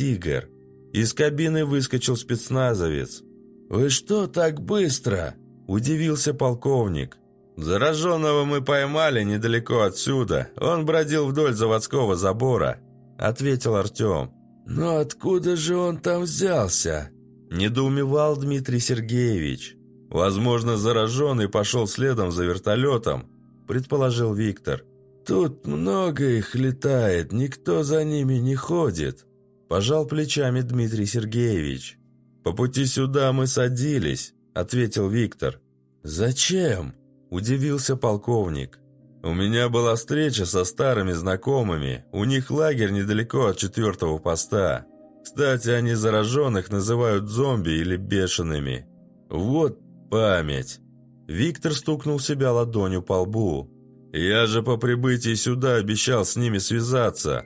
«Тигр». Из кабины выскочил спецназовец. «Вы что так быстро?» – удивился полковник. «Зараженного мы поймали недалеко отсюда. Он бродил вдоль заводского забора», – ответил Артем. «Но откуда же он там взялся?» – недоумевал Дмитрий Сергеевич. «Возможно, зараженный пошел следом за вертолетом», – предположил Виктор. «Тут много их летает, никто за ними не ходит», – пожал плечами Дмитрий Сергеевич. «По пути сюда мы садились», – ответил Виктор. «Зачем?» – удивился полковник. «У меня была встреча со старыми знакомыми. У них лагерь недалеко от четвертого поста. Кстати, они зараженных называют зомби или бешеными. Вот память». Виктор стукнул себя ладонью по лбу. «Я же по прибытии сюда обещал с ними связаться».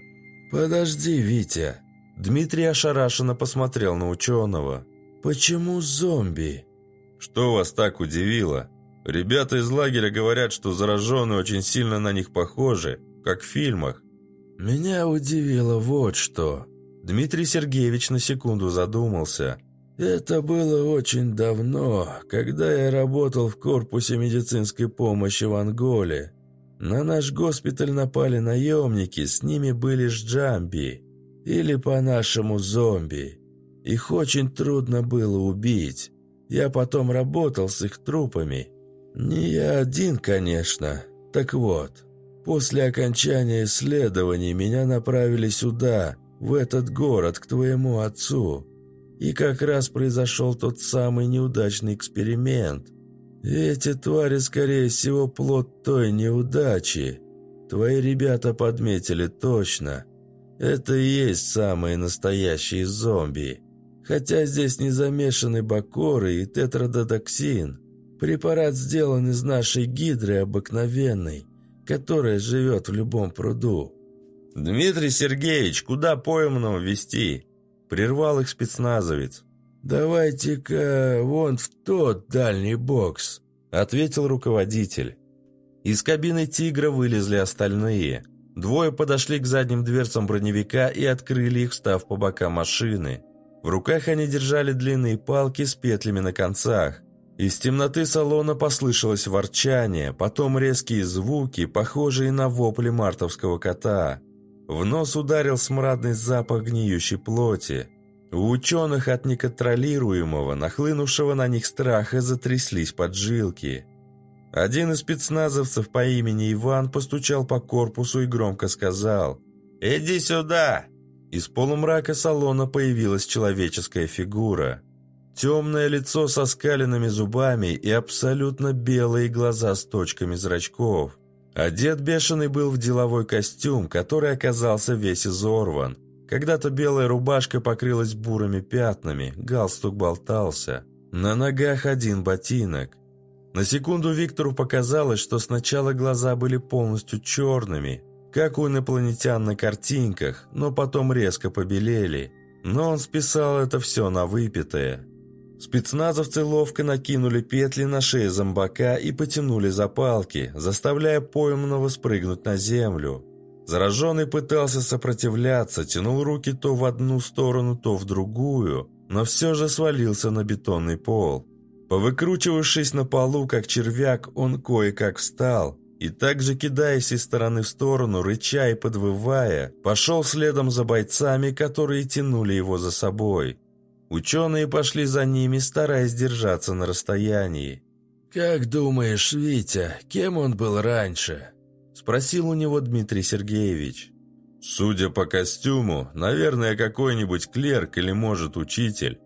«Подожди, Витя». Дмитрий ошарашенно посмотрел на ученого. «Почему зомби?» «Что вас так удивило? Ребята из лагеря говорят, что зараженные очень сильно на них похожи, как в фильмах». «Меня удивило вот что». Дмитрий Сергеевич на секунду задумался. «Это было очень давно, когда я работал в корпусе медицинской помощи в Анголе. На наш госпиталь напали наемники, с ними были джамби, или по-нашему зомби. Их очень трудно было убить. Я потом работал с их трупами. Не я один, конечно. Так вот, после окончания исследований меня направили сюда, в этот город, к твоему отцу. И как раз произошел тот самый неудачный эксперимент. Эти твари, скорее всего, плод той неудачи. Твои ребята подметили точно. Это и есть самые настоящие зомби. Хотя здесь не замешаны бакоры и тетрадотоксин. Препарат сделан из нашей гидры обыкновенной, которая живет в любом пруду. «Дмитрий Сергеевич, куда пойманного вести?» Прервал их спецназовец. «Давайте-ка вон в тот дальний бокс», — ответил руководитель. Из кабины «Тигра» вылезли остальные. Двое подошли к задним дверцам броневика и открыли их, встав по бокам машины. В руках они держали длинные палки с петлями на концах. Из темноты салона послышалось ворчание, потом резкие звуки, похожие на вопли мартовского кота. В нос ударил смрадный запах гниющей плоти. У ученых от неконтролируемого, нахлынувшего на них страха, затряслись поджилки. Один из спецназовцев по имени Иван постучал по корпусу и громко сказал «Иди сюда!». Из полумрака салона появилась человеческая фигура. Темное лицо со скаленными зубами и абсолютно белые глаза с точками зрачков. Одет бешеный был в деловой костюм, который оказался весь изорван. Когда-то белая рубашка покрылась бурыми пятнами, галстук болтался. На ногах один ботинок. На секунду Виктору показалось, что сначала глаза были полностью черными, как у инопланетян на картинках, но потом резко побелели. Но он списал это все на выпитое. Спецназовцы ловко накинули петли на шею зомбака и потянули за палки, заставляя пойманного спрыгнуть на землю. Зараженный пытался сопротивляться, тянул руки то в одну сторону, то в другую, но все же свалился на бетонный пол. Повыкручивавшись на полу, как червяк, он кое-как встал и также, кидаясь из стороны в сторону, рыча и подвывая, пошел следом за бойцами, которые тянули его за собой. Ученые пошли за ними, стараясь держаться на расстоянии. «Как думаешь, Витя, кем он был раньше?» Спросил у него Дмитрий Сергеевич. Судя по костюму, наверное, какой-нибудь клерк или, может, учитель.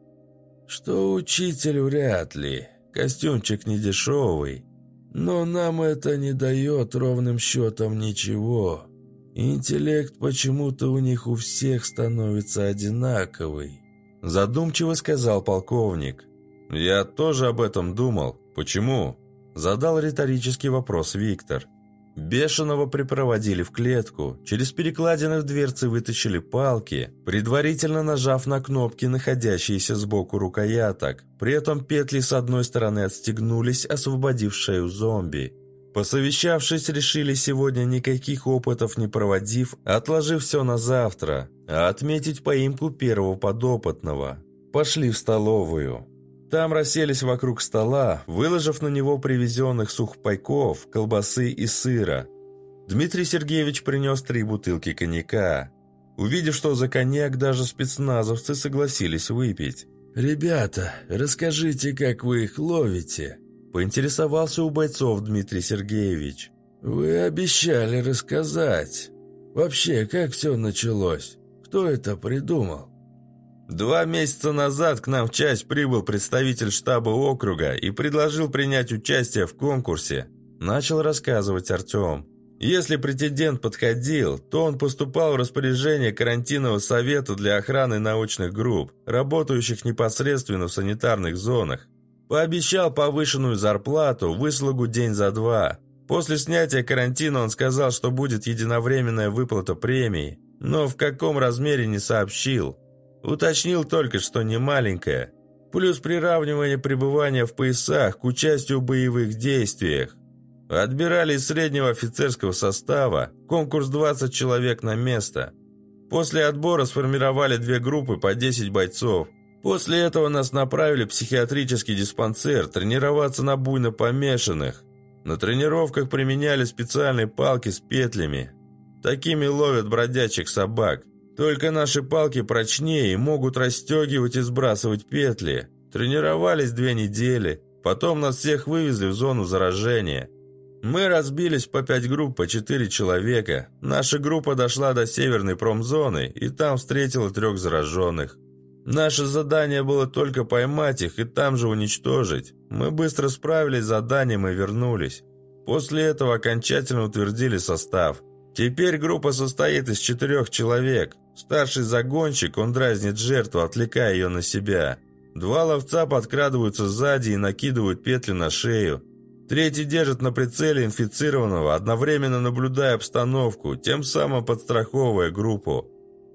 Что учитель вряд ли. Костюмчик не дешевый. Но нам это не дает ровным счетом ничего. Интеллект почему-то у них у всех становится одинаковый. Задумчиво сказал полковник. «Я тоже об этом думал. Почему?» Задал риторический вопрос Виктор. Бешеного припроводили в клетку, через перекладины в дверцы вытащили палки, предварительно нажав на кнопки, находящиеся сбоку рукояток. При этом петли с одной стороны отстегнулись, освободив шею зомби. Посовещавшись, решили сегодня никаких опытов не проводив, отложив все на завтра. а отметить поимку первого подопытного. Пошли в столовую. Там расселись вокруг стола, выложив на него привезенных сухпайков, колбасы и сыра. Дмитрий Сергеевич принес три бутылки коньяка. Увидев, что за коньяк даже спецназовцы согласились выпить. «Ребята, расскажите, как вы их ловите?» Поинтересовался у бойцов Дмитрий Сергеевич. «Вы обещали рассказать. Вообще, как все началось? Кто это придумал?» Два месяца назад к нам в часть прибыл представитель штаба округа и предложил принять участие в конкурсе. Начал рассказывать Артем. Если претендент подходил, то он поступал в распоряжение карантинного совета для охраны научных групп, работающих непосредственно в санитарных зонах. Пообещал повышенную зарплату, выслугу день за два. После снятия карантина он сказал, что будет единовременная выплата премии, но в каком размере не сообщил. Уточнил только, что не маленькая. Плюс приравнивание пребывания в поясах к участию в боевых действиях. Отбирали из среднего офицерского состава, конкурс 20 человек на место. После отбора сформировали две группы по 10 бойцов. После этого нас направили в психиатрический диспансер тренироваться на буйно помешанных. На тренировках применяли специальные палки с петлями. Такими ловят бродячих собак. Только наши палки прочнее и могут расстегивать и сбрасывать петли. Тренировались две недели. Потом нас всех вывезли в зону заражения. Мы разбились по пять групп по четыре человека. Наша группа дошла до северной промзоны и там встретила трех зараженных. Наше задание было только поймать их и там же уничтожить. Мы быстро справились с заданием и вернулись. После этого окончательно утвердили состав. Теперь группа состоит из четырех человек. Старший загонщик, он дразнит жертву, отвлекая ее на себя. Два ловца подкрадываются сзади и накидывают петли на шею. Третий держит на прицеле инфицированного, одновременно наблюдая обстановку, тем самым подстраховывая группу.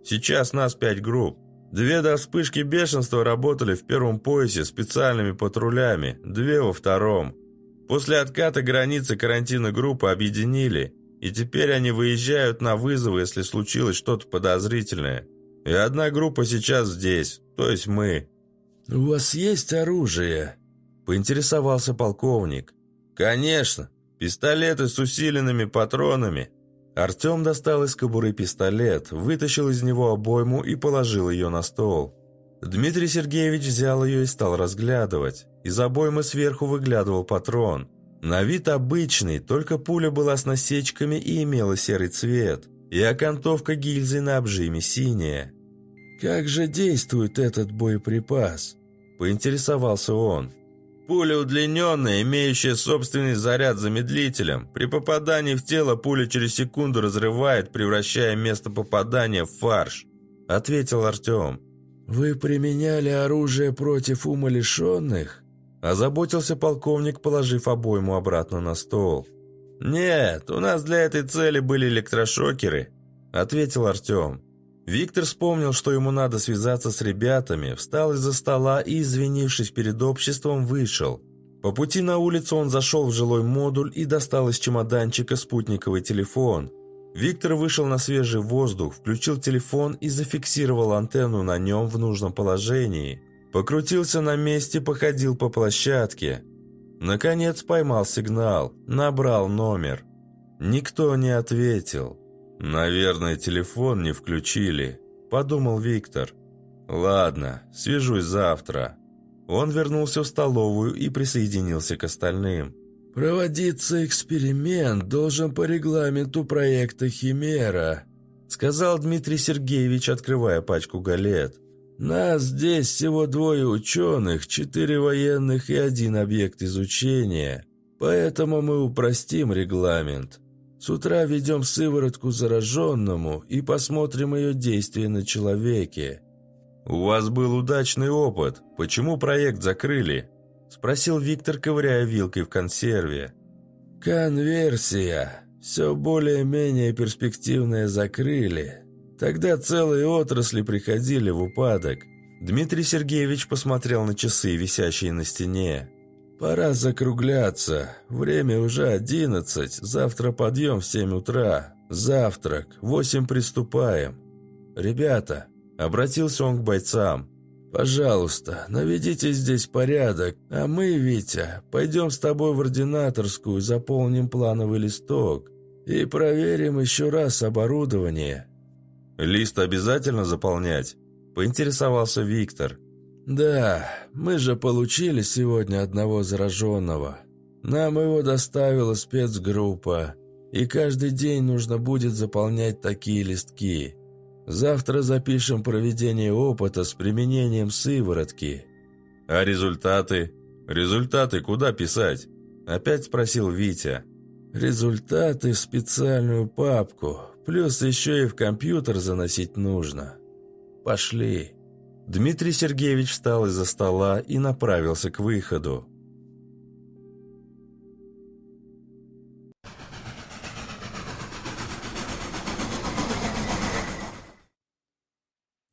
Сейчас нас пять групп. Две до вспышки бешенства работали в первом поясе специальными патрулями, две во втором. После отката границы карантина группы объединили – и теперь они выезжают на вызовы, если случилось что-то подозрительное. И одна группа сейчас здесь, то есть мы. «У вас есть оружие?» – поинтересовался полковник. «Конечно. Пистолеты с усиленными патронами». Артем достал из кобуры пистолет, вытащил из него обойму и положил ее на стол. Дмитрий Сергеевич взял ее и стал разглядывать. Из обоймы сверху выглядывал патрон. На вид обычный, только пуля была с насечками и имела серый цвет, и окантовка гильзы на обжиме синяя. «Как же действует этот боеприпас?» – поинтересовался он. Пуля удлиненная, имеющая собственный заряд замедлителем. При попадании в тело пуля через секунду разрывает, превращая место попадания в фарш», – ответил Артем. «Вы применяли оружие против умалишенных?» Озаботился полковник, положив обойму обратно на стол. «Нет, у нас для этой цели были электрошокеры», — ответил Артем. Виктор вспомнил, что ему надо связаться с ребятами, встал из-за стола и, извинившись перед обществом, вышел. По пути на улицу он зашел в жилой модуль и достал из чемоданчика спутниковый телефон. Виктор вышел на свежий воздух, включил телефон и зафиксировал антенну на нем в нужном положении – Покрутился на месте, походил по площадке. Наконец поймал сигнал, набрал номер. Никто не ответил. «Наверное, телефон не включили», – подумал Виктор. «Ладно, свяжусь завтра». Он вернулся в столовую и присоединился к остальным. «Проводиться эксперимент должен по регламенту проекта «Химера», сказал Дмитрий Сергеевич, открывая пачку галет. Нас здесь всего двое ученых, четыре военных и один объект изучения. Поэтому мы упростим регламент. С утра ведем сыворотку зараженному и посмотрим ее действие на человеке. «У вас был удачный опыт. Почему проект закрыли?» Спросил Виктор, ковыряя вилкой в консерве. «Конверсия. Все более-менее перспективное закрыли. Тогда целые отрасли приходили в упадок. Дмитрий Сергеевич посмотрел на часы, висящие на стене. «Пора закругляться. Время уже одиннадцать. Завтра подъем в семь утра. Завтрак. Восемь приступаем». «Ребята!» – обратился он к бойцам. «Пожалуйста, наведите здесь порядок, а мы, Витя, пойдем с тобой в ординаторскую, заполним плановый листок и проверим еще раз оборудование». «Лист обязательно заполнять?» – поинтересовался Виктор. «Да, мы же получили сегодня одного зараженного. Нам его доставила спецгруппа, и каждый день нужно будет заполнять такие листки. Завтра запишем проведение опыта с применением сыворотки». «А результаты? Результаты куда писать?» – опять спросил Витя. «Результаты в специальную папку, плюс еще и в компьютер заносить нужно. Пошли». Дмитрий Сергеевич встал из-за стола и направился к выходу.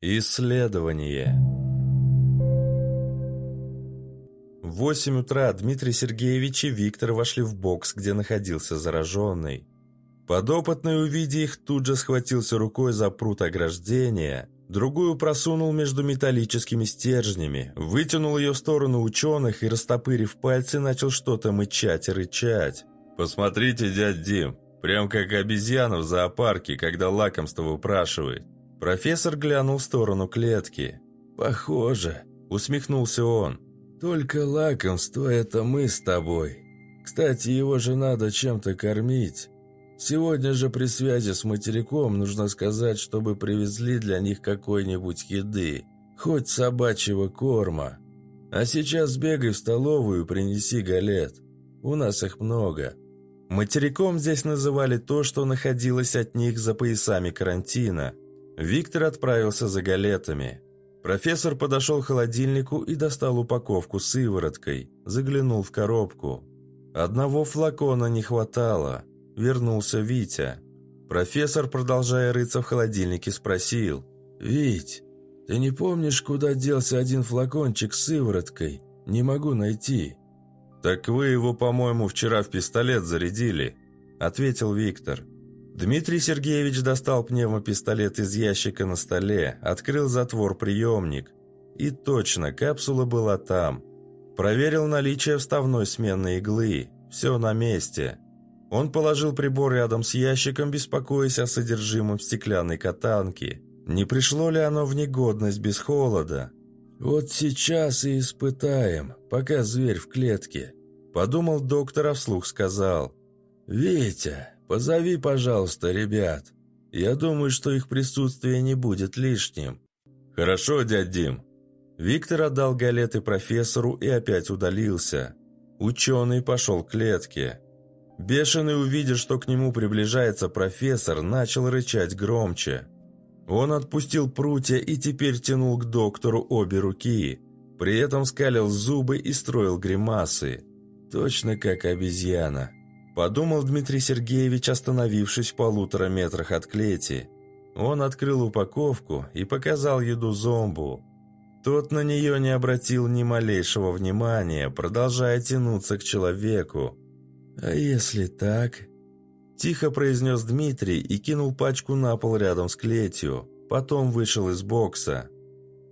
Исследование В восемь утра Дмитрий Сергеевич и Виктор вошли в бокс, где находился зараженный. Подопытный, увидя их, тут же схватился рукой за прут ограждения – Другую просунул между металлическими стержнями, вытянул ее в сторону ученых и, растопырив пальцы, начал что-то мычать и рычать. «Посмотрите, дядь Дим, прям как обезьяна в зоопарке, когда лакомство выпрашивает». Профессор глянул в сторону клетки. «Похоже», — усмехнулся он. «Только лакомство — это мы с тобой. Кстати, его же надо чем-то кормить. Сегодня же при связи с материком нужно сказать, чтобы привезли для них какой-нибудь еды, хоть собачьего корма. А сейчас бегай в столовую и принеси галет. У нас их много. Материком здесь называли то, что находилось от них за поясами карантина. Виктор отправился за галетами. Профессор подошел к холодильнику и достал упаковку с сывороткой, заглянул в коробку. Одного флакона не хватало – Вернулся Витя. Профессор, продолжая рыться в холодильнике, спросил. «Вить, ты не помнишь, куда делся один флакончик с сывороткой? Не могу найти». «Так вы его, по-моему, вчера в пистолет зарядили», — ответил Виктор. Дмитрий Сергеевич достал пневмопистолет из ящика на столе, открыл затвор-приемник. И точно, капсула была там. Проверил наличие вставной сменной иглы. Все на месте. Он положил прибор рядом с ящиком, беспокоясь о содержимом стеклянной катанки. Не пришло ли оно в негодность без холода? «Вот сейчас и испытаем, пока зверь в клетке», – подумал доктор, а вслух сказал. «Витя, позови, пожалуйста, ребят. Я думаю, что их присутствие не будет лишним». «Хорошо, дядь Дим». Виктор отдал галеты профессору и опять удалился. Ученый пошел к клетке. Бешеный, увидя, что к нему приближается профессор, начал рычать громче. Он отпустил прутья и теперь тянул к доктору обе руки. При этом скалил зубы и строил гримасы. Точно как обезьяна. Подумал Дмитрий Сергеевич, остановившись в полутора метрах от клети. Он открыл упаковку и показал еду зомбу. Тот на нее не обратил ни малейшего внимания, продолжая тянуться к человеку. «А если так?» Тихо произнес Дмитрий и кинул пачку на пол рядом с клетью. Потом вышел из бокса.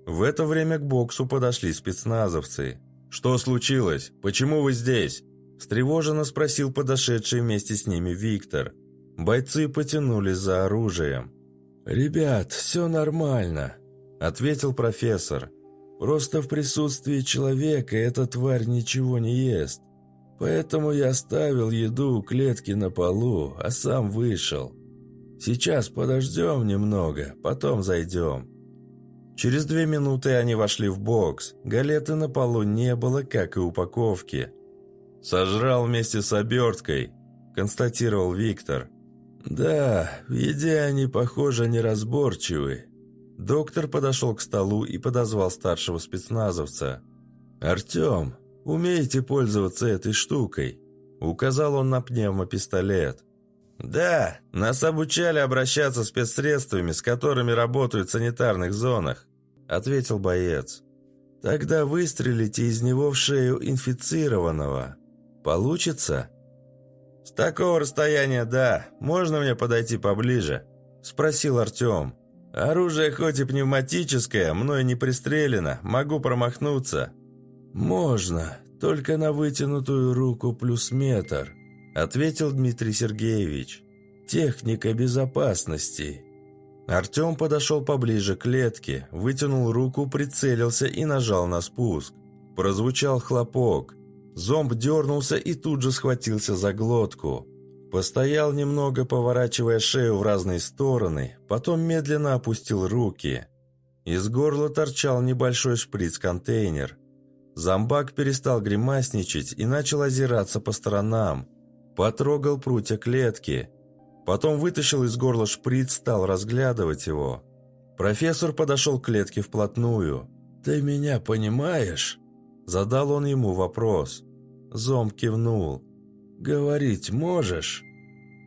В это время к боксу подошли спецназовцы. «Что случилось? Почему вы здесь?» Встревоженно спросил подошедший вместе с ними Виктор. Бойцы потянулись за оружием. «Ребят, все нормально», — ответил профессор. «Просто в присутствии человека эта тварь ничего не ест. Поэтому я оставил еду у клетки на полу, а сам вышел. Сейчас подождем немного, потом зайдем». Через две минуты они вошли в бокс. Галеты на полу не было, как и упаковки. «Сожрал вместе с оберткой», – констатировал Виктор. «Да, в еде они, похоже, неразборчивы». Доктор подошел к столу и подозвал старшего спецназовца. «Артем, «Умеете пользоваться этой штукой?» Указал он на пневмопистолет. «Да, нас обучали обращаться спецсредствами, с которыми работают в санитарных зонах», ответил боец. «Тогда выстрелите из него в шею инфицированного. Получится?» «С такого расстояния, да. Можно мне подойти поближе?» Спросил Артем. Оружие хоть и пневматическое, мной не пристрелено, могу промахнуться». «Можно, только на вытянутую руку плюс метр», — ответил Дмитрий Сергеевич. «Техника безопасности». Артем подошел поближе к клетке, вытянул руку, прицелился и нажал на спуск. Прозвучал хлопок. Зомб дернулся и тут же схватился за глотку. Постоял немного, поворачивая шею в разные стороны, потом медленно опустил руки. Из горла торчал небольшой шприц-контейнер. Зомбак перестал гримасничать и начал озираться по сторонам. Потрогал прутья клетки. Потом вытащил из горла шприц, стал разглядывать его. Профессор подошел к клетке вплотную. «Ты меня понимаешь?» Задал он ему вопрос. Зомб кивнул. «Говорить можешь?»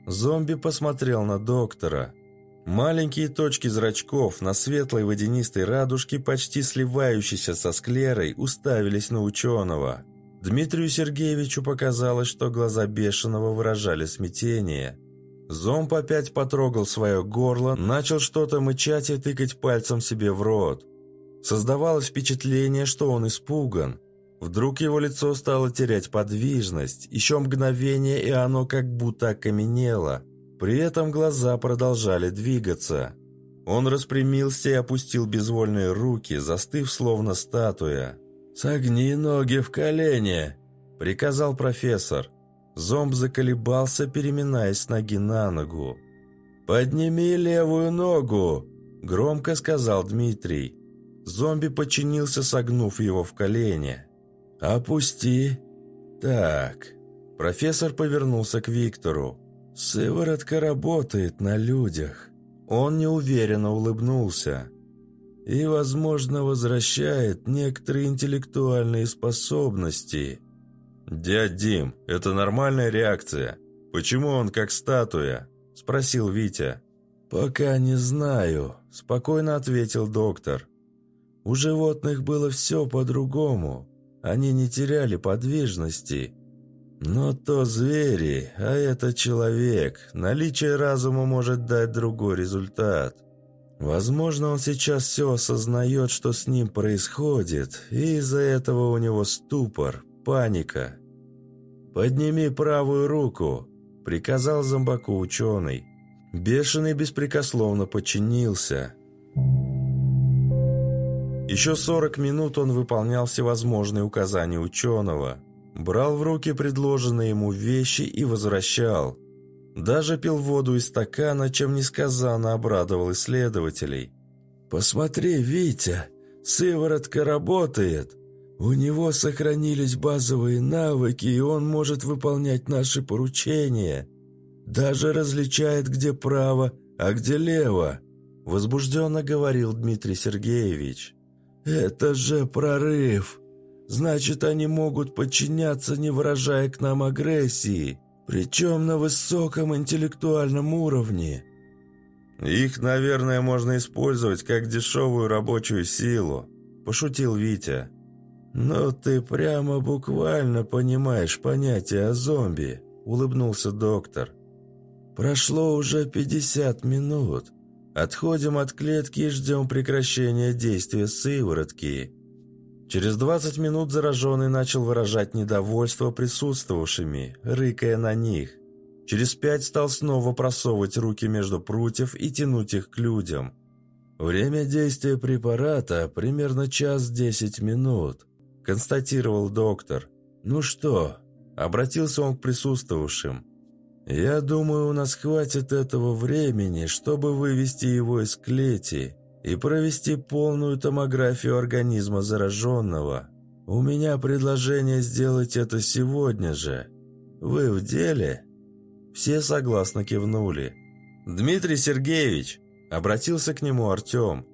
Зомби посмотрел на доктора. Маленькие точки зрачков на светлой водянистой радужке, почти сливающейся со склерой, уставились на ученого. Дмитрию Сергеевичу показалось, что глаза бешеного выражали смятение. Зомб опять потрогал свое горло, начал что-то мычать и тыкать пальцем себе в рот. Создавалось впечатление, что он испуган. Вдруг его лицо стало терять подвижность, еще мгновение, и оно как будто окаменело. При этом глаза продолжали двигаться. Он распрямился и опустил безвольные руки, застыв словно статуя. «Согни ноги в колени!» – приказал профессор. Зомб заколебался, переминаясь с ноги на ногу. «Подними левую ногу!» – громко сказал Дмитрий. Зомби подчинился, согнув его в колени. «Опусти». «Так». Профессор повернулся к Виктору. «Сыворотка работает на людях». Он неуверенно улыбнулся. «И, возможно, возвращает некоторые интеллектуальные способности». «Дядь Дим, это нормальная реакция. Почему он как статуя?» – спросил Витя. «Пока не знаю», – спокойно ответил доктор. «У животных было все по-другому. Они не теряли подвижности. Но то звери, а это человек. Наличие разума может дать другой результат. Возможно, он сейчас все осознает, что с ним происходит, и из-за этого у него ступор, паника. «Подними правую руку», — приказал зомбаку ученый. Бешеный беспрекословно подчинился. Еще 40 минут он выполнял всевозможные указания ученого, брал в руки предложенные ему вещи и возвращал. Даже пил воду из стакана, чем несказанно обрадовал исследователей. «Посмотри, Витя, сыворотка работает. У него сохранились базовые навыки, и он может выполнять наши поручения. Даже различает, где право, а где лево», – возбужденно говорил Дмитрий Сергеевич. «Это же прорыв! Значит, они могут подчиняться, не выражая к нам агрессии, причем на высоком интеллектуальном уровне». «Их, наверное, можно использовать как дешевую рабочую силу», – пошутил Витя. «Но ты прямо буквально понимаешь понятие о зомби», – улыбнулся доктор. «Прошло уже пятьдесят минут. Отходим от клетки и ждем прекращения действия сыворотки. Через 20 минут зараженный начал выражать недовольство присутствовавшими, рыкая на них. Через пять стал снова просовывать руки между прутьев и тянуть их к людям. «Время действия препарата примерно час десять минут», – констатировал доктор. «Ну что?» – обратился он к присутствовавшим. «Я думаю, у нас хватит этого времени, чтобы вывести его из клети и провести полную томографию организма зараженного. У меня предложение сделать это сегодня же. Вы в деле?» Все согласно кивнули. «Дмитрий Сергеевич!» – обратился к нему Артем.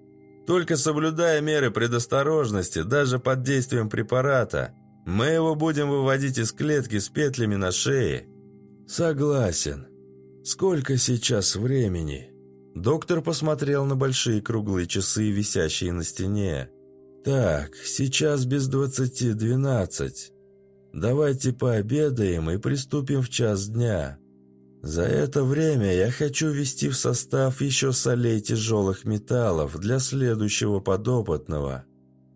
«Только соблюдая меры предосторожности, даже под действием препарата, мы его будем выводить из клетки с петлями на шее». «Согласен. Сколько сейчас времени?» Доктор посмотрел на большие круглые часы, висящие на стене. «Так, сейчас без двадцати двенадцать. Давайте пообедаем и приступим в час дня». За это время я хочу ввести в состав еще солей тяжелых металлов для следующего подопытного.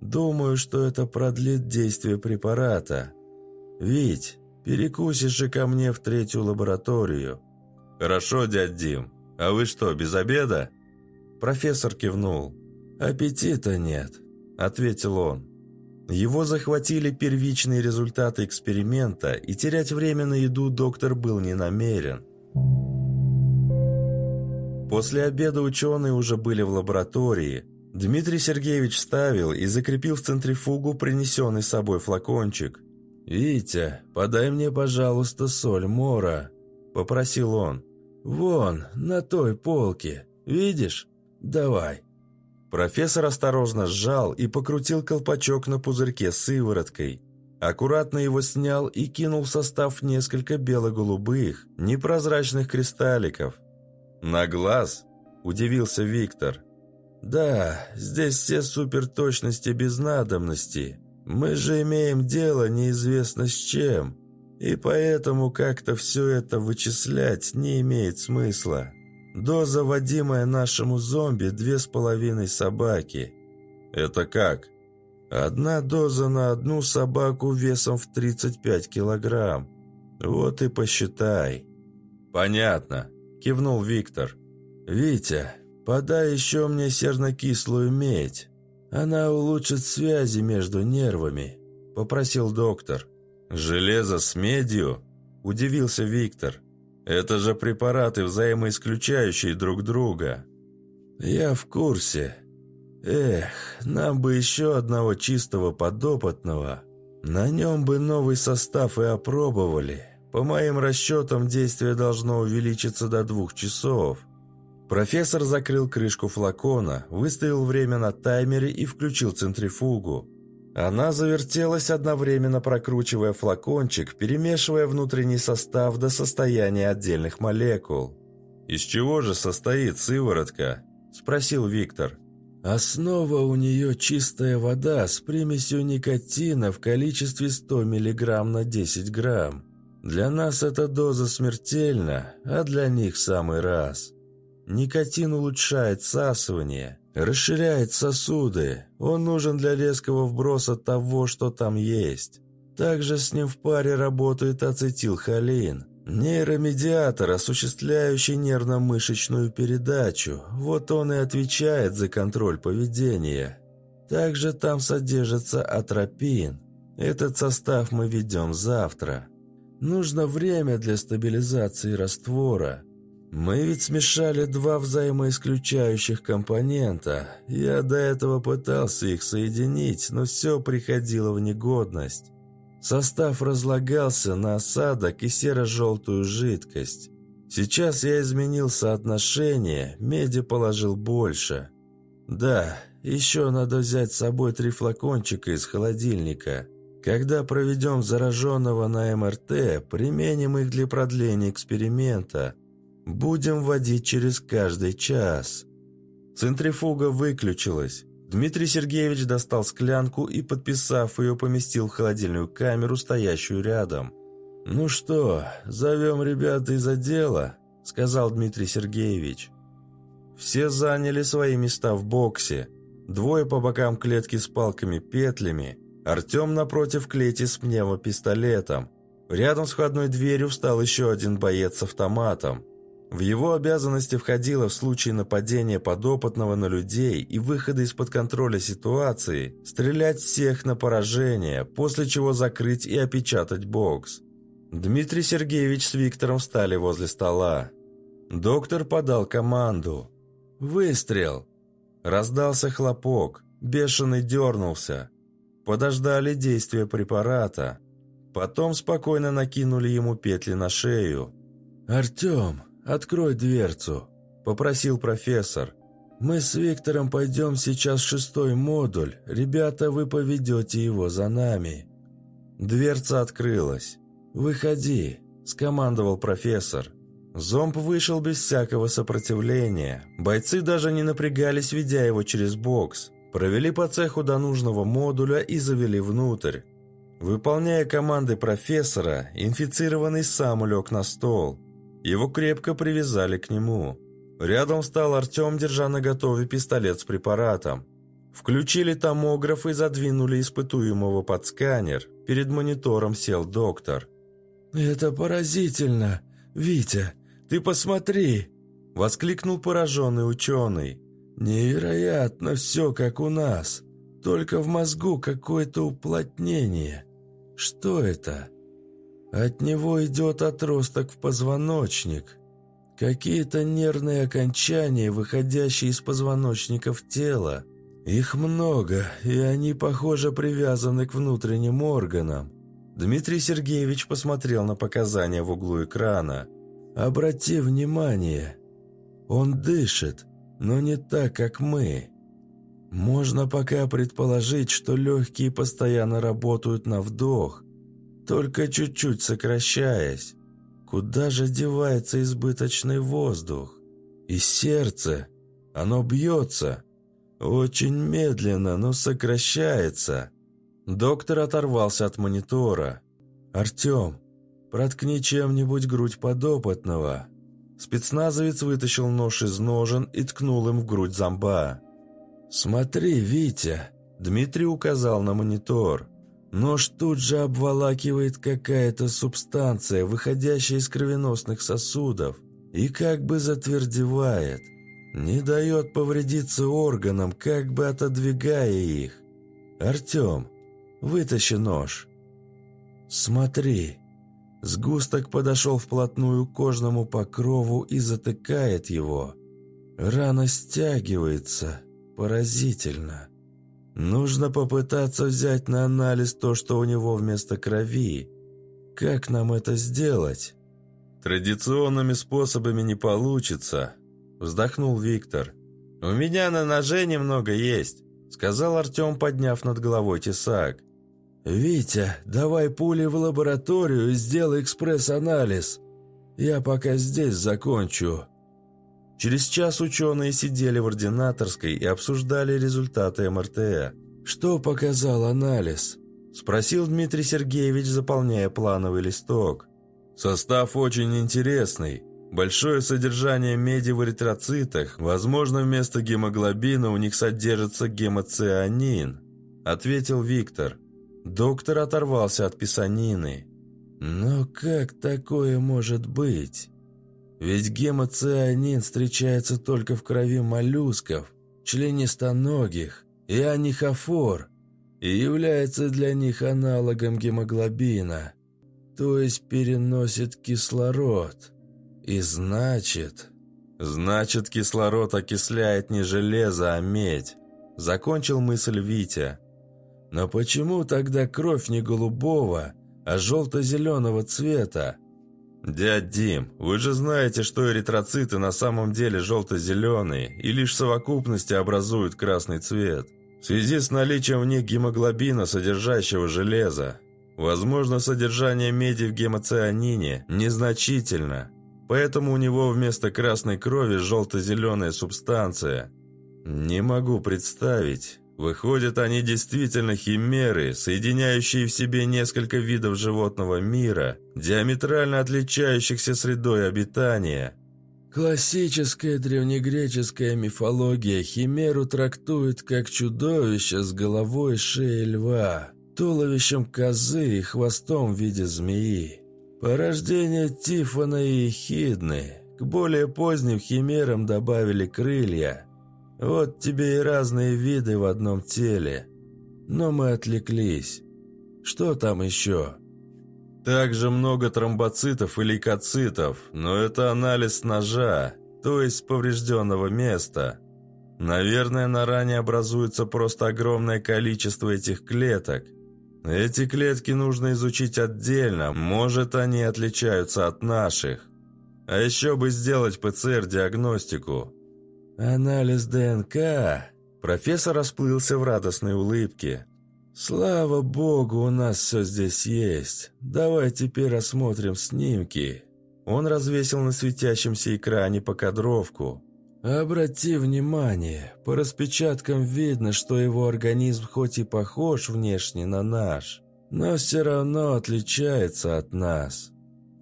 Думаю, что это продлит действие препарата. Вить, перекусишь же ко мне в третью лабораторию». «Хорошо, дядь Дим. А вы что, без обеда?» Профессор кивнул. «Аппетита нет», — ответил он. Его захватили первичные результаты эксперимента, и терять время на еду доктор был не намерен. После обеда ученые уже были в лаборатории. Дмитрий Сергеевич вставил и закрепил в центрифугу принесенный с собой флакончик. «Витя, подай мне, пожалуйста, соль мора», – попросил он. «Вон, на той полке. Видишь? Давай». Профессор осторожно сжал и покрутил колпачок на пузырьке с сывороткой. Аккуратно его снял и кинул в состав несколько бело-голубых, непрозрачных кристалликов. «На глаз?» – удивился Виктор. «Да, здесь все суперточности без надобности. Мы же имеем дело неизвестно с чем, и поэтому как-то все это вычислять не имеет смысла». Доза, вводимая нашему зомби, две с половиной собаки. Это как? Одна доза на одну собаку весом в 35 килограмм. Вот и посчитай. Понятно, кивнул Виктор. Витя, подай еще мне сернокислую медь. Она улучшит связи между нервами, попросил доктор. Железо с медью? Удивился Виктор. Это же препараты, взаимоисключающие друг друга. Я в курсе. Эх, нам бы еще одного чистого подопытного. На нем бы новый состав и опробовали. По моим расчетам, действие должно увеличиться до двух часов. Профессор закрыл крышку флакона, выставил время на таймере и включил центрифугу. Она завертелась, одновременно прокручивая флакончик, перемешивая внутренний состав до состояния отдельных молекул. «Из чего же состоит сыворотка?» – спросил Виктор. «Основа у нее чистая вода с примесью никотина в количестве 100 мг на 10 грамм. Для нас эта доза смертельна, а для них самый раз. Никотин улучшает всасывание, Расширяет сосуды. Он нужен для резкого вброса того, что там есть. Также с ним в паре работает ацетилхолин. Нейромедиатор, осуществляющий нервно-мышечную передачу. Вот он и отвечает за контроль поведения. Также там содержится атропин. Этот состав мы ведем завтра. Нужно время для стабилизации раствора. Мы ведь смешали два взаимоисключающих компонента. Я до этого пытался их соединить, но все приходило в негодность. Состав разлагался на осадок и серо-желтую жидкость. Сейчас я изменил соотношение, меди положил больше. Да, еще надо взять с собой три флакончика из холодильника. Когда проведем зараженного на МРТ, применим их для продления эксперимента – Будем водить через каждый час». Центрифуга выключилась. Дмитрий Сергеевич достал склянку и, подписав ее, поместил в холодильную камеру, стоящую рядом. «Ну что, зовем ребят из отдела?» – сказал Дмитрий Сергеевич. Все заняли свои места в боксе. Двое по бокам клетки с палками-петлями, Артем напротив клети с пневмопистолетом. Рядом с входной дверью встал еще один боец с автоматом. В его обязанности входило в случае нападения подопытного на людей и выхода из-под контроля ситуации стрелять всех на поражение, после чего закрыть и опечатать бокс. Дмитрий Сергеевич с Виктором встали возле стола. Доктор подал команду. «Выстрел!» Раздался хлопок, бешеный дернулся. Подождали действия препарата. Потом спокойно накинули ему петли на шею. «Артем, «Открой дверцу», – попросил профессор. «Мы с Виктором пойдем сейчас в шестой модуль. Ребята, вы поведете его за нами». Дверца открылась. «Выходи», – скомандовал профессор. Зомб вышел без всякого сопротивления. Бойцы даже не напрягались, ведя его через бокс. Провели по цеху до нужного модуля и завели внутрь. Выполняя команды профессора, инфицированный сам улег на стол – Его крепко привязали к нему. Рядом встал Артем, держа на готове пистолет с препаратом. Включили томограф и задвинули испытуемого под сканер. Перед монитором сел доктор. «Это поразительно! Витя, ты посмотри!» Воскликнул пораженный ученый. «Невероятно все, как у нас. Только в мозгу какое-то уплотнение. Что это?» От него идет отросток в позвоночник. Какие-то нервные окончания, выходящие из позвоночников тела. Их много, и они, похоже, привязаны к внутренним органам. Дмитрий Сергеевич посмотрел на показания в углу экрана. «Обрати внимание, он дышит, но не так, как мы. Можно пока предположить, что легкие постоянно работают на вдох, только чуть-чуть сокращаясь. Куда же девается избыточный воздух? И сердце, оно бьется, очень медленно, но сокращается. Доктор оторвался от монитора. «Артем, проткни чем-нибудь грудь подопытного». Спецназовец вытащил нож из ножен и ткнул им в грудь зомба. «Смотри, Витя!» Дмитрий указал на монитор. Нож тут же обволакивает какая-то субстанция, выходящая из кровеносных сосудов, и как бы затвердевает. Не дает повредиться органам, как бы отодвигая их. «Артем, вытащи нож». «Смотри». Сгусток подошел вплотную к кожному покрову и затыкает его. Рана стягивается. Поразительно. Нужно попытаться взять на анализ то, что у него вместо крови. Как нам это сделать? Традиционными способами не получится, вздохнул Виктор. У меня на ноже немного есть, сказал Артем, подняв над головой тесак. «Витя, давай пули в лабораторию и сделай экспресс-анализ. Я пока здесь закончу». Через час ученые сидели в ординаторской и обсуждали результаты МРТ. «Что показал анализ?» – спросил Дмитрий Сергеевич, заполняя плановый листок. «Состав очень интересный. Большое содержание меди в эритроцитах. Возможно, вместо гемоглобина у них содержится гемоцианин», – ответил Виктор. Доктор оторвался от писанины. «Но как такое может быть? Ведь гемоцианин встречается только в крови моллюсков, членистоногих и анихофор, и является для них аналогом гемоглобина, то есть переносит кислород. И значит... Значит, кислород окисляет не железо, а медь. Закончил мысль Витя. Но почему тогда кровь не голубого, а желто-зеленого цвета? «Дядь Дим, вы же знаете, что эритроциты на самом деле желто-зеленые и лишь в совокупности образуют красный цвет. В связи с наличием в них гемоглобина, содержащего железа. Возможно, содержание меди в гемоцианине незначительно, поэтому у него вместо красной крови желто-зеленая субстанция. Не могу представить, Выходят, они действительно химеры, соединяющие в себе несколько видов животного мира, диаметрально отличающихся средой обитания. Классическая древнегреческая мифология химеру трактует как чудовище с головой шеей льва, туловищем козы и хвостом в виде змеи. Порождение Тифона и Эхидны. К более поздним химерам добавили крылья – вот тебе и разные виды в одном теле. Но мы отвлеклись. Что там еще? Также много тромбоцитов и лейкоцитов, но это анализ ножа, то есть поврежденного места. Наверное, на ране образуется просто огромное количество этих клеток. Эти клетки нужно изучить отдельно, может, они отличаются от наших. А еще бы сделать ПЦР-диагностику. «Анализ ДНК?» Профессор расплылся в радостной улыбке. «Слава богу, у нас все здесь есть. Давай теперь рассмотрим снимки». Он развесил на светящемся экране покадровку. «Обрати внимание, по распечаткам видно, что его организм хоть и похож внешне на наш, но все равно отличается от нас.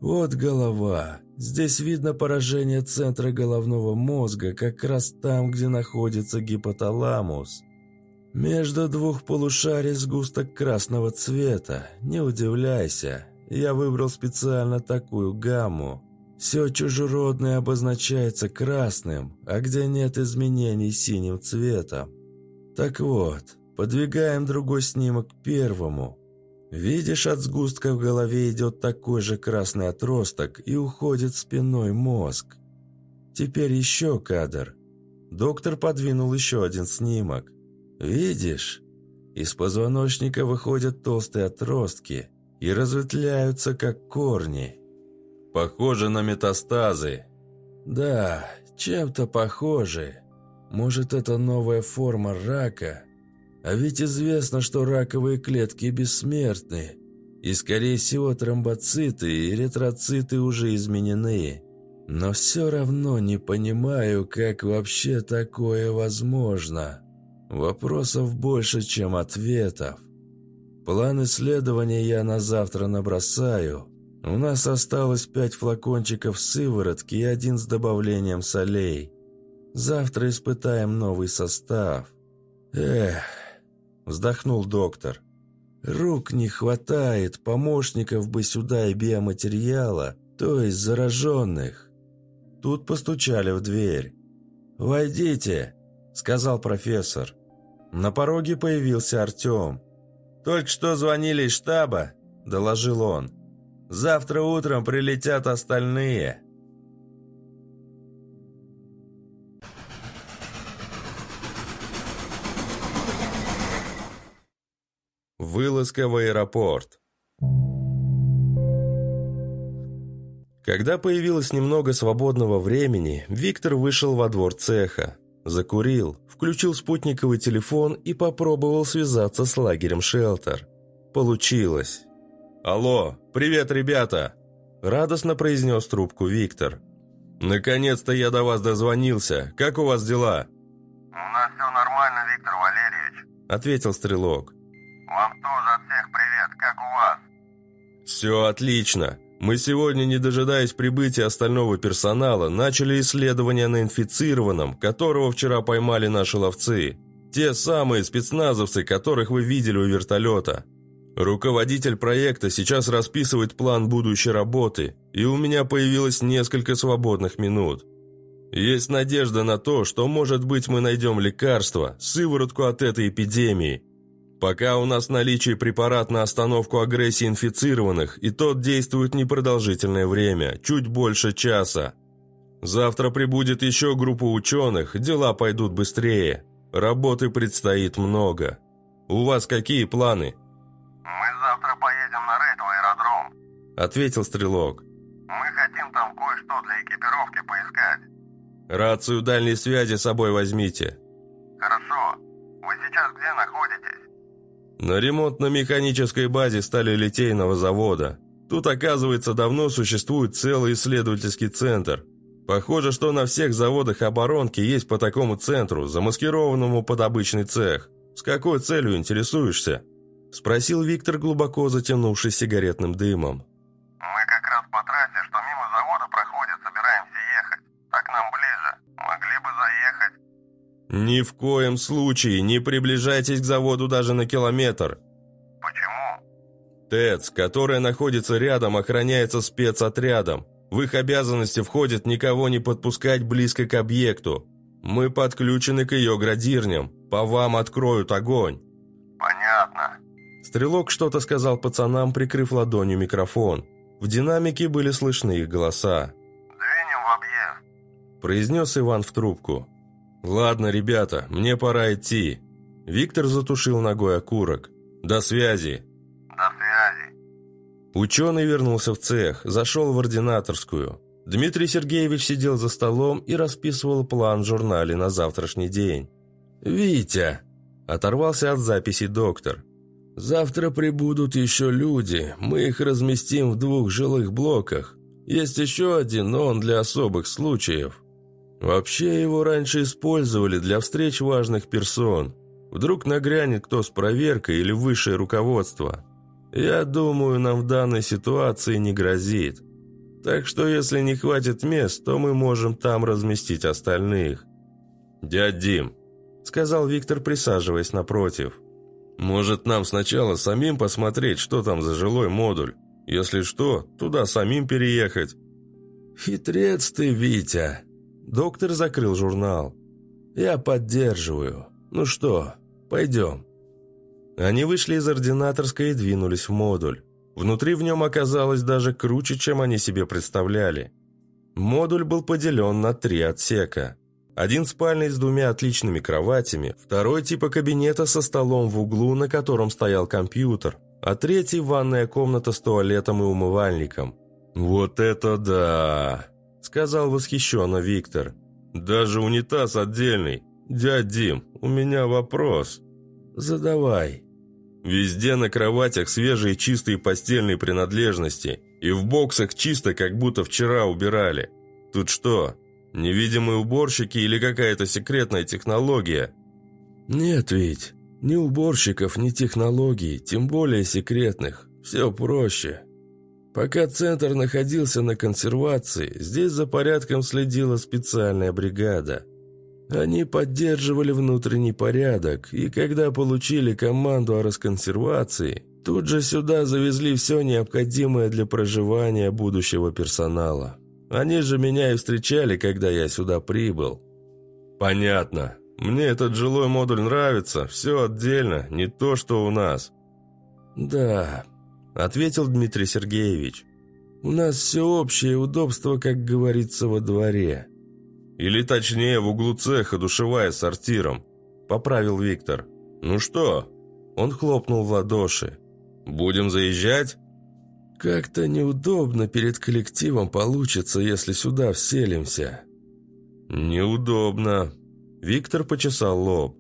Вот голова. Здесь видно поражение центра головного мозга, как раз там, где находится гипоталамус. Между двух полушарий сгусток красного цвета. Не удивляйся, я выбрал специально такую гамму. Все чужеродное обозначается красным, а где нет изменений синим цветом. Так вот, подвигаем другой снимок к первому. Видишь, от сгустка в голове идет такой же красный отросток и уходит спиной мозг. Теперь еще кадр. Доктор подвинул еще один снимок. Видишь? Из позвоночника выходят толстые отростки и разветвляются, как корни. Похоже на метастазы. Да, чем-то похожи. Может, это новая форма рака? А ведь известно, что раковые клетки бессмертны. И, скорее всего, тромбоциты и эритроциты уже изменены. Но все равно не понимаю, как вообще такое возможно. Вопросов больше, чем ответов. План исследования я на завтра набросаю. У нас осталось пять флакончиков сыворотки и один с добавлением солей. Завтра испытаем новый состав. Эх, вздохнул доктор. Рук не хватает, помощников бы сюда и биоматериала, то есть зараженных. Тут постучали в дверь. «Войдите», — сказал профессор. На пороге появился Артем. «Только что звонили из штаба», – доложил он. «Завтра утром прилетят остальные». Вылазка в аэропорт Когда появилось немного свободного времени, Виктор вышел во двор цеха. Закурил, включил спутниковый телефон и попробовал связаться с лагерем «Шелтер». Получилось. «Алло, привет, ребята!» Радостно произнес трубку Виктор. «Наконец-то я до вас дозвонился. Как у вас дела?» «У нас все нормально, Виктор Валерьевич», — ответил Стрелок. «Вам тоже от всех привет. Как у вас?» «Все отлично. Мы сегодня, не дожидаясь прибытия остального персонала, начали исследование на инфицированном, которого вчера поймали наши ловцы. Те самые спецназовцы, которых вы видели у вертолета. Руководитель проекта сейчас расписывает план будущей работы, и у меня появилось несколько свободных минут. Есть надежда на то, что, может быть, мы найдем лекарство, сыворотку от этой эпидемии – Пока у нас в наличии препарат на остановку агрессии инфицированных, и тот действует непродолжительное время, чуть больше часа. Завтра прибудет еще группа ученых, дела пойдут быстрее. Работы предстоит много. У вас какие планы? Мы завтра поедем на рейд в аэродром, ответил Стрелок. Мы хотим там кое-что для экипировки поискать. Рацию дальней связи с собой возьмите. Хорошо. Вы сейчас где находитесь? На ремонтно-механической базе стали литейного завода. Тут, оказывается, давно существует целый исследовательский центр. Похоже, что на всех заводах оборонки есть по такому центру, замаскированному под обычный цех. С какой целью интересуешься?» Спросил Виктор, глубоко затянувшись сигаретным дымом. «Мы как раз по трассе, что мимо завода проходит, собираемся ехать. Так нам ближе. Могли бы заехать». «Ни в коем случае не приближайтесь к заводу даже на километр». «Почему?» ТЭЦ, которая находится рядом, охраняется спецотрядом. В их обязанности входит никого не подпускать близко к объекту. Мы подключены к ее градирням. По вам откроют огонь». «Понятно». Стрелок что-то сказал пацанам, прикрыв ладонью микрофон. В динамике были слышны их голоса. «Двинем в объезд», – произнес Иван в трубку. «Ладно, ребята, мне пора идти». Виктор затушил ногой окурок. «До связи». «До связи». Ученый вернулся в цех, зашел в ординаторскую. Дмитрий Сергеевич сидел за столом и расписывал план в журнале на завтрашний день. «Витя!» – оторвался от записи доктор. «Завтра прибудут еще люди, мы их разместим в двух жилых блоках. Есть еще один, но он для особых случаев. Вообще его раньше использовали для встреч важных персон. Вдруг нагрянет кто с проверкой или высшее руководство. Я думаю, нам в данной ситуации не грозит. Так что если не хватит мест, то мы можем там разместить остальных. «Дядь Дим», — сказал Виктор, присаживаясь напротив. «Может, нам сначала самим посмотреть, что там за жилой модуль? Если что, туда самим переехать». «Хитрец ты, Витя!» Доктор закрыл журнал. «Я поддерживаю. Ну что, пойдем». Они вышли из ординаторской и двинулись в модуль. Внутри в нем оказалось даже круче, чем они себе представляли. Модуль был поделен на три отсека. Один спальный с двумя отличными кроватями, второй типа кабинета со столом в углу, на котором стоял компьютер, а третий – ванная комната с туалетом и умывальником. «Вот это да!» – сказал восхищенно Виктор. «Даже унитаз отдельный. Дядь Дим, у меня вопрос». «Задавай». Везде на кроватях свежие чистые постельные принадлежности, и в боксах чисто, как будто вчера убирали. Тут что, невидимые уборщики или какая-то секретная технология? Нет ведь, ни уборщиков, ни технологий, тем более секретных. Все проще. Пока центр находился на консервации, здесь за порядком следила специальная бригада. Они поддерживали внутренний порядок, и когда получили команду о расконсервации, тут же сюда завезли все необходимое для проживания будущего персонала. Они же меня и встречали, когда я сюда прибыл. Понятно. Мне этот жилой модуль нравится, все отдельно, не то, что у нас. Да, ответил Дмитрий Сергеевич. У нас все общее удобство, как говорится, во дворе. Или точнее, в углу цеха душевая сортиром», – поправил Виктор. «Ну что?» Он хлопнул в ладоши. «Будем заезжать?» «Как-то неудобно перед коллективом получится, если сюда вселимся». «Неудобно». Виктор почесал лоб.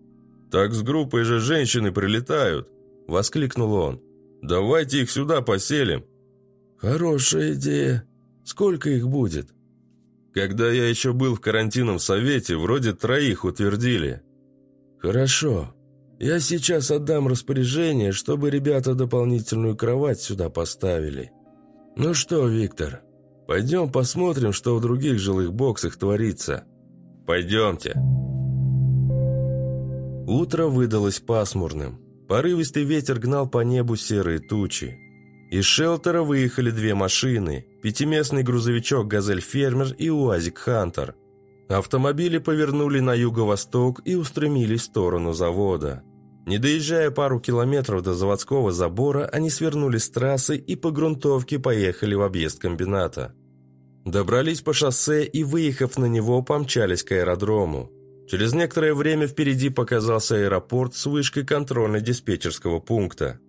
«Так с группой же женщины прилетают», – воскликнул он. «Давайте их сюда поселим». «Хорошая идея. Сколько их будет?» Когда я еще был в карантинном совете, вроде троих утвердили. Хорошо. Я сейчас отдам распоряжение, чтобы ребята дополнительную кровать сюда поставили. Ну что, Виктор, пойдем посмотрим, что в других жилых боксах творится. Пойдемте. Утро выдалось пасмурным. Порывистый ветер гнал по небу серые тучи. Из шелтера выехали две машины, пятиместный грузовичок «Газель Фермер» и «УАЗик Хантер». Автомобили повернули на юго-восток и устремились в сторону завода. Не доезжая пару километров до заводского забора, они свернули с трассы и по грунтовке поехали в объезд комбината. Добрались по шоссе и, выехав на него, помчались к аэродрому. Через некоторое время впереди показался аэропорт с вышкой контрольно-диспетчерского пункта.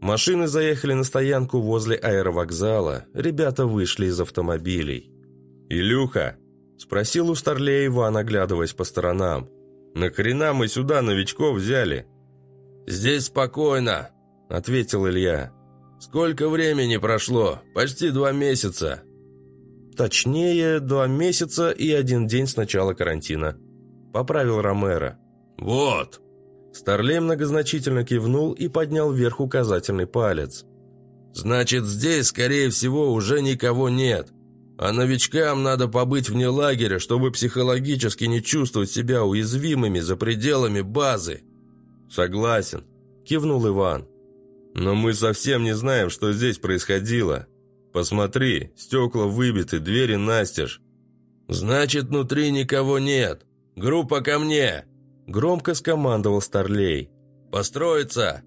Машины заехали на стоянку возле аэровокзала, ребята вышли из автомобилей. «Илюха?» – спросил у Старлея Иван, оглядываясь по сторонам. «Нахрена мы сюда новичков взяли?» «Здесь спокойно», – ответил Илья. «Сколько времени прошло? Почти два месяца». «Точнее, два месяца и один день с начала карантина», – поправил Ромеро. «Вот», Старлей многозначительно кивнул и поднял вверх указательный палец. «Значит, здесь, скорее всего, уже никого нет. А новичкам надо побыть вне лагеря, чтобы психологически не чувствовать себя уязвимыми за пределами базы». «Согласен», – кивнул Иван. «Но мы совсем не знаем, что здесь происходило. Посмотри, стекла выбиты, двери настежь». «Значит, внутри никого нет. Группа ко мне!» Громко скомандовал Старлей. «Построиться!»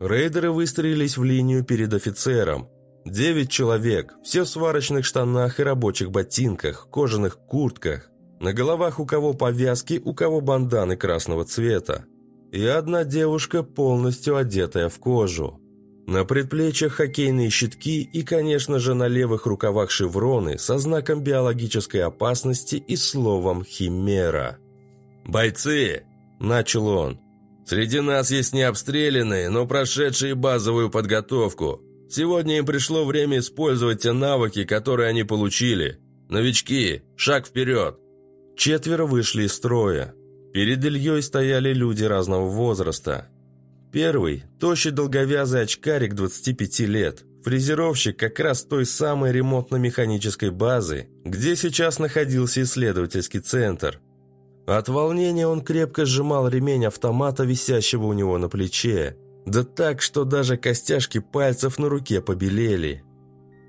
Рейдеры выстроились в линию перед офицером. Девять человек, все в сварочных штанах и рабочих ботинках, кожаных куртках. На головах у кого повязки, у кого банданы красного цвета. И одна девушка, полностью одетая в кожу. На предплечьях хоккейные щитки и, конечно же, на левых рукавах шевроны со знаком биологической опасности и словом «Химера». «Бойцы!» – начал он. «Среди нас есть необстрелянные, но прошедшие базовую подготовку. Сегодня им пришло время использовать те навыки, которые они получили. Новички, шаг вперед!» Четверо вышли из строя. Перед Ильей стояли люди разного возраста. Первый – тощий долговязый очкарик 25 лет, фрезеровщик как раз той самой ремонтно-механической базы, где сейчас находился исследовательский центр. От волнения он крепко сжимал ремень автомата, висящего у него на плече, да так, что даже костяшки пальцев на руке побелели.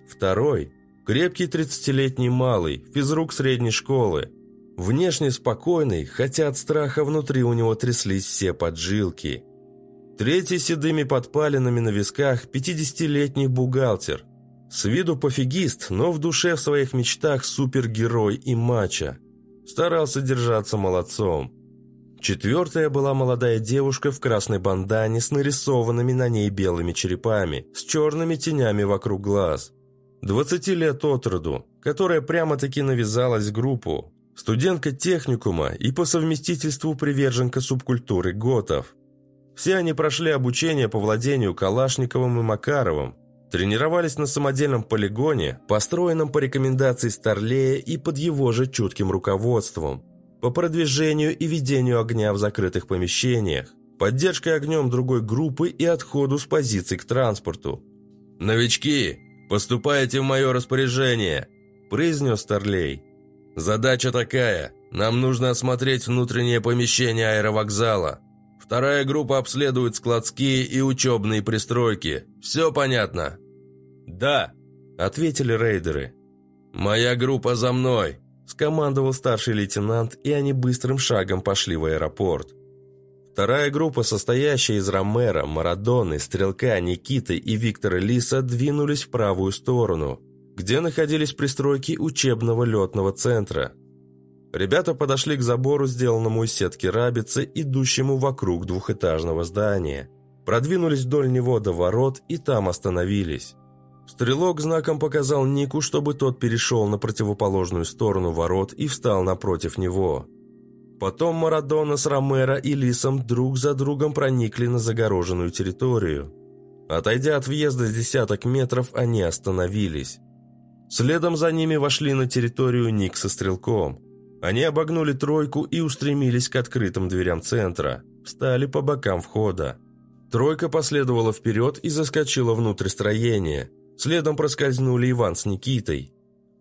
Второй – крепкий 30-летний малый, физрук средней школы. Внешне спокойный, хотя от страха внутри у него тряслись все поджилки – Третий седыми подпалинами на висках 50-летний бухгалтер. С виду пофигист, но в душе в своих мечтах супергерой и мачо. Старался держаться молодцом. Четвертая была молодая девушка в красной бандане с нарисованными на ней белыми черепами, с черными тенями вокруг глаз. 20 лет от роду, которая прямо-таки навязалась в группу. Студентка техникума и по совместительству приверженка субкультуры готов. Все они прошли обучение по владению Калашниковым и Макаровым, тренировались на самодельном полигоне, построенном по рекомендации Старлея и под его же чутким руководством, по продвижению и ведению огня в закрытых помещениях, поддержкой огнем другой группы и отходу с позиций к транспорту. «Новички, поступайте в мое распоряжение», – произнес Старлей. «Задача такая. Нам нужно осмотреть внутреннее помещение аэровокзала. Вторая группа обследует складские и учебные пристройки. Все понятно?» «Да», — ответили рейдеры. «Моя группа за мной», — скомандовал старший лейтенант, и они быстрым шагом пошли в аэропорт. Вторая группа, состоящая из Ромера, Марадоны, Стрелка, Никиты и Виктора Лиса, двинулись в правую сторону, где находились пристройки учебного летного центра. Ребята подошли к забору, сделанному из сетки рабицы, идущему вокруг двухэтажного здания. Продвинулись вдоль него до ворот и там остановились. Стрелок знаком показал Нику, чтобы тот перешел на противоположную сторону ворот и встал напротив него. Потом Марадона с Ромеро и Лисом друг за другом проникли на загороженную территорию. Отойдя от въезда с десяток метров, они остановились. Следом за ними вошли на территорию Ник со Стрелком – они обогнули тройку и устремились к открытым дверям центра. Встали по бокам входа. Тройка последовала вперед и заскочила внутрь строения. Следом проскользнули Иван с Никитой.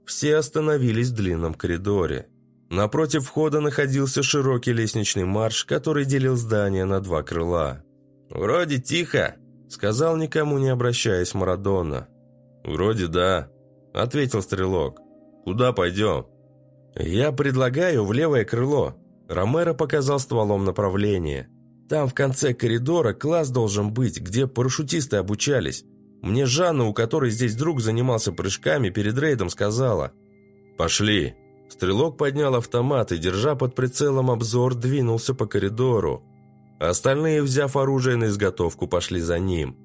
Все остановились в длинном коридоре. Напротив входа находился широкий лестничный марш, который делил здание на два крыла. «Вроде тихо», — сказал никому не обращаясь Марадона. «Вроде да», — ответил Стрелок. «Куда пойдем?» «Я предлагаю в левое крыло». Ромеро показал стволом направление. «Там в конце коридора класс должен быть, где парашютисты обучались. Мне Жанна, у которой здесь друг занимался прыжками, перед рейдом сказала». «Пошли». Стрелок поднял автомат и, держа под прицелом обзор, двинулся по коридору. Остальные, взяв оружие на изготовку, пошли за ним.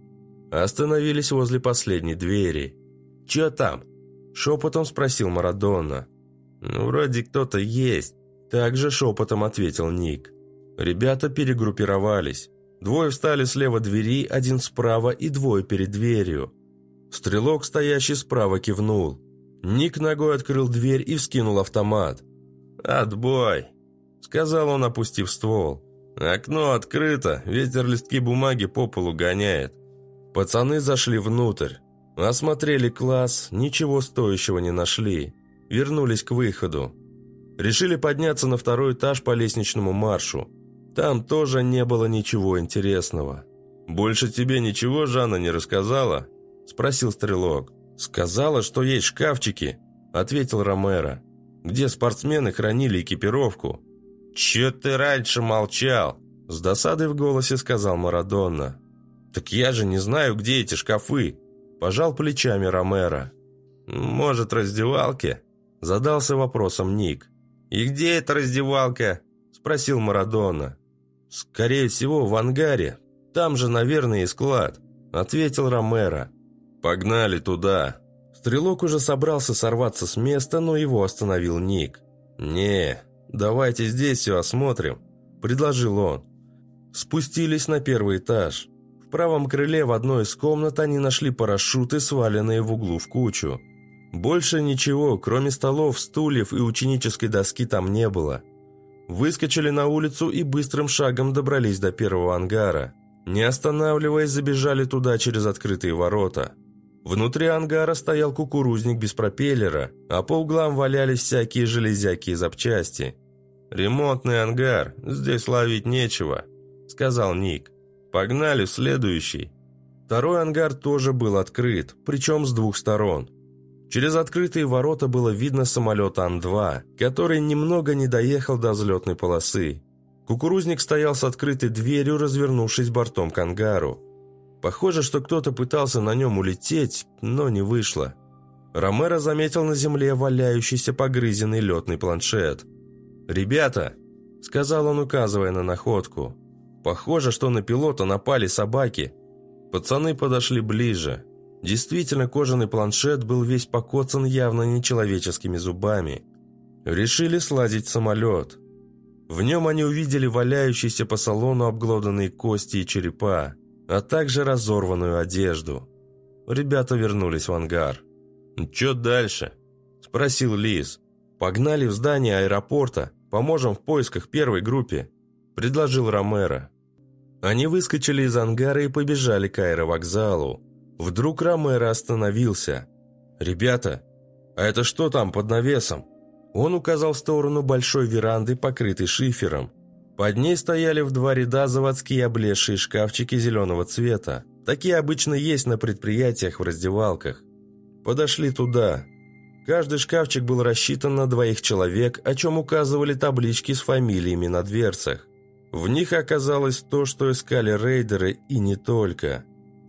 Остановились возле последней двери. «Чё там?» – шепотом спросил Марадона. «Ну, вроде кто-то есть», – также шепотом ответил Ник. Ребята перегруппировались. Двое встали слева двери, один справа и двое перед дверью. Стрелок, стоящий справа, кивнул. Ник ногой открыл дверь и вскинул автомат. «Отбой!» – сказал он, опустив ствол. «Окно открыто, ветер листки бумаги по полу гоняет». Пацаны зашли внутрь. Осмотрели класс, ничего стоящего не нашли вернулись к выходу. Решили подняться на второй этаж по лестничному маршу. Там тоже не было ничего интересного. «Больше тебе ничего Жанна не рассказала?» – спросил Стрелок. «Сказала, что есть шкафчики», – ответил Ромеро, «где спортсмены хранили экипировку». «Че ты раньше молчал?» – с досадой в голосе сказал Марадонна. «Так я же не знаю, где эти шкафы», – пожал плечами Ромеро. «Может, раздевалки?» Задался вопросом Ник. «И где эта раздевалка?» Спросил Марадона. «Скорее всего, в ангаре. Там же, наверное, и склад», Ответил Ромеро. «Погнали туда». Стрелок уже собрался сорваться с места, но его остановил Ник. «Не, давайте здесь все осмотрим», – предложил он. Спустились на первый этаж. В правом крыле в одной из комнат они нашли парашюты, сваленные в углу в кучу. Больше ничего, кроме столов, стульев и ученической доски там не было. Выскочили на улицу и быстрым шагом добрались до первого ангара. Не останавливаясь, забежали туда через открытые ворота. Внутри ангара стоял кукурузник без пропеллера, а по углам валялись всякие железяки и запчасти. «Ремонтный ангар, здесь ловить нечего», — сказал Ник. «Погнали в следующий». Второй ангар тоже был открыт, причем с двух сторон. Через открытые ворота было видно самолет Ан-2, который немного не доехал до взлетной полосы. Кукурузник стоял с открытой дверью, развернувшись бортом к ангару. Похоже, что кто-то пытался на нем улететь, но не вышло. Ромеро заметил на земле валяющийся погрызенный летный планшет. «Ребята!» – сказал он, указывая на находку. «Похоже, что на пилота напали собаки». Пацаны подошли ближе. Действительно, кожаный планшет был весь покоцан явно нечеловеческими зубами. Решили слазить самолет. В нем они увидели валяющиеся по салону обглоданные кости и черепа а также разорванную одежду. Ребята вернулись в ангар. «Чё дальше?» – спросил Лиз. «Погнали в здание аэропорта, поможем в поисках первой группе», – предложил Ромеро. Они выскочили из ангара и побежали к аэровокзалу. Вдруг Ромеро остановился. «Ребята, а это что там под навесом?» Он указал в сторону большой веранды, покрытой шифером. Под ней стояли в два ряда заводские облезшие шкафчики зеленого цвета. Такие обычно есть на предприятиях в раздевалках. Подошли туда. Каждый шкафчик был рассчитан на двоих человек, о чем указывали таблички с фамилиями на дверцах. В них оказалось то, что искали рейдеры, и не только.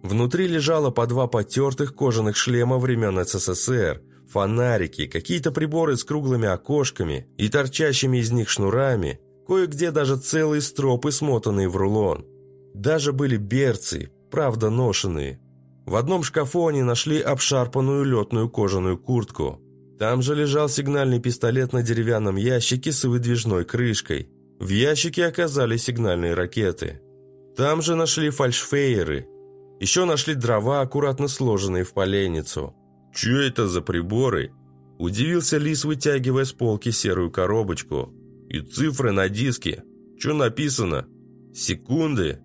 Внутри лежало по два потертых кожаных шлема времен СССР, фонарики, какие-то приборы с круглыми окошками и торчащими из них шнурами, Кое-где даже целые стропы, смотанные в рулон. Даже были берцы, правда ношенные. В одном шкафу они нашли обшарпанную летную кожаную куртку. Там же лежал сигнальный пистолет на деревянном ящике с выдвижной крышкой. В ящике оказались сигнальные ракеты. Там же нашли фальшфейеры. Еще нашли дрова, аккуратно сложенные в поленницу. «Че это за приборы?» Удивился Лис, вытягивая с полки серую коробочку. И цифры на диске. Что написано? Секунды?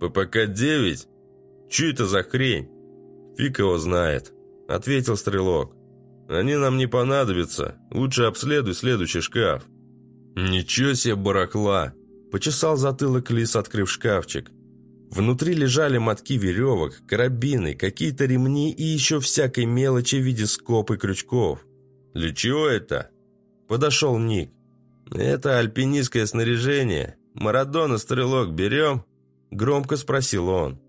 ППК-9? Че это за хрень? Фиг его знает, ответил Стрелок. Они нам не понадобятся. Лучше обследуй следующий шкаф. Ничего себе барахла! Почесал затылок Лис, открыв шкафчик. Внутри лежали мотки веревок, карабины, какие-то ремни и еще всякой мелочи в виде скоб и крючков. «Для чего это?» Подошел Ник. «Это альпинистское снаряжение. Марадона, стрелок, берем?» Громко спросил он.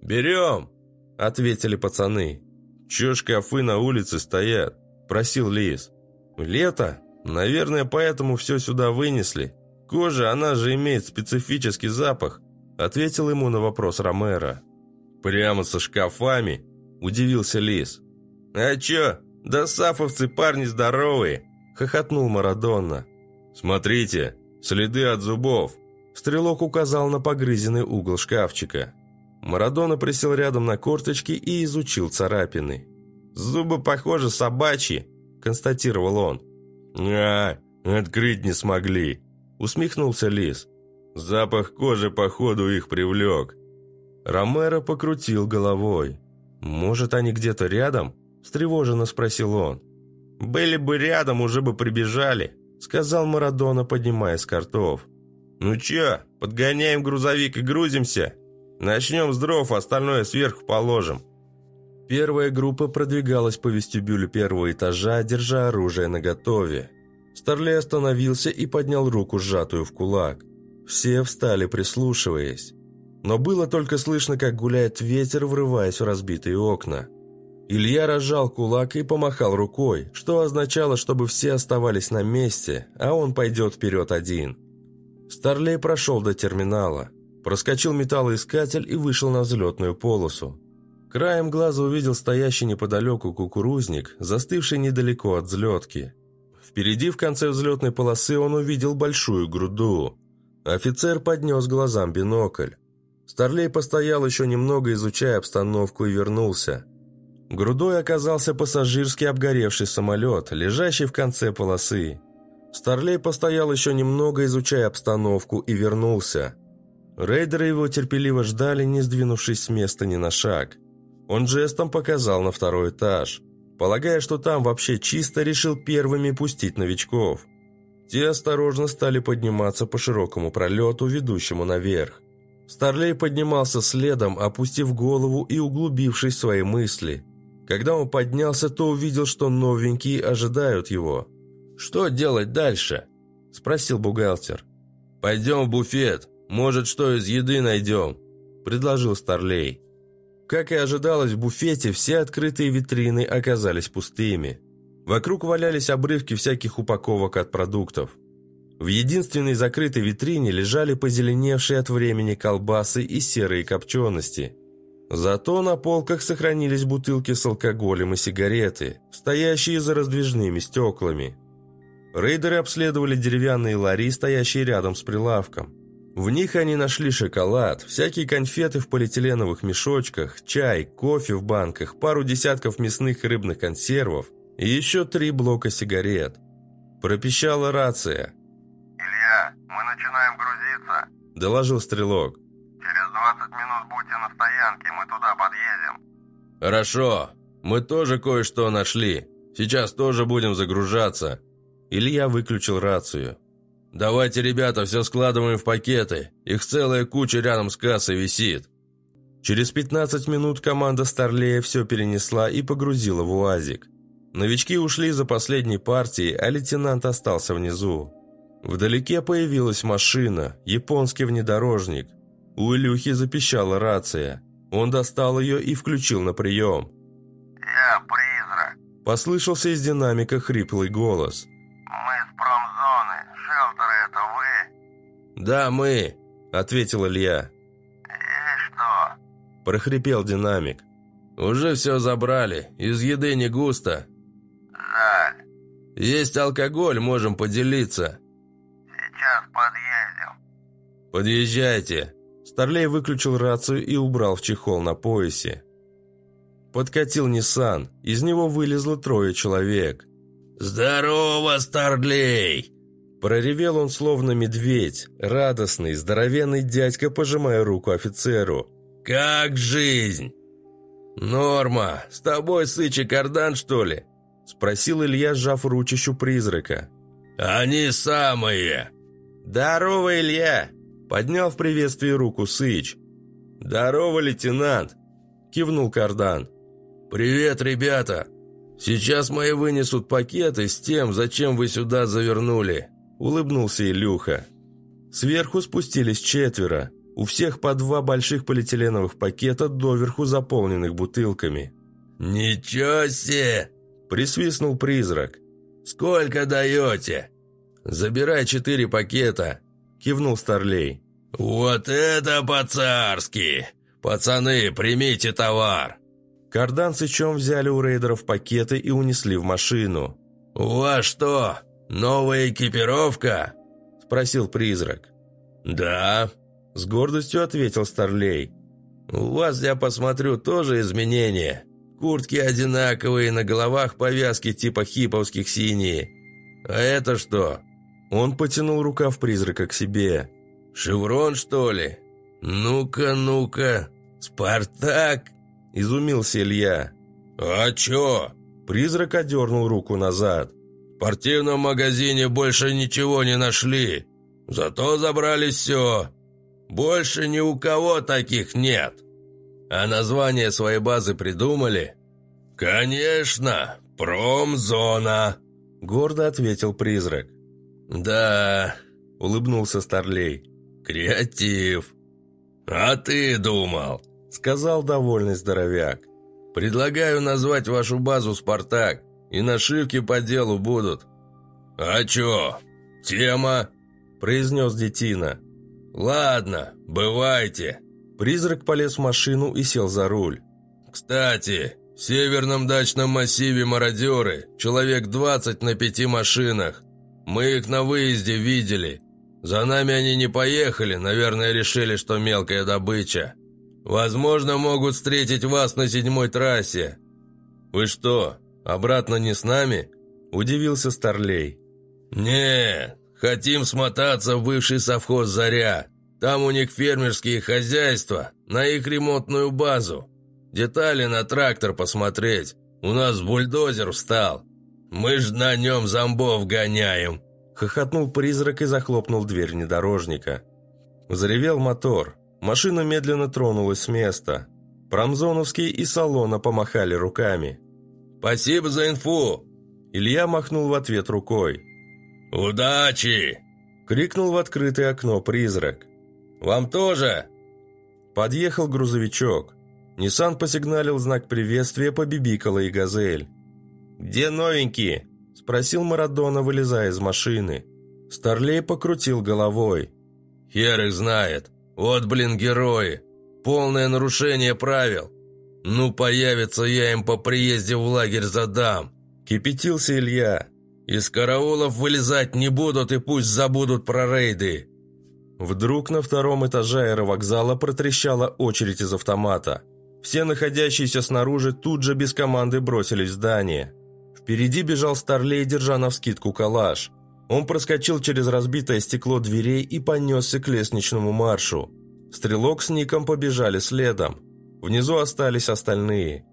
«Берем!» – ответили пацаны. «Че шкафы на улице стоят?» – просил Лис. «Лето? Наверное, поэтому все сюда вынесли. Кожа, она же имеет специфический запах», – ответил ему на вопрос Ромеро. «Прямо со шкафами?» – удивился Лис. «А че, да сафовцы парни здоровые!» – хохотнул Марадонна. «Смотрите, следы от зубов!» Стрелок указал на погрызенный угол шкафчика. Марадона присел рядом на корточки и изучил царапины. «Зубы, похоже, собачьи», – констатировал он. «А, открыть не смогли», – усмехнулся Лис. «Запах кожи, походу, их привлек». Ромеро покрутил головой. «Может, они где-то рядом?» – встревоженно спросил он. «Были бы рядом, уже бы прибежали», сказал Марадона, поднимая с картов. «Ну чё, подгоняем грузовик и грузимся? Начнем с дров, остальное сверху положим». Первая группа продвигалась по вестибюлю первого этажа, держа оружие наготове. Старлей остановился и поднял руку, сжатую в кулак. Все встали, прислушиваясь. Но было только слышно, как гуляет ветер, врываясь в разбитые окна. Илья разжал кулак и помахал рукой, что означало, чтобы все оставались на месте, а он пойдет вперед один. Старлей прошел до терминала, проскочил металлоискатель и вышел на взлетную полосу. Краем глаза увидел стоящий неподалеку кукурузник, застывший недалеко от взлетки. Впереди в конце взлетной полосы он увидел большую груду. Офицер поднес глазам бинокль. Старлей постоял еще немного, изучая обстановку, и вернулся. Грудой оказался пассажирский обгоревший самолет, лежащий в конце полосы. Старлей постоял еще немного, изучая обстановку, и вернулся. Рейдеры его терпеливо ждали, не сдвинувшись с места ни на шаг. Он жестом показал на второй этаж. Полагая, что там вообще чисто, решил первыми пустить новичков. Те осторожно стали подниматься по широкому пролету, ведущему наверх. Старлей поднимался следом, опустив голову и углубившись в свои мысли. Когда он поднялся, то увидел, что новенькие ожидают его. «Что делать дальше?» – спросил бухгалтер. «Пойдем в буфет. Может, что из еды найдем», – предложил Старлей. Как и ожидалось, в буфете все открытые витрины оказались пустыми. Вокруг валялись обрывки всяких упаковок от продуктов. В единственной закрытой витрине лежали позеленевшие от времени колбасы и серые копчености. Зато на полках сохранились бутылки с алкоголем и сигареты, стоящие за раздвижными стеклами. Рейдеры обследовали деревянные лари, стоящие рядом с прилавком. В них они нашли шоколад, всякие конфеты в полиэтиленовых мешочках, чай, кофе в банках, пару десятков мясных и рыбных консервов еще три блока сигарет. Пропищала рация. «Илья, мы начинаем грузиться», – доложил стрелок. «Через 20 минут будьте на стоянке, мы туда подъедем». «Хорошо, мы тоже кое-что нашли. Сейчас тоже будем загружаться». Илья выключил рацию. «Давайте, ребята, все складываем в пакеты. Их целая куча рядом с кассой висит». Через 15 минут команда Старлея все перенесла и погрузила в УАЗик. Новички ушли за последней партией, а лейтенант остался внизу. Вдалеке появилась машина, японский внедорожник. У Илюхи запищала рация. Он достал ее и включил на прием. «Я призрак», – послышался из динамика хриплый голос. «Мы с промзоны. Шелтер это вы?» «Да, мы», – ответил Илья. «И что?» – прохрипел динамик. «Уже все забрали. Из еды не густо». «Жаль. Есть алкоголь, можем поделиться». Сейчас подъедем». «Подъезжайте». Старлей выключил рацию и убрал в чехол на поясе. Подкатил Ниссан. Из него вылезло трое человек. «Здорово, Старлей!» Проревел он словно медведь, радостный, здоровенный дядька, пожимая руку офицеру. «Как жизнь?» «Норма, с тобой Сычи Кардан, что ли?» Спросил Илья, сжав ручищу призрака. «Они самые!» «Здорово, Илья!» Поднял в приветствии руку Сыч. «Здорово, лейтенант!» Кивнул Кардан. «Привет, ребята! Сейчас мои вынесут пакеты с тем, зачем вы сюда завернули!» Улыбнулся Илюха. Сверху спустились четверо. У всех по два больших полиэтиленовых пакета, доверху заполненных бутылками. «Ничего себе!» – присвистнул призрак. «Сколько даете?» «Забирай четыре пакета», – кивнул Старлей. «Вот это по-царски! Пацаны, примите товар!» Кардан с взяли у рейдеров пакеты и унесли в машину. «У вас что, новая экипировка?» – спросил призрак. «Да», – с гордостью ответил Старлей. «У вас, я посмотрю, тоже изменения. Куртки одинаковые, на головах повязки типа хиповских синие. А это что?» Он потянул рукав призрака к себе. «Шеврон, что ли? Ну-ка, ну-ка. Спартак!» Изумился Илья. «А чё?» Призрак одернул руку назад. «В спортивном магазине больше ничего не нашли. Зато забрали все. Больше ни у кого таких нет. А название своей базы придумали?» «Конечно, промзона», — гордо ответил призрак. «Да», — улыбнулся Старлей, — «креатив». «А ты думал?» — сказал довольный здоровяк. «Предлагаю назвать вашу базу «Спартак», и нашивки по делу будут». «А чё? Тема?» — произнес Детина. «Ладно, бывайте». Призрак полез в машину и сел за руль. «Кстати, в северном дачном массиве мародеры, человек 20 на пяти машинах. Мы их на выезде видели. За нами они не поехали, наверное, решили, что мелкая добыча. Возможно, могут встретить вас на седьмой трассе. Вы что, обратно не с нами? Удивился Старлей. Нет, хотим смотаться в бывший совхоз «Заря». Там у них фермерские хозяйства, на их ремонтную базу. Детали на трактор посмотреть. У нас бульдозер встал. Мы ж на нем зомбов гоняем!» Хохотнул призрак и захлопнул дверь внедорожника. Заревел мотор. Машина медленно тронулась с места. Промзоновский и Салона помахали руками. «Спасибо за инфу!» Илья махнул в ответ рукой. «Удачи!» Крикнул в открытое окно призрак. «Вам тоже!» Подъехал грузовичок. Ниссан посигналил знак приветствия, побибикала и «Газель». «Где новенькие?» – спросил Марадона, вылезая из машины. Старлей покрутил головой. «Хер их знает. Вот, блин, герои. Полное нарушение правил. Ну, появится я им по приезде в лагерь задам». Кипятился Илья. «Из караулов вылезать не будут и пусть забудут про рейды». Вдруг на втором этаже аэровокзала протрещала очередь из автомата. Все находящиеся снаружи тут же без команды бросились в здание. Впереди бежал Старлей, держа навскидку калаш. Он проскочил через разбитое стекло дверей и понесся к лестничному маршу. Стрелок с Ником побежали следом. Внизу остались остальные.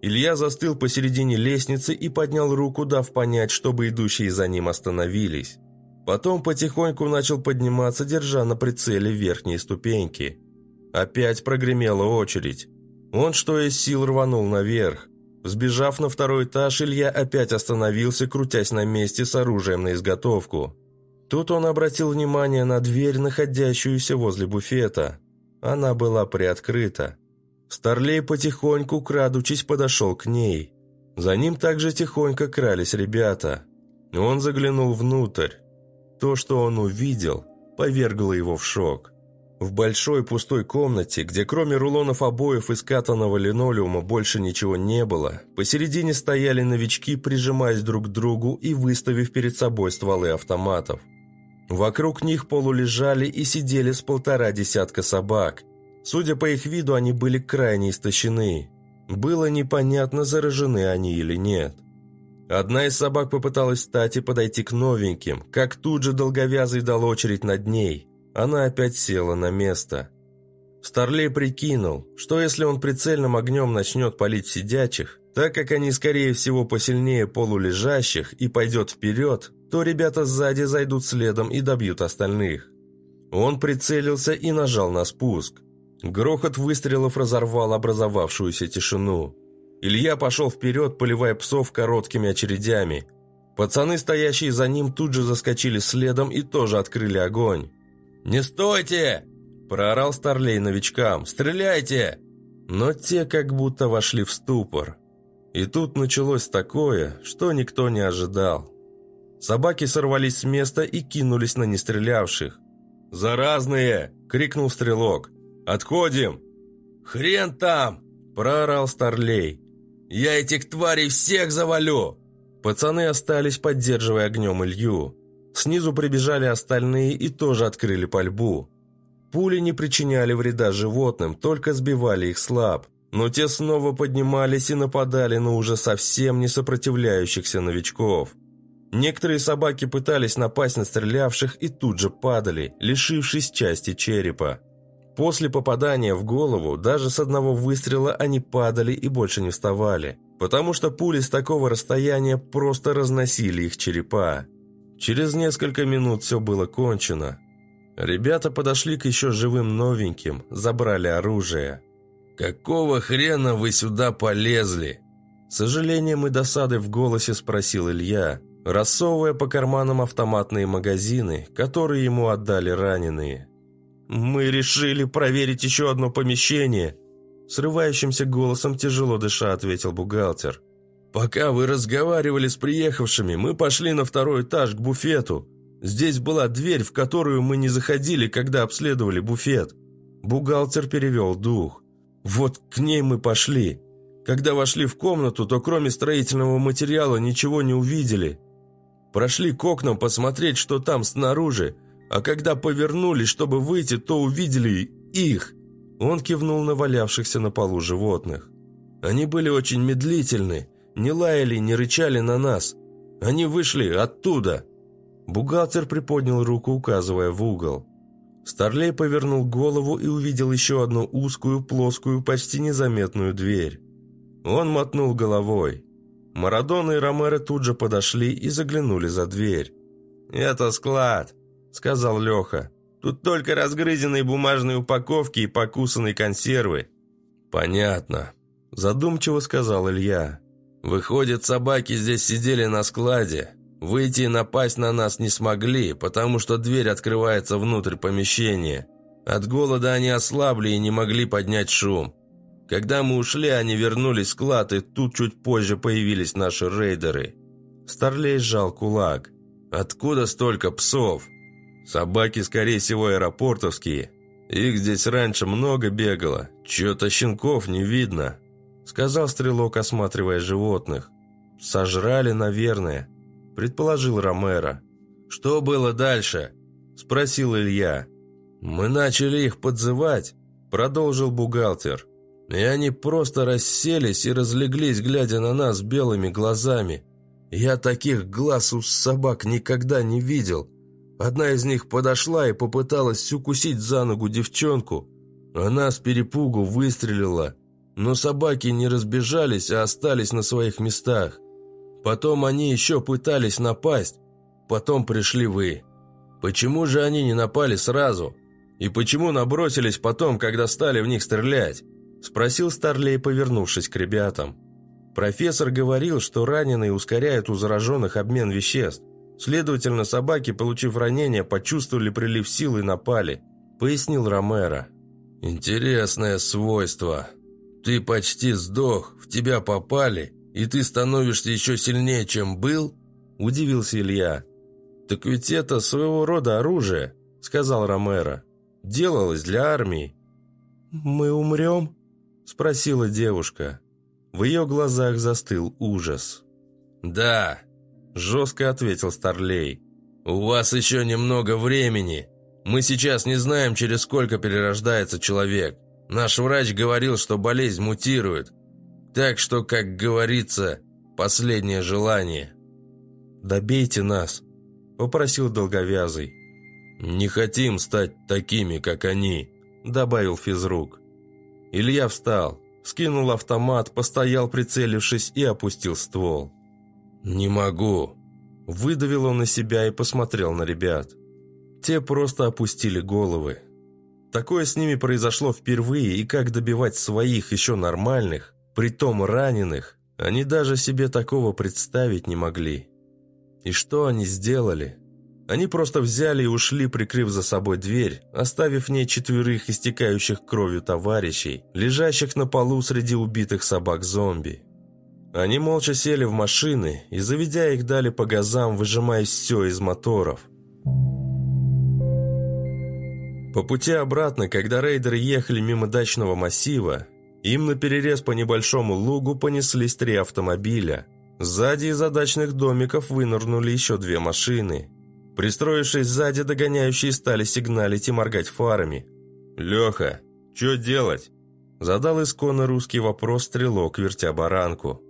Илья застыл посередине лестницы и поднял руку, дав понять, чтобы идущие за ним остановились. Потом потихоньку начал подниматься, держа на прицеле верхние ступеньки. Опять прогремела очередь. Он, что из сил, рванул наверх. Сбежав на второй этаж, Илья опять остановился, крутясь на месте с оружием на изготовку. Тут он обратил внимание на дверь, находящуюся возле буфета. Она была приоткрыта. Старлей потихоньку, крадучись, подошел к ней. За ним также тихонько крались ребята. Он заглянул внутрь. То, что он увидел, повергло его в шок. В большой пустой комнате, где кроме рулонов обоев и скатанного линолеума больше ничего не было, посередине стояли новички, прижимаясь друг к другу и выставив перед собой стволы автоматов. Вокруг них полулежали и сидели с полтора десятка собак. Судя по их виду, они были крайне истощены. Было непонятно, заражены они или нет. Одна из собак попыталась встать и подойти к новеньким, как тут же долговязый дал очередь над ней. Она опять села на место. Старлей прикинул, что если он прицельным огнем начнет палить сидячих, так как они, скорее всего, посильнее полулежащих и пойдет вперед, то ребята сзади зайдут следом и добьют остальных. Он прицелился и нажал на спуск. Грохот выстрелов разорвал образовавшуюся тишину. Илья пошел вперед, поливая псов короткими очередями. Пацаны, стоящие за ним, тут же заскочили следом и тоже открыли огонь. «Не стойте!» – проорал Старлей новичкам. «Стреляйте!» Но те как будто вошли в ступор. И тут началось такое, что никто не ожидал. Собаки сорвались с места и кинулись на нестрелявших. «Заразные!» – крикнул стрелок. «Отходим!» «Хрен там!» – проорал Старлей. «Я этих тварей всех завалю!» Пацаны остались, поддерживая огнем Илью. Снизу прибежали остальные и тоже открыли пальбу. Пули не причиняли вреда животным, только сбивали их слаб. Но те снова поднимались и нападали на уже совсем не сопротивляющихся новичков. Некоторые собаки пытались напасть на стрелявших и тут же падали, лишившись части черепа. После попадания в голову даже с одного выстрела они падали и больше не вставали, потому что пули с такого расстояния просто разносили их черепа. Через несколько минут все было кончено. Ребята подошли к еще живым новеньким, забрали оружие. «Какого хрена вы сюда полезли?» Сожалением и досадой в голосе спросил Илья, рассовывая по карманам автоматные магазины, которые ему отдали раненые. «Мы решили проверить еще одно помещение», срывающимся голосом тяжело дыша ответил бухгалтер. «Пока вы разговаривали с приехавшими, мы пошли на второй этаж к буфету. Здесь была дверь, в которую мы не заходили, когда обследовали буфет». Бухгалтер перевел дух. «Вот к ней мы пошли. Когда вошли в комнату, то кроме строительного материала ничего не увидели. Прошли к окнам посмотреть, что там снаружи, а когда повернулись, чтобы выйти, то увидели их». Он кивнул на валявшихся на полу животных. Они были очень медлительны, не лаяли, не рычали на нас. Они вышли оттуда. Бухгалтер приподнял руку, указывая в угол. Старлей повернул голову и увидел еще одну узкую, плоскую, почти незаметную дверь. Он мотнул головой. Марадона и Ромеро тут же подошли и заглянули за дверь. «Это склад», — сказал Леха. «Тут только разгрызенные бумажные упаковки и покусанные консервы». «Понятно», — задумчиво сказал Илья. «Выходит, собаки здесь сидели на складе, Выйти и напасть на нас не смогли, потому что дверь открывается внутрь помещения. От голода они ослабли и не могли поднять шум. Когда мы ушли, они вернулись в склад, и тут чуть позже появились наши рейдеры. Старлей сжал кулак. «Откуда столько псов?» «Собаки, скорее всего, аэропортовские. Их здесь раньше много бегало. Чего-то щенков не видно», — сказал стрелок, осматривая животных. «Сожрали, наверное» предположил Ромеро. «Что было дальше?» – спросил Илья. «Мы начали их подзывать», – продолжил бухгалтер. «И они просто расселись и разлеглись, глядя на нас белыми глазами. Я таких глаз у собак никогда не видел. Одна из них подошла и попыталась укусить за ногу девчонку. Она с перепугу выстрелила, но собаки не разбежались, а остались на своих местах. Потом они еще пытались напасть. Потом пришли вы. Почему же они не напали сразу? И почему набросились потом, когда стали в них стрелять?» Спросил Старлей, повернувшись к ребятам. Профессор говорил, что раненые ускоряют у зараженных обмен веществ. Следовательно, собаки, получив ранение, почувствовали прилив сил и напали, пояснил Ромеро. «Интересное свойство. Ты почти сдох, в тебя попали, «И ты становишься еще сильнее, чем был?» – удивился Илья. «Так ведь это своего рода оружие», – сказал Ромеро. «Делалось для армии». «Мы умрем?» – спросила девушка. В ее глазах застыл ужас. «Да», – жестко ответил Старлей. «У вас еще немного времени. Мы сейчас не знаем, через сколько перерождается человек. Наш врач говорил, что болезнь мутирует. Так что, как говорится, последнее желание. «Добейте нас», — попросил Долговязый. «Не хотим стать такими, как они», — добавил физрук. Илья встал, скинул автомат, постоял, прицелившись, и опустил ствол. «Не могу», — выдавил он на себя и посмотрел на ребят. Те просто опустили головы. Такое с ними произошло впервые, и как добивать своих еще нормальных, притом раненых, они даже себе такого представить не могли. И что они сделали? Они просто взяли и ушли, прикрыв за собой дверь, оставив в ней четверых истекающих кровью товарищей, лежащих на полу среди убитых собак-зомби. Они молча сели в машины и, заведя их, дали по газам, выжимая все из моторов. По пути обратно, когда рейдеры ехали мимо дачного массива, им на перерез по небольшому лугу понеслись три автомобиля. Сзади из задачных домиков вынырнули еще две машины. Пристроившись сзади, догоняющие стали сигналить и моргать фарами. «Леха, что делать?» Задал исконно русский вопрос стрелок, вертя баранку.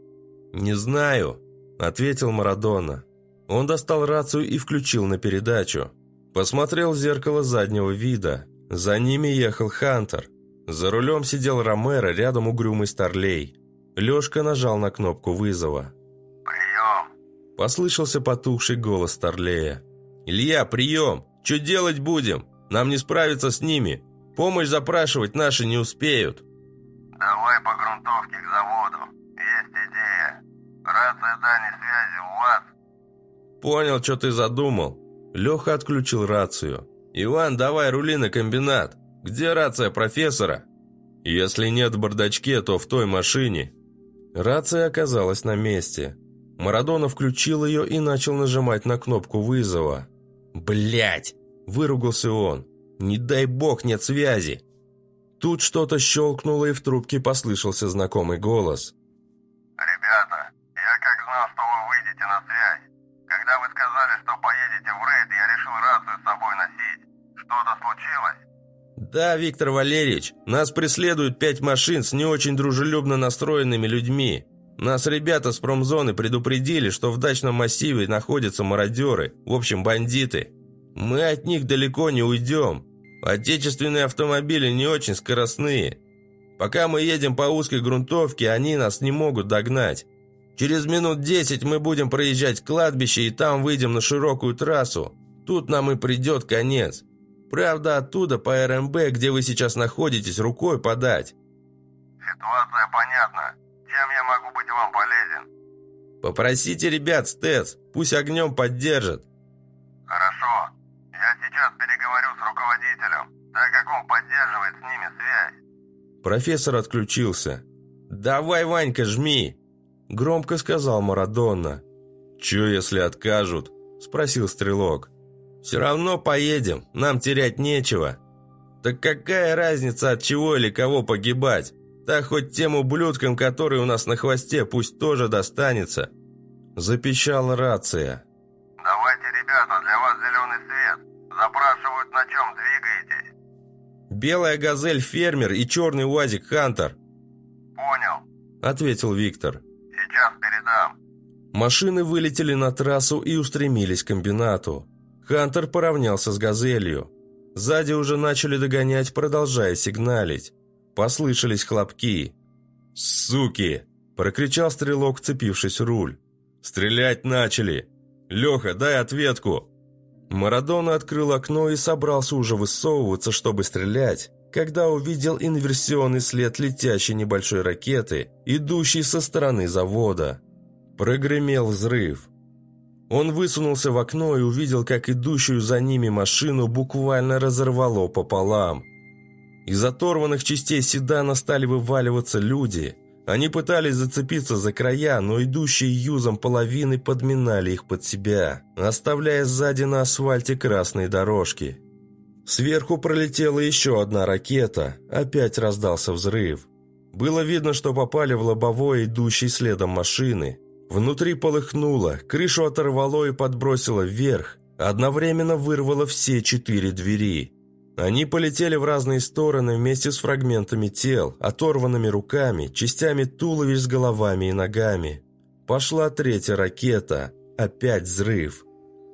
«Не знаю», — ответил Марадона. Он достал рацию и включил на передачу. Посмотрел в зеркало заднего вида. За ними ехал Хантер. За рулем сидел Ромеро, рядом угрюмый Старлей. Лешка нажал на кнопку вызова. «Прием!» Послышался потухший голос Старлея. «Илья, прием! Что делать будем? Нам не справиться с ними. Помощь запрашивать наши не успеют». «Давай по грунтовке к заводу. Есть идея. Рация дальней связи у вас?» «Понял, что ты задумал». Леха отключил рацию. «Иван, давай рули на комбинат. Где рация профессора?» «Если нет в бардачке, то в той машине». Рация оказалась на месте. Марадона включил ее и начал нажимать на кнопку вызова. Блять! выругался он. «Не дай бог нет связи!» Тут что-то щелкнуло, и в трубке послышался знакомый голос. «Ребята, я как знал, что вы выйдете на связь. Когда вы сказали, что поедете в рейд, я решил рацию с собой носить. Что-то случилось?» «Да, Виктор Валерьевич, нас преследуют пять машин с не очень дружелюбно настроенными людьми. Нас ребята с промзоны предупредили, что в дачном массиве находятся мародеры, в общем, бандиты. Мы от них далеко не уйдем. Отечественные автомобили не очень скоростные. Пока мы едем по узкой грунтовке, они нас не могут догнать. Через минут десять мы будем проезжать кладбище и там выйдем на широкую трассу. Тут нам и придет конец. Правда, оттуда по РМБ, где вы сейчас находитесь, рукой подать. Ситуация понятна. Чем я могу быть вам полезен? Попросите ребят с ТЭЦ, пусть огнем поддержат. Хорошо. Я сейчас переговорю с руководителем, так как он поддерживает с ними связь. Профессор отключился. «Давай, Ванька, жми!» Громко сказал Марадонна. «Че, если откажут?» Спросил Стрелок. «Все равно поедем, нам терять нечего». «Так какая разница, от чего или кого погибать? Так хоть тем ублюдкам, которые у нас на хвосте, пусть тоже достанется». Запищала рация. Давайте, ребята, для вас зеленый свет. Запрашивают, на чем двигаетесь. «Белая газель Фермер и черный УАЗик Хантер», Понял. — ответил Виктор. Сейчас передам. Машины вылетели на трассу и устремились к комбинату. Хантер поравнялся с «Газелью». Сзади уже начали догонять, продолжая сигналить. Послышались хлопки. «Суки!» – прокричал стрелок, вцепившись в руль. «Стрелять начали! Леха, дай ответку!» Марадона открыл окно и собрался уже высовываться, чтобы стрелять, когда увидел инверсионный след летящей небольшой ракеты, идущей со стороны завода. Прогремел взрыв. Он высунулся в окно и увидел, как идущую за ними машину буквально разорвало пополам. Из оторванных частей седана стали вываливаться люди. Они пытались зацепиться за края, но идущие юзом половины подминали их под себя, оставляя сзади на асфальте красные дорожки. Сверху пролетела еще одна ракета, опять раздался взрыв. Было видно, что попали в лобовое идущей следом машины. Внутри полыхнуло, крышу оторвало и подбросило вверх, одновременно вырвало все четыре двери. Они полетели в разные стороны вместе с фрагментами тел, оторванными руками, частями туловищ с головами и ногами. Пошла третья ракета, опять взрыв.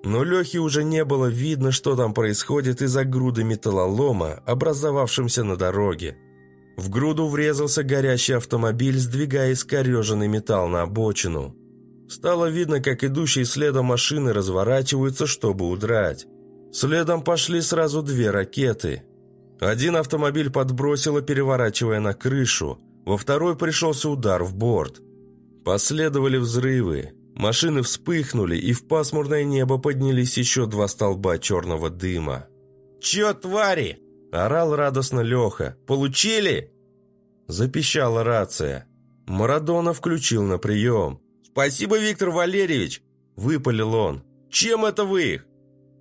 Но Лехе уже не было видно, что там происходит из-за груды металлолома, образовавшимся на дороге. В груду врезался горящий автомобиль, сдвигая искореженный металл на обочину. Стало видно, как идущие следом машины разворачиваются, чтобы удрать. Следом пошли сразу две ракеты. Один автомобиль подбросило, переворачивая на крышу, во второй пришелся удар в борт. Последовали взрывы. Машины вспыхнули, и в пасмурное небо поднялись еще два столба черного дыма. «Че, твари?» – орал радостно Леха. «Получили?» Запищала рация. Марадона включил на прием. «Спасибо, Виктор Валерьевич!» – выпалил он. «Чем это вы их?»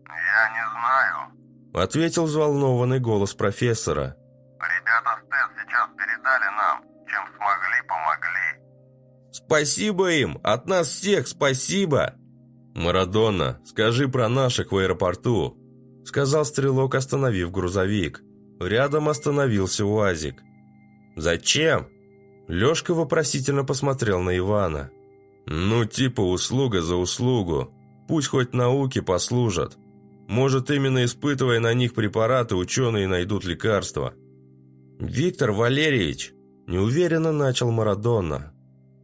Я не знаю. Ответил взволнованный голос профессора. Ребята с ТЭС сейчас передали нам. Чем смогли, помогли. «Спасибо им! От нас всех спасибо!» «Марадона, скажи про наших в аэропорту», — сказал стрелок, остановив грузовик. Рядом остановился УАЗик. «Зачем?» Лешка вопросительно посмотрел на Ивана. «Ну, типа услуга за услугу. Пусть хоть науки послужат. Может, именно испытывая на них препараты, ученые найдут лекарства». «Виктор Валерьевич», – неуверенно начал Марадона.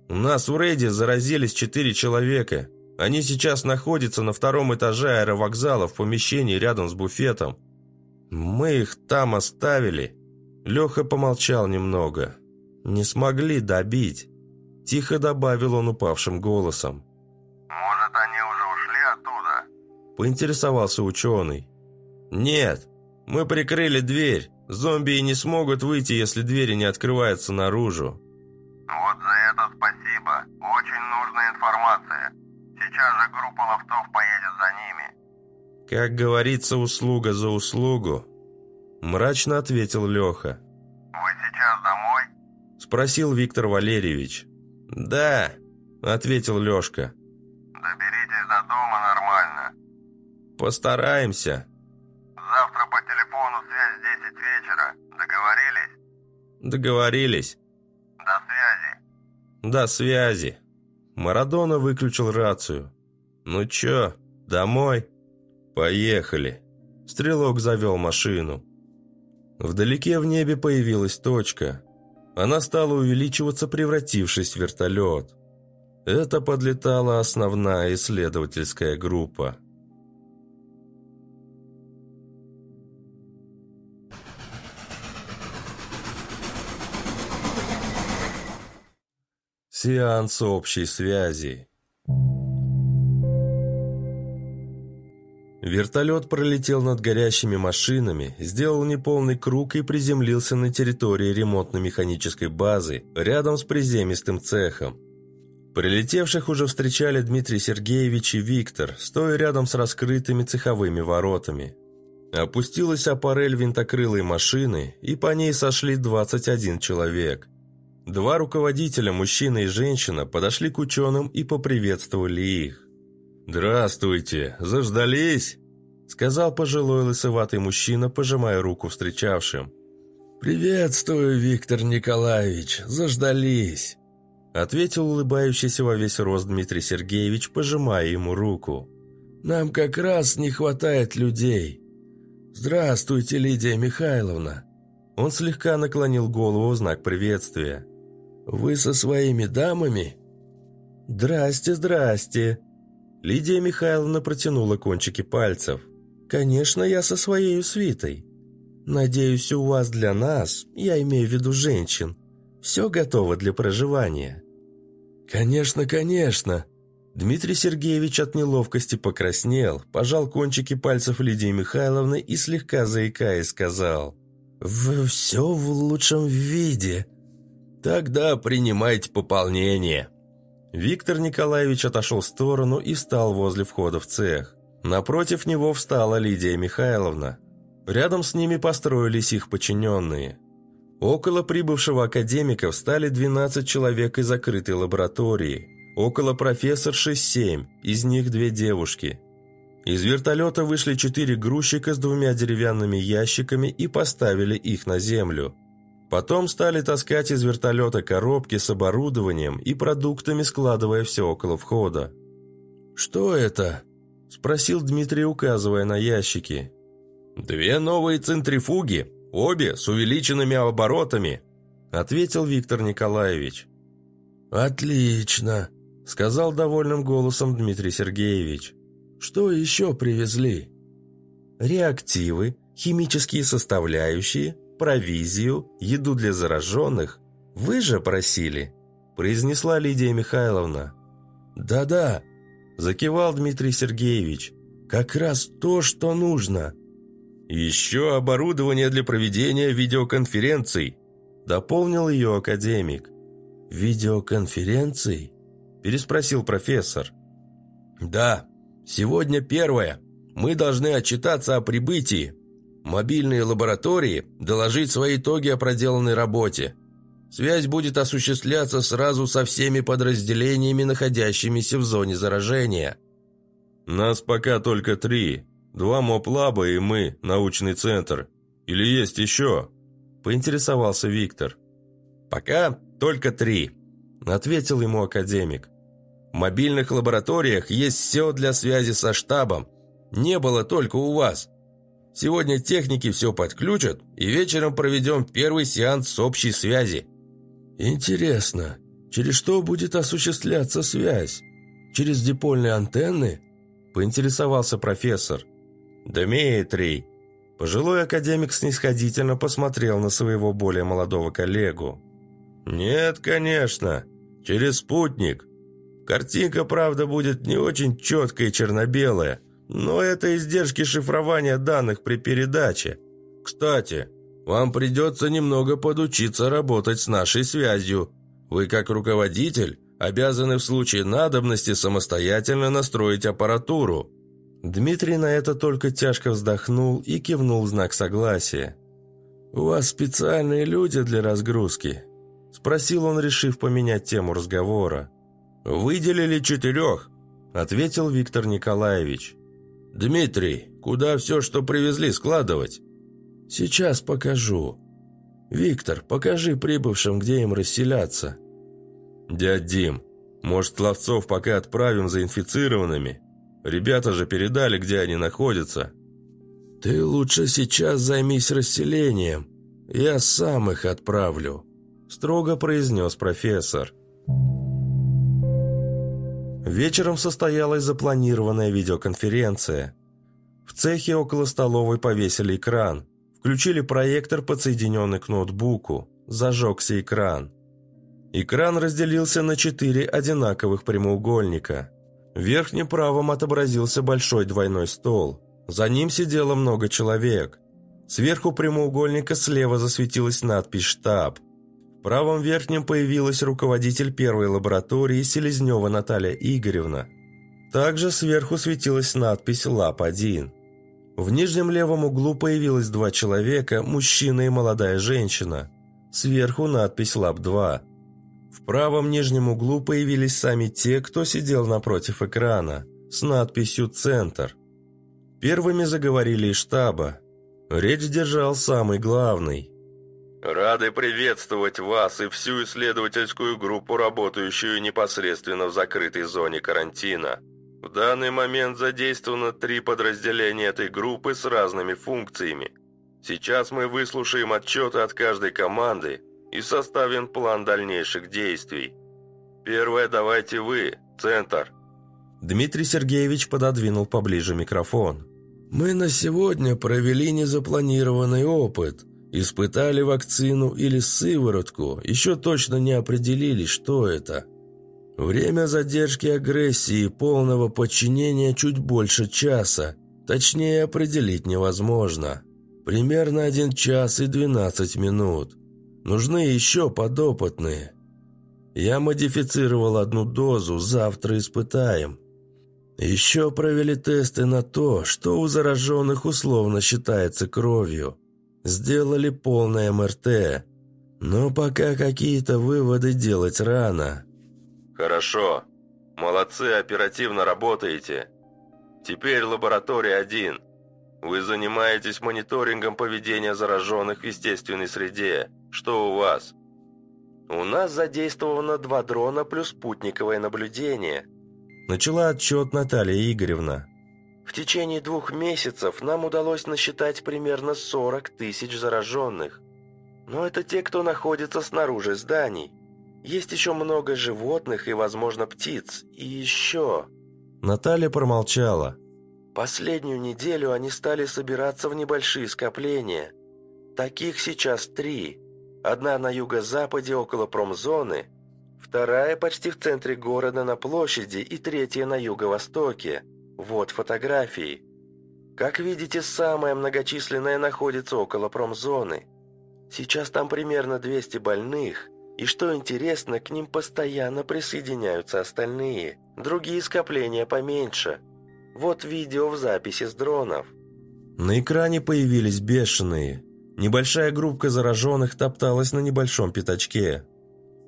«У нас в рейде заразились четыре человека. Они сейчас находятся на втором этаже аэровокзала в помещении рядом с буфетом. Мы их там оставили». Леха помолчал немного. «Не смогли добить», – тихо добавил он упавшим голосом. Может, они уже ушли оттуда? Поинтересовался ученый. «Нет, мы прикрыли дверь. Зомби и не смогут выйти, если двери не открываются наружу». Вот за это спасибо. Очень нужная информация. Сейчас же группа лофтов поедет за ними. «Как говорится, услуга за услугу», – мрачно ответил Леха. Вы сейчас домой? Спросил Виктор Валерьевич. «Да», – ответил Лешка. Доберитесь до дома нормально. «Постараемся». Завтра по телефону связь 10 вечера. Договорились? Договорились. До связи. До связи. Марадона выключил рацию. «Ну чё, домой?» «Поехали». Стрелок завел машину. Вдалеке в небе появилась точка. Она стала увеличиваться, превратившись в вертолет. Это подлетала основная исследовательская группа. Сеанс общей связи. Вертолет пролетел над горящими машинами, сделал неполный круг и приземлился на территории ремонтно-механической базы, рядом с приземистым цехом. Прилетевших уже встречали Дмитрий Сергеевич и Виктор, стоя рядом с раскрытыми цеховыми воротами. Опустилась аппарель винтокрылой машины, и по ней сошли 21 человек – Два руководителя, мужчина и женщина, подошли к ученым и поприветствовали их. «Здравствуйте! Заждались?» Сказал пожилой лысоватый мужчина, пожимая руку встречавшим. «Приветствую, Виктор Николаевич! Заждались!» Ответил улыбающийся во весь рост Дмитрий Сергеевич, пожимая ему руку. «Нам как раз не хватает людей. Здравствуйте, Лидия Михайловна!» Он слегка наклонил голову в знак приветствия. «Вы со своими дамами?» «Здрасте, здрасте!» Лидия Михайловна протянула кончики пальцев. «Конечно, я со своей свитой. Надеюсь, у вас для нас, я имею в виду женщин, все готово для проживания». «Конечно, конечно!» Дмитрий Сергеевич от неловкости покраснел, пожал кончики пальцев Лидии Михайловны и слегка заикаясь сказал. «В все в лучшем виде. «Тогда принимайте пополнение». Виктор Николаевич отошел в сторону и встал возле входа в цех. Напротив него встала Лидия Михайловна. Рядом с ними построились их подчиненные. Около прибывшего академика встали 12 человек из закрытой лаборатории. Около профессорши 7, из них две девушки. Из вертолета вышли четыре грузчика с двумя деревянными ящиками и поставили их на землю. Потом стали таскать из вертолета коробки с оборудованием и продуктами, складывая все около входа. «Что это?» – спросил Дмитрий, указывая на ящики. «Две новые центрифуги, обе с увеличенными оборотами», – ответил Виктор Николаевич. «Отлично», – сказал довольным голосом Дмитрий Сергеевич. «Что еще привезли?» «Реактивы, химические составляющие, провизию, еду для зараженных. Вы же просили», – произнесла Лидия Михайловна. «Да-да», – закивал Дмитрий Сергеевич. «Как раз то, что нужно». «Еще оборудование для проведения видеоконференций», – дополнил ее академик. «Видеоконференций?» – переспросил профессор. «Да, сегодня первое. Мы должны отчитаться о прибытии, мобильные лаборатории доложить свои итоги о проделанной работе. Связь будет осуществляться сразу со всеми подразделениями, находящимися в зоне заражения. Нас пока только три. Два моб-лаба и мы, научный центр. Или есть еще? Поинтересовался Виктор. Пока только три, ответил ему академик. В мобильных лабораториях есть все для связи со штабом. Не было только у вас. Сегодня техники все подключат, и вечером проведем первый сеанс с общей связи». «Интересно, через что будет осуществляться связь? Через дипольные антенны?» – поинтересовался профессор. «Дмитрий!» Пожилой академик снисходительно посмотрел на своего более молодого коллегу. «Нет, конечно, через спутник. Картинка, правда, будет не очень четкая и черно-белая, но это издержки шифрования данных при передаче. Кстати, вам придется немного подучиться работать с нашей связью. Вы, как руководитель, обязаны в случае надобности самостоятельно настроить аппаратуру». Дмитрий на это только тяжко вздохнул и кивнул в знак согласия. «У вас специальные люди для разгрузки?» Спросил он, решив поменять тему разговора. «Выделили четырех», — ответил Виктор Николаевич. «Дмитрий, куда все, что привезли, складывать?» «Сейчас покажу. Виктор, покажи прибывшим, где им расселяться». «Дядь Дим, может, ловцов пока отправим за инфицированными? Ребята же передали, где они находятся». «Ты лучше сейчас займись расселением», я сам их отправлю», – строго произнес профессор. Вечером состоялась запланированная видеоконференция. В цехе около столовой повесили экран, включили проектор, подсоединенный к ноутбуку, зажегся экран. Экран разделился на четыре одинаковых прямоугольника. В верхнем правом отобразился большой двойной стол. За ним сидело много человек. Сверху прямоугольника слева засветилась надпись «Штаб». В правом верхнем появилась руководитель первой лаборатории Селезнева Наталья Игоревна. Также сверху светилась надпись «ЛАП-1». В нижнем левом углу появилось два человека, мужчина и молодая женщина. Сверху надпись «ЛАП-2». В правом нижнем углу появились сами те, кто сидел напротив экрана, с надписью «Центр». Первыми заговорили из штаба. Речь держал самый главный. «Рады приветствовать вас и всю исследовательскую группу, работающую непосредственно в закрытой зоне карантина. В данный момент задействовано три подразделения этой группы с разными функциями. Сейчас мы выслушаем отчеты от каждой команды и составим план дальнейших действий. Первое давайте вы, Центр». Дмитрий Сергеевич пододвинул поближе микрофон. «Мы на сегодня провели незапланированный опыт. Испытали вакцину или сыворотку, еще точно не определились, что это. Время задержки агрессии и полного подчинения чуть больше часа, точнее определить невозможно. Примерно один час и 12 минут. Нужны еще подопытные. Я модифицировал одну дозу, завтра испытаем. Еще провели тесты на то, что у зараженных условно считается кровью. Сделали полное МРТ. Но пока какие-то выводы делать рано. Хорошо. Молодцы, оперативно работаете. Теперь лаборатория 1. Вы занимаетесь мониторингом поведения зараженных в естественной среде. Что у вас? У нас задействовано два дрона плюс спутниковое наблюдение. Начала отчет Наталья Игоревна. В течение двух месяцев нам удалось насчитать примерно 40 тысяч зараженных. Но это те, кто находится снаружи зданий. Есть еще много животных и, возможно, птиц. И еще... Наталья промолчала. Последнюю неделю они стали собираться в небольшие скопления. Таких сейчас три. Одна на юго-западе около промзоны, вторая почти в центре города на площади и третья на юго-востоке. Вот фотографии. Как видите, самая многочисленная находится около промзоны. Сейчас там примерно 200 больных, и что интересно, к ним постоянно присоединяются остальные. Другие скопления поменьше. Вот видео в записи с дронов. На экране появились бешеные – Небольшая группка зараженных топталась на небольшом пятачке.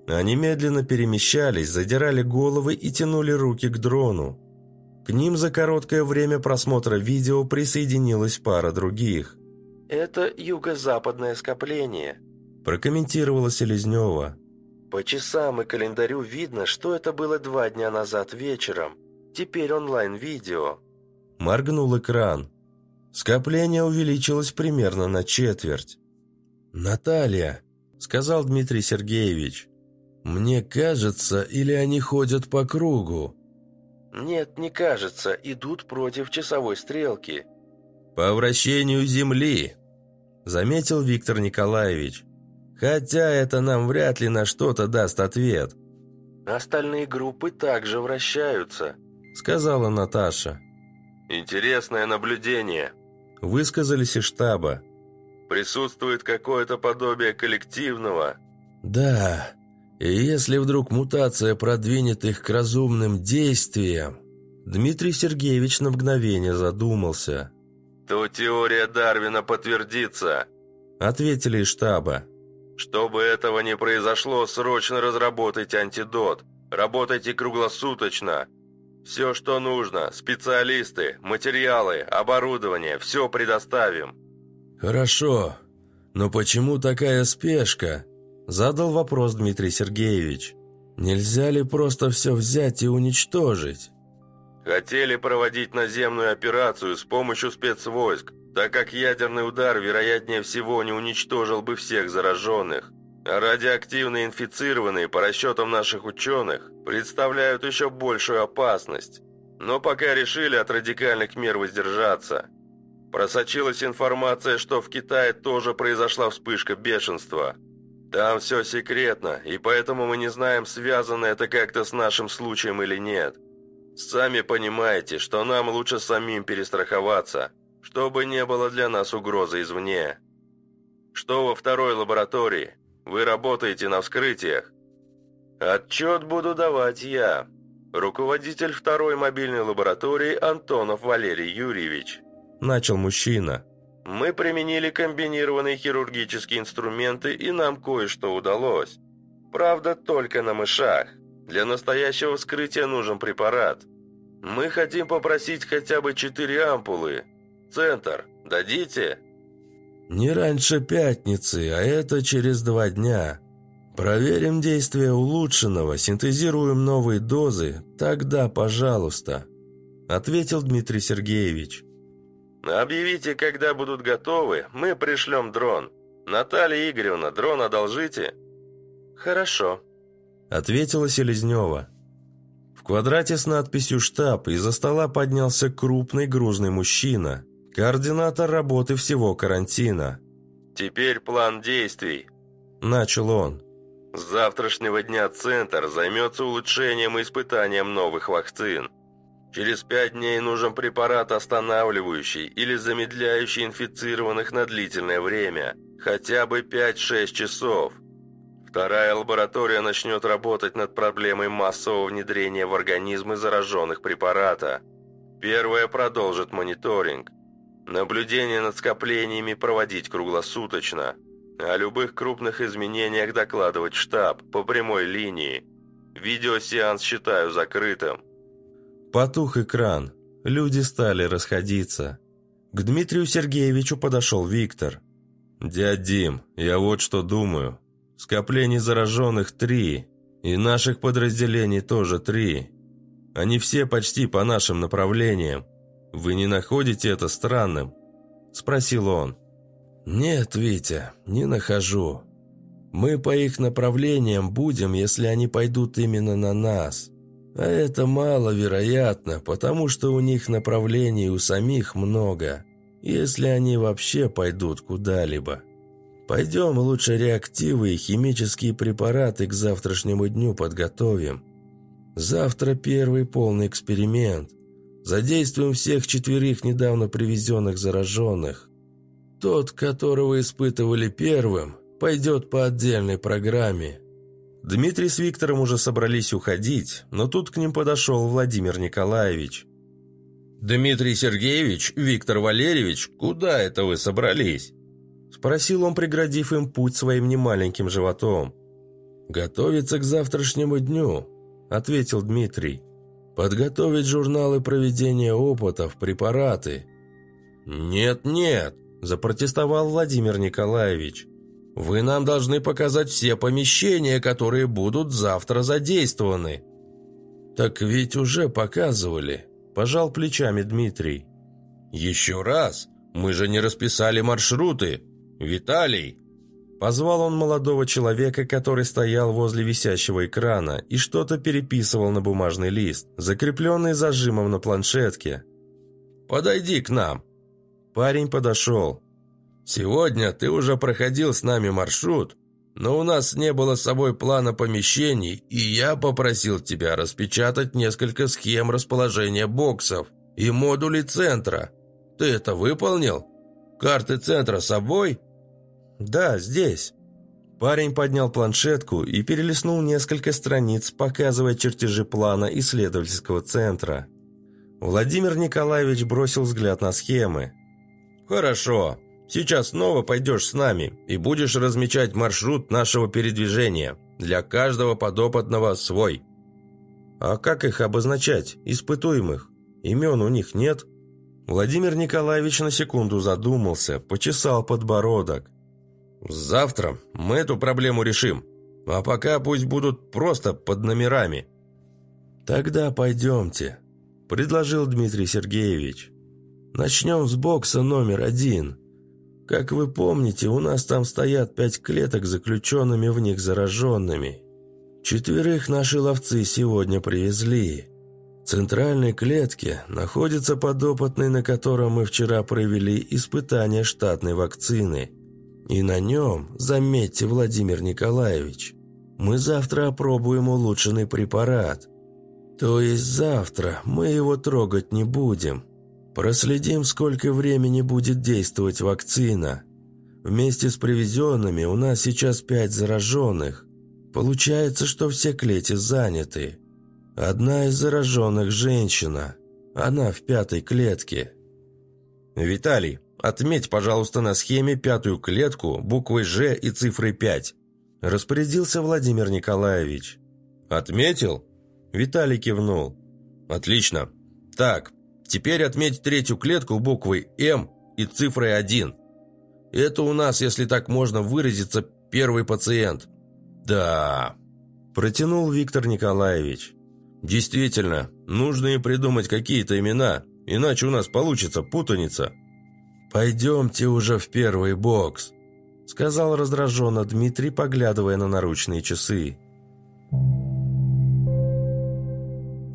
Они медленно перемещались, задирали головы и тянули руки к дрону. К ним за короткое время просмотра видео присоединилась пара других. «Это юго-западное скопление», – прокомментировала Селезнева. «По часам и календарю видно, что это было два дня назад вечером. Теперь онлайн-видео». Моргнул экран. Скопление увеличилось примерно на четверть. «Наталья», — сказал Дмитрий Сергеевич, — «мне кажется, или они ходят по кругу?» «Нет, не кажется, идут против часовой стрелки». «По вращению Земли», — заметил Виктор Николаевич. «Хотя это нам вряд ли на что-то даст ответ». «Остальные группы также вращаются», — сказала Наташа. «Интересное наблюдение», высказались из штаба. «Присутствует какое-то подобие коллективного». «Да, и если вдруг мутация продвинет их к разумным действиям...» Дмитрий Сергеевич на мгновение задумался. «То теория Дарвина подтвердится», — ответили из штаба. «Чтобы этого не произошло, срочно разработайте антидот. Работайте круглосуточно. Все, что нужно, специалисты, материалы, оборудование, все предоставим. Хорошо, но почему такая спешка? Задал вопрос Дмитрий Сергеевич. Нельзя ли просто все взять и уничтожить? Хотели проводить наземную операцию с помощью спецвойск, так как ядерный удар, вероятнее всего, не уничтожил бы всех зараженных. А радиоактивные инфицированные, по расчетам наших ученых, представляют еще большую опасность. Но пока решили от радикальных мер воздержаться. Просочилась информация, что в Китае тоже произошла вспышка бешенства. Там все секретно, и поэтому мы не знаем, связано это как-то с нашим случаем или нет. Сами понимаете, что нам лучше самим перестраховаться, чтобы не было для нас угрозы извне. Что во второй лаборатории? Вы работаете на вскрытиях? Отчет буду давать я. Руководитель второй мобильной лаборатории Антонов Валерий Юрьевич. Начал мужчина. Мы применили комбинированные хирургические инструменты, и нам кое-что удалось. Правда, только на мышах. Для настоящего вскрытия нужен препарат. Мы хотим попросить хотя бы четыре ампулы. Центр, дадите?» «Не раньше пятницы, а это через два дня. Проверим действие улучшенного, синтезируем новые дозы, тогда пожалуйста», ответил Дмитрий Сергеевич. «Объявите, когда будут готовы, мы пришлем дрон. Наталья Игоревна, дрон одолжите?» «Хорошо», ответила Селезнева. В квадрате с надписью «Штаб» из-за стола поднялся крупный грузный мужчина, координатор работы всего карантина. «Теперь план действий», – начал он. «С завтрашнего дня Центр займется улучшением и испытанием новых вакцин. Через пять дней нужен препарат, останавливающий или замедляющий инфицированных на длительное время, хотя бы 5-6 часов. Вторая лаборатория начнет работать над проблемой массового внедрения в организмы зараженных препарата. Первая продолжит мониторинг. Наблюдение над скоплениями проводить круглосуточно. О любых крупных изменениях докладывать штаб по прямой линии. Видеосеанс считаю закрытым. Потух экран. Люди стали расходиться. К Дмитрию Сергеевичу подошел Виктор. «Дядь Дим, я вот что думаю. Скоплений зараженных три, и наших подразделений тоже три. Они все почти по нашим направлениям. Вы не находите это странным?» Спросил он. «Нет, Витя, не нахожу. Мы по их направлениям будем, если они пойдут именно на нас. А это маловероятно, потому что у них направлений у самих много, если они вообще пойдут куда-либо». Пойдем лучше реактивы и химические препараты к завтрашнему дню подготовим. Завтра первый полный эксперимент. Задействуем всех четверых недавно привезенных зараженных. Тот, которого испытывали первым, пойдет по отдельной программе. Дмитрий с Виктором уже собрались уходить, но тут к ним подошел Владимир Николаевич. «Дмитрий Сергеевич, Виктор Валерьевич, куда это вы собрались?» Спросил он, преградив им путь своим немаленьким животом. «Готовиться к завтрашнему дню», – ответил Дмитрий. «Подготовить журналы проведения опытов, препараты». «Нет-нет», – запротестовал Владимир Николаевич. «Вы нам должны показать все помещения, которые будут завтра задействованы». «Так ведь уже показывали», – пожал плечами Дмитрий. «Еще раз, мы же не расписали маршруты», «Виталий!» Позвал он молодого человека, который стоял возле висящего экрана и что-то переписывал на бумажный лист, закрепленный зажимом на планшетке. «Подойди к нам!» Парень подошел. «Сегодня ты уже проходил с нами маршрут, но у нас не было с собой плана помещений, и я попросил тебя распечатать несколько схем расположения боксов и модулей центра. Ты это выполнил? Карты центра с собой?» «Да, здесь». Парень поднял планшетку и перелистнул несколько страниц, показывая чертежи плана исследовательского центра. Владимир Николаевич бросил взгляд на схемы. «Хорошо. Сейчас снова пойдешь с нами и будешь размечать маршрут нашего передвижения. Для каждого подопытного свой». «А как их обозначать, испытуемых? Имен у них нет?» Владимир Николаевич на секунду задумался, почесал подбородок. Завтра мы эту проблему решим, а пока пусть будут просто под номерами». «Тогда пойдемте», – предложил Дмитрий Сергеевич. Начнем с бокса номер один. Как вы помните, у нас там стоят пять клеток заключенными в них зараженными. Четверых наши ловцы сегодня привезли. В центральной клетке находится подопытный, на котором мы вчера провели испытание штатной вакцины. И на нем, заметьте, Владимир Николаевич, мы завтра опробуем улучшенный препарат. То есть завтра мы его трогать не будем. Проследим, сколько времени будет действовать вакцина. Вместе с привезенными у нас сейчас пять зараженных. Получается, что все клети заняты. Одна из зараженных – женщина. Она в пятой клетке. «Виталий, отметь, пожалуйста, на схеме пятую клетку буквой «Ж» и цифрой 5», – распорядился Владимир Николаевич. «Отметил?» Виталий кивнул. «Отлично. Так, теперь отметь третью клетку буквой «М» и цифрой 1. Это у нас, если так можно выразиться, первый пациент. «Да...» – протянул Виктор Николаевич. «Действительно, нужно и придумать какие-то имена, иначе у нас получится путаница». «Пойдемте уже в первый бокс», – сказал раздраженно Дмитрий, поглядывая на наручные часы.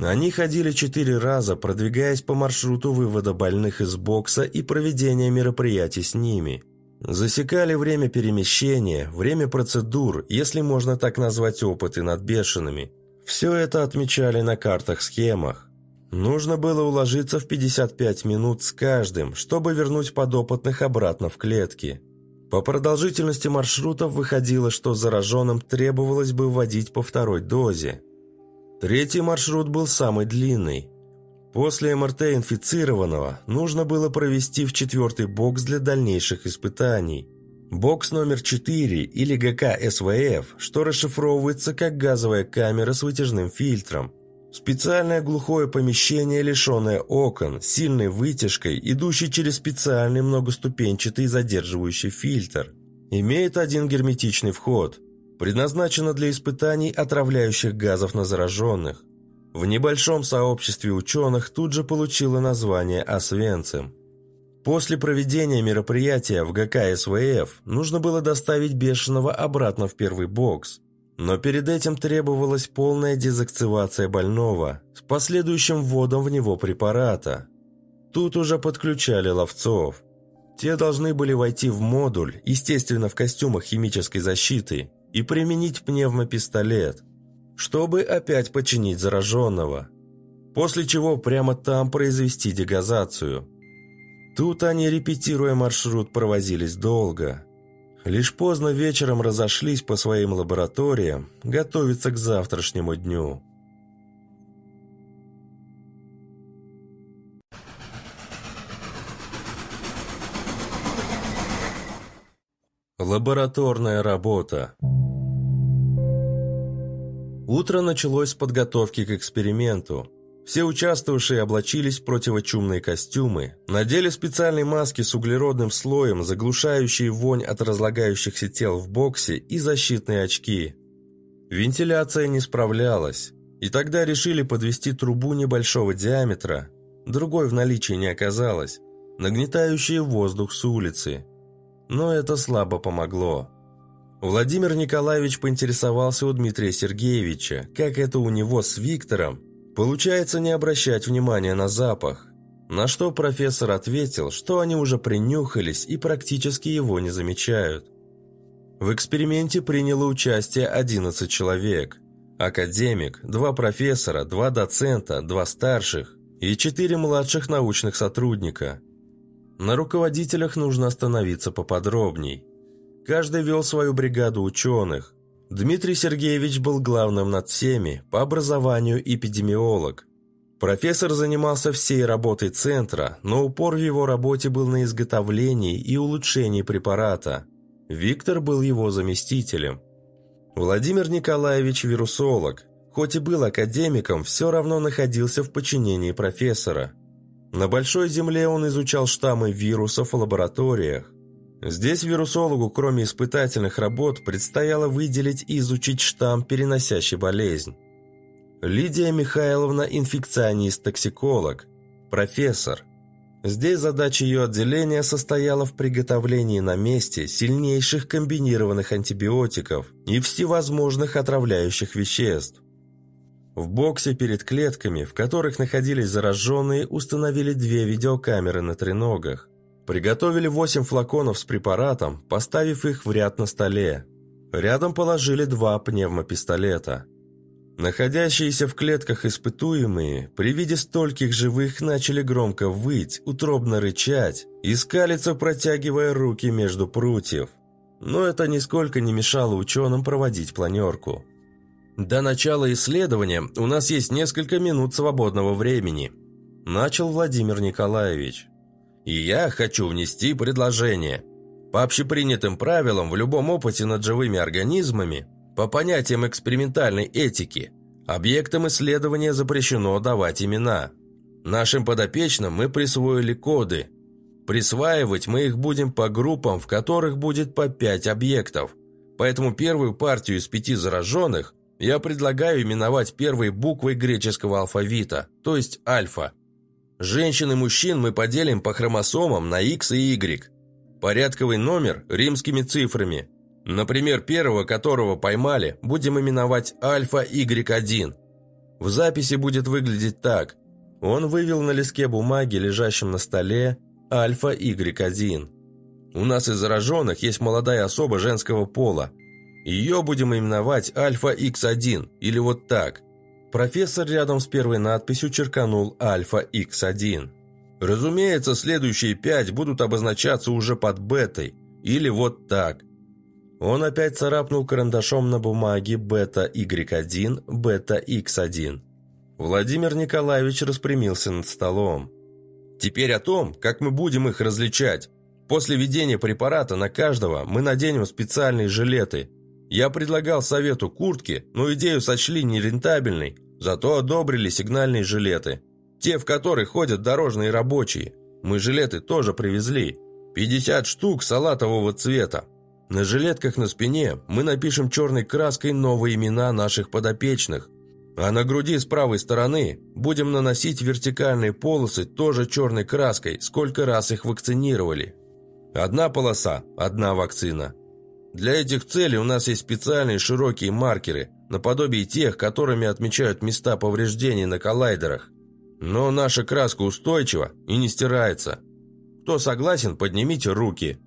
Они ходили четыре раза, продвигаясь по маршруту вывода больных из бокса и проведения мероприятий с ними – Засекали время перемещения, время процедур, если можно так назвать опыты над бешеными. Все это отмечали на картах-схемах. Нужно было уложиться в 55 минут с каждым, чтобы вернуть подопытных обратно в клетки. По продолжительности маршрутов выходило, что зараженным требовалось бы вводить по второй дозе. Третий маршрут был самый длинный. После МРТ инфицированного нужно было провести в четвертый бокс для дальнейших испытаний. Бокс номер 4 или ГК СВФ, что расшифровывается как газовая камера с вытяжным фильтром. Специальное глухое помещение, лишенное окон, сильной вытяжкой, идущей через специальный многоступенчатый задерживающий фильтр. Имеет один герметичный вход. Предназначено для испытаний отравляющих газов на зараженных в небольшом сообществе ученых тут же получила название «Освенцим». После проведения мероприятия в ГК СВФ нужно было доставить Бешеного обратно в первый бокс. Но перед этим требовалась полная дезактивация больного с последующим вводом в него препарата. Тут уже подключали ловцов. Те должны были войти в модуль, естественно в костюмах химической защиты, и применить пневмопистолет – чтобы опять починить зараженного, после чего прямо там произвести дегазацию. Тут они, репетируя маршрут, провозились долго. Лишь поздно вечером разошлись по своим лабораториям, готовиться к завтрашнему дню. Лабораторная работа Утро началось с подготовки к эксперименту. Все участвовавшие облачились в противочумные костюмы, надели специальные маски с углеродным слоем, заглушающие вонь от разлагающихся тел в боксе и защитные очки. Вентиляция не справлялась, и тогда решили подвести трубу небольшого диаметра, другой в наличии не оказалось, нагнетающие воздух с улицы. Но это слабо помогло. Владимир Николаевич поинтересовался у Дмитрия Сергеевича, как это у него с Виктором получается не обращать внимания на запах. На что профессор ответил, что они уже принюхались и практически его не замечают. В эксперименте приняло участие 11 человек. Академик, два профессора, два доцента, два старших и четыре младших научных сотрудника. На руководителях нужно остановиться поподробней. Каждый вел свою бригаду ученых. Дмитрий Сергеевич был главным над всеми, по образованию эпидемиолог. Профессор занимался всей работой центра, но упор в его работе был на изготовлении и улучшении препарата. Виктор был его заместителем. Владимир Николаевич – вирусолог. Хоть и был академиком, все равно находился в подчинении профессора. На Большой Земле он изучал штаммы вирусов в лабораториях. Здесь вирусологу, кроме испытательных работ, предстояло выделить и изучить штамм, переносящий болезнь. Лидия Михайловна – инфекционист-токсиколог, профессор. Здесь задача ее отделения состояла в приготовлении на месте сильнейших комбинированных антибиотиков и всевозможных отравляющих веществ. В боксе перед клетками, в которых находились зараженные, установили две видеокамеры на треногах. Приготовили восемь флаконов с препаратом, поставив их в ряд на столе. Рядом положили два пневмопистолета – Находящиеся в клетках испытуемые при виде стольких живых начали громко выть, утробно рычать и скалиться, протягивая руки между прутьев. Но это нисколько не мешало ученым проводить планерку. «До начала исследования у нас есть несколько минут свободного времени», начал Владимир Николаевич. «И я хочу внести предложение. По общепринятым правилам в любом опыте над живыми организмами по понятиям экспериментальной этики, объектам исследования запрещено давать имена. Нашим подопечным мы присвоили коды. Присваивать мы их будем по группам, в которых будет по 5 объектов. Поэтому первую партию из пяти зараженных я предлагаю именовать первой буквой греческого алфавита, то есть альфа. Женщин и мужчин мы поделим по хромосомам на X и Y. Порядковый номер римскими цифрами – Например, первого, которого поймали, будем именовать Альфа-Y1. В записи будет выглядеть так. Он вывел на листке бумаги, лежащем на столе, Альфа-Y1. У нас из зараженных есть молодая особа женского пола. Ее будем именовать Альфа-X1 или вот так. Профессор рядом с первой надписью черканул Альфа-X1. Разумеется, следующие пять будут обозначаться уже под бетой или вот так. Он опять царапнул карандашом на бумаге бета-Y1, бета-X1. Владимир Николаевич распрямился над столом. «Теперь о том, как мы будем их различать. После введения препарата на каждого мы наденем специальные жилеты. Я предлагал совету куртки, но идею сочли нерентабельной, зато одобрили сигнальные жилеты. Те, в которых ходят дорожные рабочие. Мы жилеты тоже привезли. 50 штук салатового цвета, на жилетках на спине мы напишем черной краской новые имена наших подопечных, а на груди с правой стороны будем наносить вертикальные полосы тоже черной краской, сколько раз их вакцинировали. Одна полоса – одна вакцина. Для этих целей у нас есть специальные широкие маркеры, наподобие тех, которыми отмечают места повреждений на коллайдерах. Но наша краска устойчива и не стирается. Кто согласен, поднимите руки –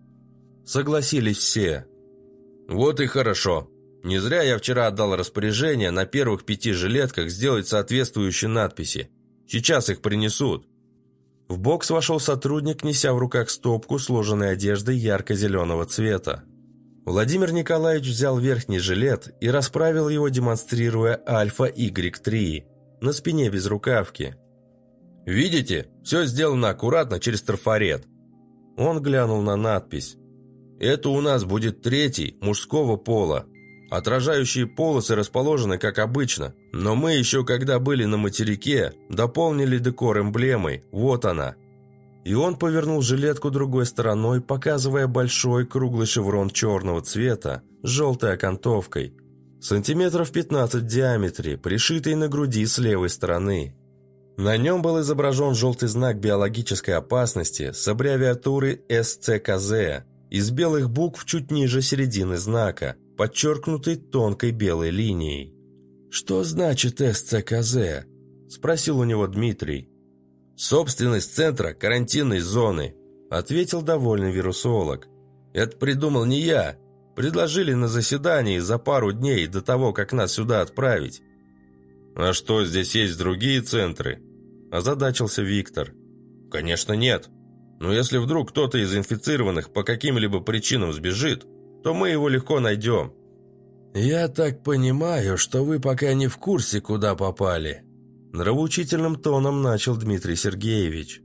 Согласились все. Вот и хорошо. Не зря я вчера отдал распоряжение на первых пяти жилетках сделать соответствующие надписи. Сейчас их принесут. В бокс вошел сотрудник, неся в руках стопку сложенной одежды ярко-зеленого цвета. Владимир Николаевич взял верхний жилет и расправил его, демонстрируя Альфа-Y3 на спине без рукавки. «Видите? Все сделано аккуратно через трафарет». Он глянул на надпись. Это у нас будет третий, мужского пола. Отражающие полосы расположены как обычно, но мы еще когда были на материке, дополнили декор эмблемой, вот она. И он повернул жилетку другой стороной, показывая большой круглый шеврон черного цвета с желтой окантовкой. Сантиметров 15 в диаметре, пришитый на груди с левой стороны. На нем был изображен желтый знак биологической опасности с аббревиатурой СЦКЗ из белых букв чуть ниже середины знака, подчеркнутый тонкой белой линией. «Что значит СЦКЗ?» – спросил у него Дмитрий. «Собственность центра карантинной зоны», – ответил довольный вирусолог. «Это придумал не я. Предложили на заседании за пару дней до того, как нас сюда отправить». «А что, здесь есть другие центры?» – озадачился Виктор. «Конечно нет», но если вдруг кто-то из инфицированных по каким-либо причинам сбежит, то мы его легко найдем». «Я так понимаю, что вы пока не в курсе, куда попали», нравоучительным тоном начал Дмитрий Сергеевич.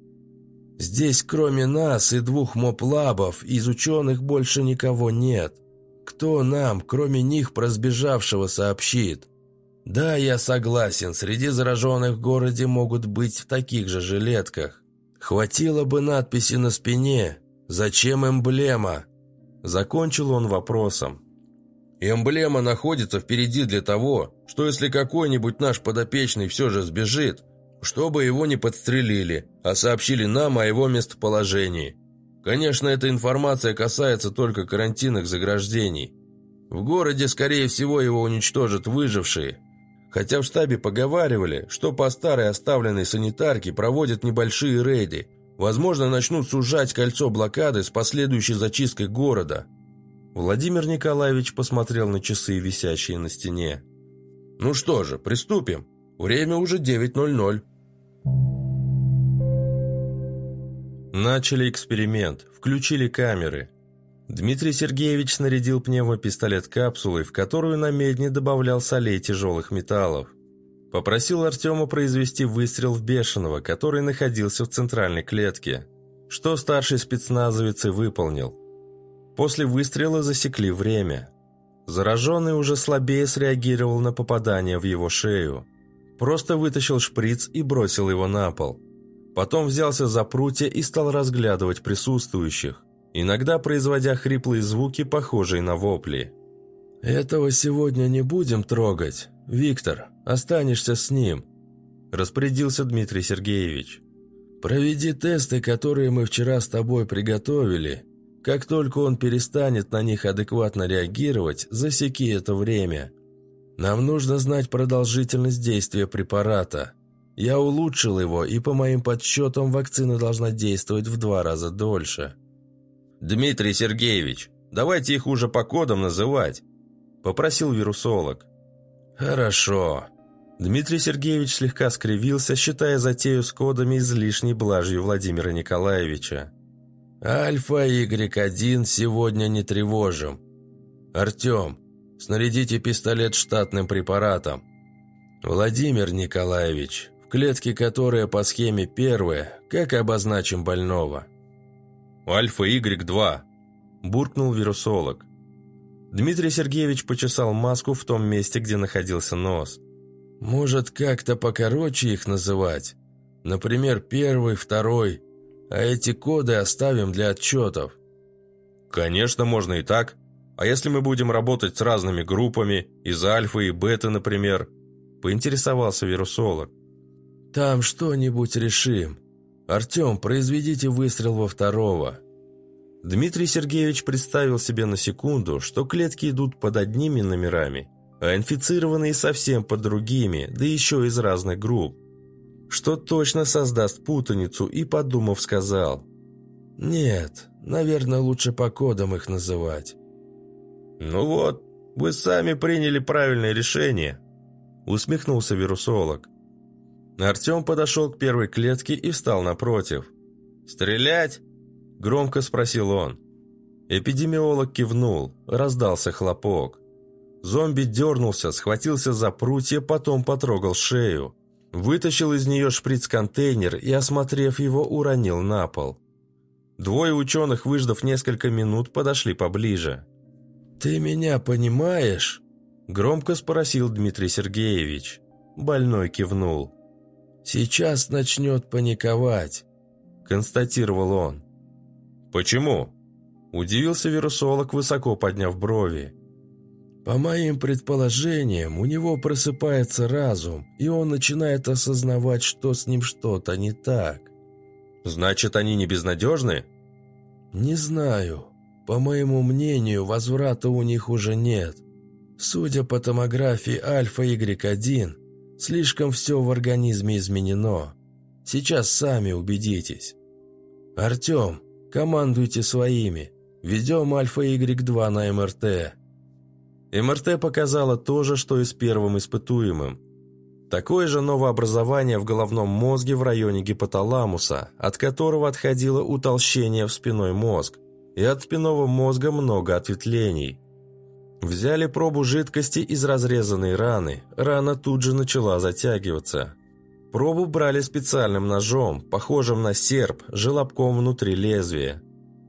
«Здесь кроме нас и двух моплабов из ученых больше никого нет. Кто нам, кроме них, про сбежавшего сообщит? Да, я согласен, среди зараженных в городе могут быть в таких же жилетках. Хватило бы надписи на спине. Зачем эмблема? Закончил он вопросом. Эмблема находится впереди для того, что если какой-нибудь наш подопечный все же сбежит, чтобы его не подстрелили, а сообщили нам о его местоположении. Конечно, эта информация касается только карантинных заграждений. В городе, скорее всего, его уничтожат выжившие. Хотя в штабе поговаривали, что по старой оставленной санитарке проводят небольшие рейды. Возможно, начнут сужать кольцо блокады с последующей зачисткой города. Владимир Николаевич посмотрел на часы, висящие на стене. «Ну что же, приступим. Время уже 9.00». Начали эксперимент, включили камеры. Дмитрий Сергеевич снарядил пневмопистолет капсулой, в которую на медне добавлял солей тяжелых металлов. Попросил Артема произвести выстрел в Бешеного, который находился в центральной клетке, что старший спецназовец и выполнил. После выстрела засекли время. Зараженный уже слабее среагировал на попадание в его шею. Просто вытащил шприц и бросил его на пол. Потом взялся за прутья и стал разглядывать присутствующих, иногда производя хриплые звуки, похожие на вопли. «Этого сегодня не будем трогать. Виктор, останешься с ним», – распорядился Дмитрий Сергеевич. «Проведи тесты, которые мы вчера с тобой приготовили. Как только он перестанет на них адекватно реагировать, засеки это время. Нам нужно знать продолжительность действия препарата». Я улучшил его, и по моим подсчетам вакцина должна действовать в два раза дольше. «Дмитрий Сергеевич, давайте их уже по кодам называть», – попросил вирусолог. «Хорошо». Дмитрий Сергеевич слегка скривился, считая затею с кодами излишней блажью Владимира Николаевича. «Альфа-Y1 сегодня не тревожим. Артем, снарядите пистолет штатным препаратом. Владимир Николаевич, клетки, которая по схеме первая, как обозначим больного. «Альфа-Y2», – буркнул вирусолог. Дмитрий Сергеевич почесал маску в том месте, где находился нос. «Может, как-то покороче их называть? Например, первый, второй, а эти коды оставим для отчетов». «Конечно, можно и так. А если мы будем работать с разными группами, из альфа и бета, например?» – поинтересовался вирусолог. «Там что-нибудь решим. Артем, произведите выстрел во второго». Дмитрий Сергеевич представил себе на секунду, что клетки идут под одними номерами, а инфицированные совсем под другими, да еще из разных групп. Что точно создаст путаницу, и, подумав, сказал. «Нет, наверное, лучше по кодам их называть». «Ну вот, вы сами приняли правильное решение», усмехнулся вирусолог. Артем подошел к первой клетке и встал напротив. «Стрелять?» – громко спросил он. Эпидемиолог кивнул, раздался хлопок. Зомби дернулся, схватился за прутья, потом потрогал шею. Вытащил из нее шприц-контейнер и, осмотрев его, уронил на пол. Двое ученых, выждав несколько минут, подошли поближе. «Ты меня понимаешь?» – громко спросил Дмитрий Сергеевич. Больной кивнул. «Сейчас начнет паниковать», – констатировал он. «Почему?» – удивился вирусолог, высоко подняв брови. «По моим предположениям, у него просыпается разум, и он начинает осознавать, что с ним что-то не так». «Значит, они не безнадежны?» «Не знаю. По моему мнению, возврата у них уже нет. Судя по томографии Альфа-Y1, Слишком все в организме изменено. Сейчас сами убедитесь. Артем, командуйте своими. Ведем Альфа-Y2 на МРТ. МРТ показало то же, что и с первым испытуемым. Такое же новообразование в головном мозге в районе гипоталамуса, от которого отходило утолщение в спиной мозг, и от спинного мозга много ответвлений – Взяли пробу жидкости из разрезанной раны. Рана тут же начала затягиваться. Пробу брали специальным ножом, похожим на серп, желобком внутри лезвия.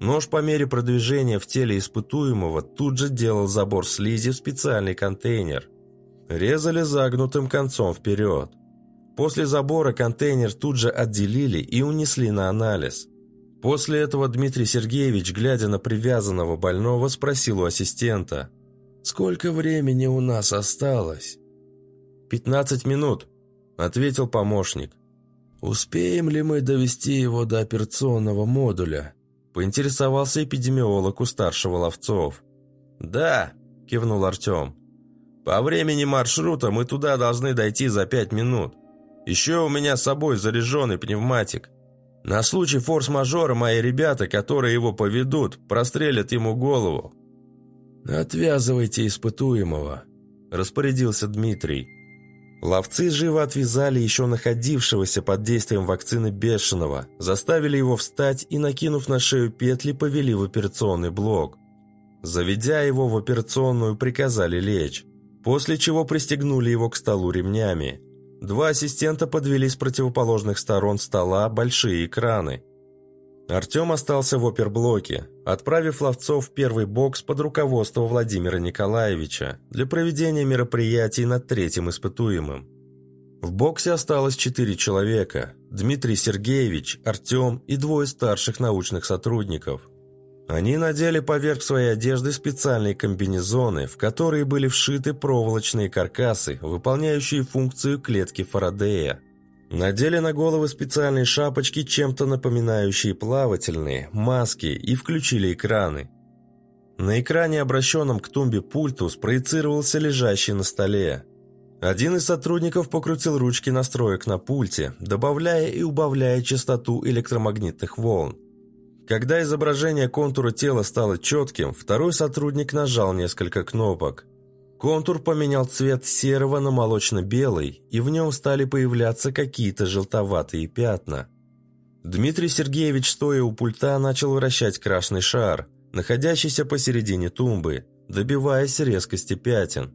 Нож по мере продвижения в теле испытуемого тут же делал забор слизи в специальный контейнер. Резали загнутым концом вперед. После забора контейнер тут же отделили и унесли на анализ. После этого Дмитрий Сергеевич, глядя на привязанного больного, спросил у ассистента – «Сколько времени у нас осталось?» «Пятнадцать минут», — ответил помощник. «Успеем ли мы довести его до операционного модуля?» – поинтересовался эпидемиолог у старшего ловцов. «Да», – кивнул Артем. «По времени маршрута мы туда должны дойти за пять минут. Еще у меня с собой заряженный пневматик. На случай форс-мажора мои ребята, которые его поведут, прострелят ему голову». «Отвязывайте испытуемого», – распорядился Дмитрий. Ловцы живо отвязали еще находившегося под действием вакцины Бешеного, заставили его встать и, накинув на шею петли, повели в операционный блок. Заведя его в операционную, приказали лечь, после чего пристегнули его к столу ремнями. Два ассистента подвели с противоположных сторон стола большие экраны. Артем остался в оперблоке, отправив ловцов в первый бокс под руководство Владимира Николаевича для проведения мероприятий над третьим испытуемым. В боксе осталось четыре человека – Дмитрий Сергеевич, Артем и двое старших научных сотрудников. Они надели поверх своей одежды специальные комбинезоны, в которые были вшиты проволочные каркасы, выполняющие функцию клетки Фарадея – Надели на головы специальные шапочки, чем-то напоминающие плавательные, маски и включили экраны. На экране, обращенном к тумбе пульту, спроецировался лежащий на столе. Один из сотрудников покрутил ручки настроек на пульте, добавляя и убавляя частоту электромагнитных волн. Когда изображение контура тела стало четким, второй сотрудник нажал несколько кнопок – Контур поменял цвет серого на молочно-белый, и в нем стали появляться какие-то желтоватые пятна. Дмитрий Сергеевич, стоя у пульта, начал вращать красный шар, находящийся посередине тумбы, добиваясь резкости пятен.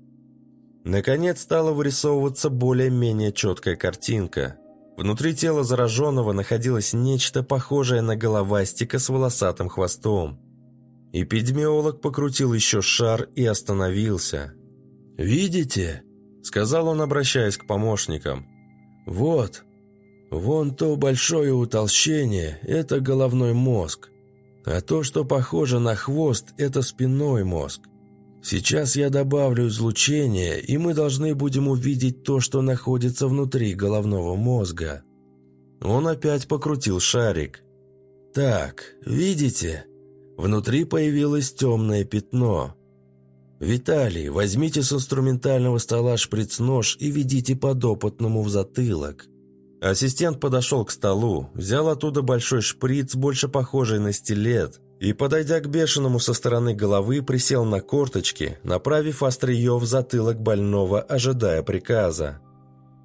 Наконец стала вырисовываться более-менее четкая картинка. Внутри тела зараженного находилось нечто похожее на головастика с волосатым хвостом. Эпидемиолог покрутил еще шар и остановился – «Видите?» — сказал он, обращаясь к помощникам. «Вот, вон то большое утолщение — это головной мозг, а то, что похоже на хвост, это спинной мозг. Сейчас я добавлю излучение, и мы должны будем увидеть то, что находится внутри головного мозга». Он опять покрутил шарик. «Так, видите? Внутри появилось темное пятно. «Виталий, возьмите с инструментального стола шприц-нож и ведите подопытному в затылок». Ассистент подошел к столу, взял оттуда большой шприц, больше похожий на стилет, и, подойдя к бешеному со стороны головы, присел на корточки, направив острие в затылок больного, ожидая приказа.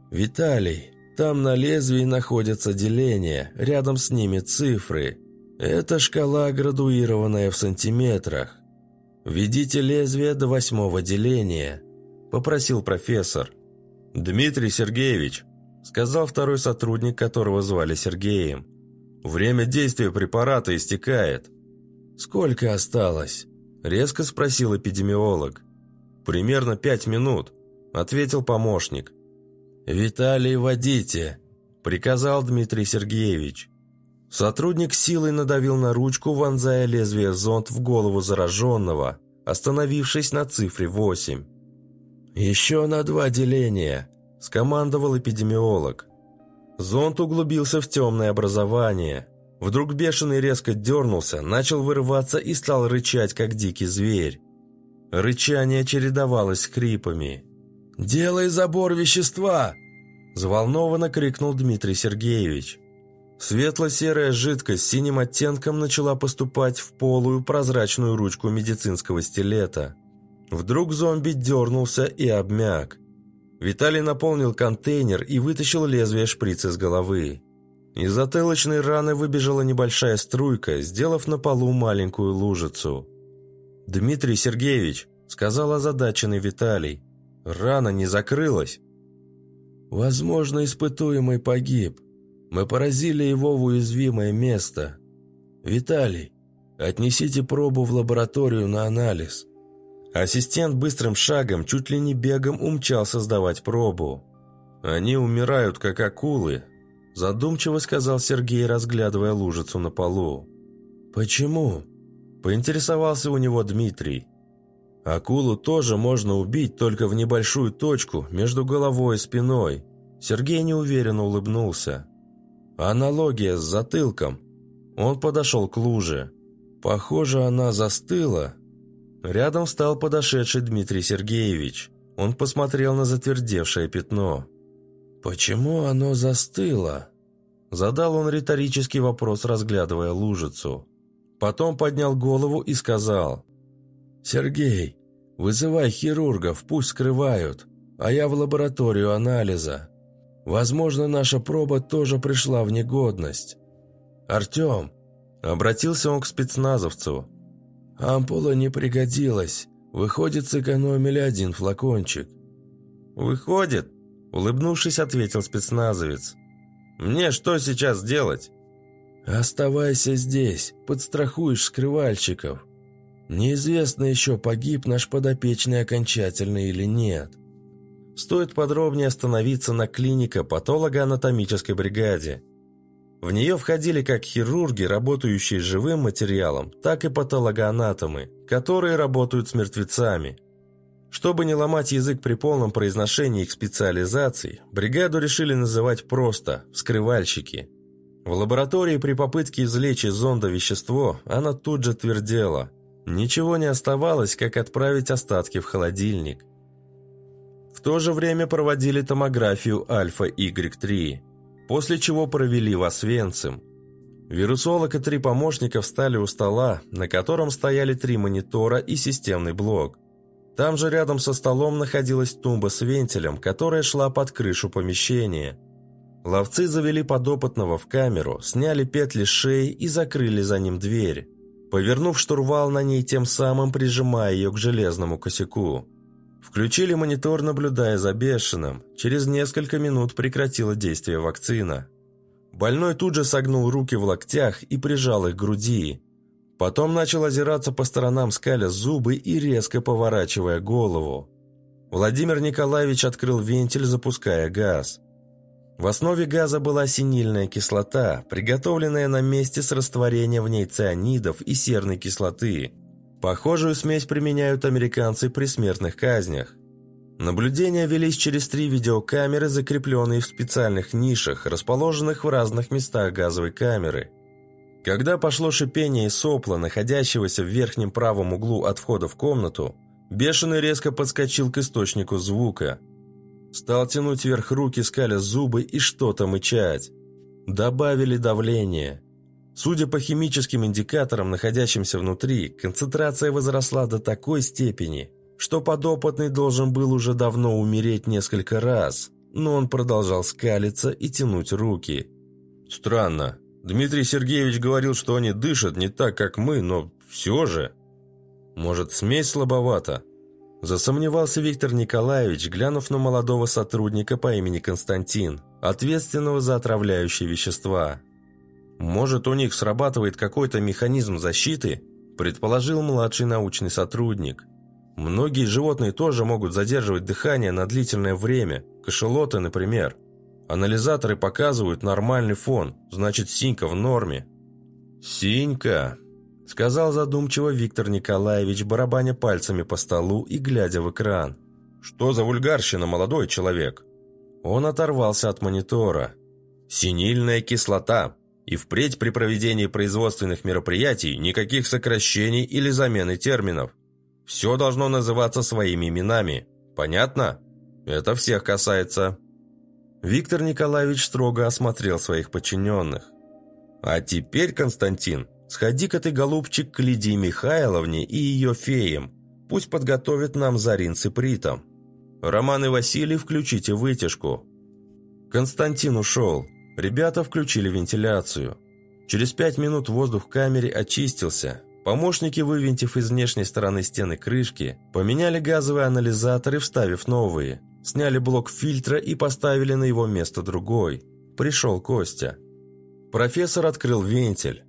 «Виталий, там на лезвии находятся деления, рядом с ними цифры. Это шкала, градуированная в сантиметрах. «Ведите лезвие до восьмого деления», – попросил профессор. «Дмитрий Сергеевич», – сказал второй сотрудник, которого звали Сергеем. «Время действия препарата истекает». «Сколько осталось?» – резко спросил эпидемиолог. «Примерно пять минут», – ответил помощник. «Виталий, водите», – приказал Дмитрий Сергеевич. Сотрудник силой надавил на ручку, вонзая лезвие зонт в голову зараженного, остановившись на цифре 8. «Еще на два деления», – скомандовал эпидемиолог. Зонт углубился в темное образование. Вдруг бешеный резко дернулся, начал вырываться и стал рычать, как дикий зверь. Рычание чередовалось с хрипами. «Делай забор вещества!» – взволнованно крикнул Дмитрий Сергеевич. Светло-серая жидкость с синим оттенком начала поступать в полую прозрачную ручку медицинского стилета. Вдруг зомби дернулся и обмяк. Виталий наполнил контейнер и вытащил лезвие шприца из головы. Из затылочной раны выбежала небольшая струйка, сделав на полу маленькую лужицу. «Дмитрий Сергеевич», — сказал озадаченный Виталий, — «рана не закрылась». «Возможно, испытуемый погиб», мы поразили его в уязвимое место. Виталий, отнесите пробу в лабораторию на анализ». Ассистент быстрым шагом, чуть ли не бегом, умчался сдавать пробу. «Они умирают, как акулы», – задумчиво сказал Сергей, разглядывая лужицу на полу. «Почему?» – поинтересовался у него Дмитрий. «Акулу тоже можно убить, только в небольшую точку, между головой и спиной». Сергей неуверенно улыбнулся. Аналогия с затылком. Он подошел к луже. Похоже, она застыла. Рядом встал подошедший Дмитрий Сергеевич. Он посмотрел на затвердевшее пятно. «Почему оно застыло?» Задал он риторический вопрос, разглядывая лужицу. Потом поднял голову и сказал. «Сергей, вызывай хирургов, пусть скрывают, а я в лабораторию анализа. Возможно, наша проба тоже пришла в негодность. Артем, обратился он к спецназовцу. Ампула не пригодилась. Выходит, сэкономили один флакончик. «Выходит?» – улыбнувшись, ответил спецназовец. «Мне что сейчас делать?» «Оставайся здесь, подстрахуешь скрывальщиков. Неизвестно еще, погиб наш подопечный окончательно или нет». Стоит подробнее остановиться на клинико-патологоанатомической бригаде. В нее входили как хирурги, работающие с живым материалом, так и патологоанатомы, которые работают с мертвецами. Чтобы не ломать язык при полном произношении их специализаций, бригаду решили называть просто «вскрывальщики». В лаборатории при попытке извлечь из зонда вещество она тут же твердела. Ничего не оставалось, как отправить остатки в холодильник – в то же время проводили томографию Альфа-Y3, после чего провели в Освенцим. Вирусолог и три помощника встали у стола, на котором стояли три монитора и системный блок. Там же рядом со столом находилась тумба с вентилем, которая шла под крышу помещения. Ловцы завели подопытного в камеру, сняли петли шеи и закрыли за ним дверь, повернув штурвал на ней, тем самым прижимая ее к железному косяку. Включили монитор, наблюдая за бешеным. Через несколько минут прекратила действие вакцина. Больной тут же согнул руки в локтях и прижал их к груди. Потом начал озираться по сторонам, скаля зубы и резко поворачивая голову. Владимир Николаевич открыл вентиль, запуская газ. В основе газа была синильная кислота, приготовленная на месте с растворением в ней цианидов и серной кислоты – Похожую смесь применяют американцы при смертных казнях. Наблюдения велись через три видеокамеры, закрепленные в специальных нишах, расположенных в разных местах газовой камеры. Когда пошло шипение и сопла, находящегося в верхнем правом углу от входа в комнату, Бешеный резко подскочил к источнику звука. Стал тянуть вверх руки, скаля зубы и что-то мычать. Добавили давление. Судя по химическим индикаторам, находящимся внутри, концентрация возросла до такой степени, что подопытный должен был уже давно умереть несколько раз, но он продолжал скалиться и тянуть руки. «Странно. Дмитрий Сергеевич говорил, что они дышат не так, как мы, но все же...» «Может, смесь слабовата?» Засомневался Виктор Николаевич, глянув на молодого сотрудника по имени Константин, ответственного за отравляющие вещества. «Может, у них срабатывает какой-то механизм защиты?» – предположил младший научный сотрудник. «Многие животные тоже могут задерживать дыхание на длительное время, кашелоты, например. Анализаторы показывают нормальный фон, значит, синька в норме». «Синька», – сказал задумчиво Виктор Николаевич, барабаня пальцами по столу и глядя в экран. «Что за вульгарщина, молодой человек?» Он оторвался от монитора. «Синильная кислота», и впредь при проведении производственных мероприятий никаких сокращений или замены терминов. Все должно называться своими именами. Понятно? Это всех касается. Виктор Николаевич строго осмотрел своих подчиненных. А теперь, Константин, сходи-ка ты, голубчик, к Лидии Михайловне и ее феям. Пусть подготовят нам Зарин с Ипритом. Роман и Василий, включите вытяжку. Константин ушел. Ребята включили вентиляцию. Через пять минут воздух в камере очистился. Помощники, вывинтив из внешней стороны стены крышки, поменяли газовые анализаторы, вставив новые. Сняли блок фильтра и поставили на его место другой. Пришел Костя. Профессор открыл вентиль.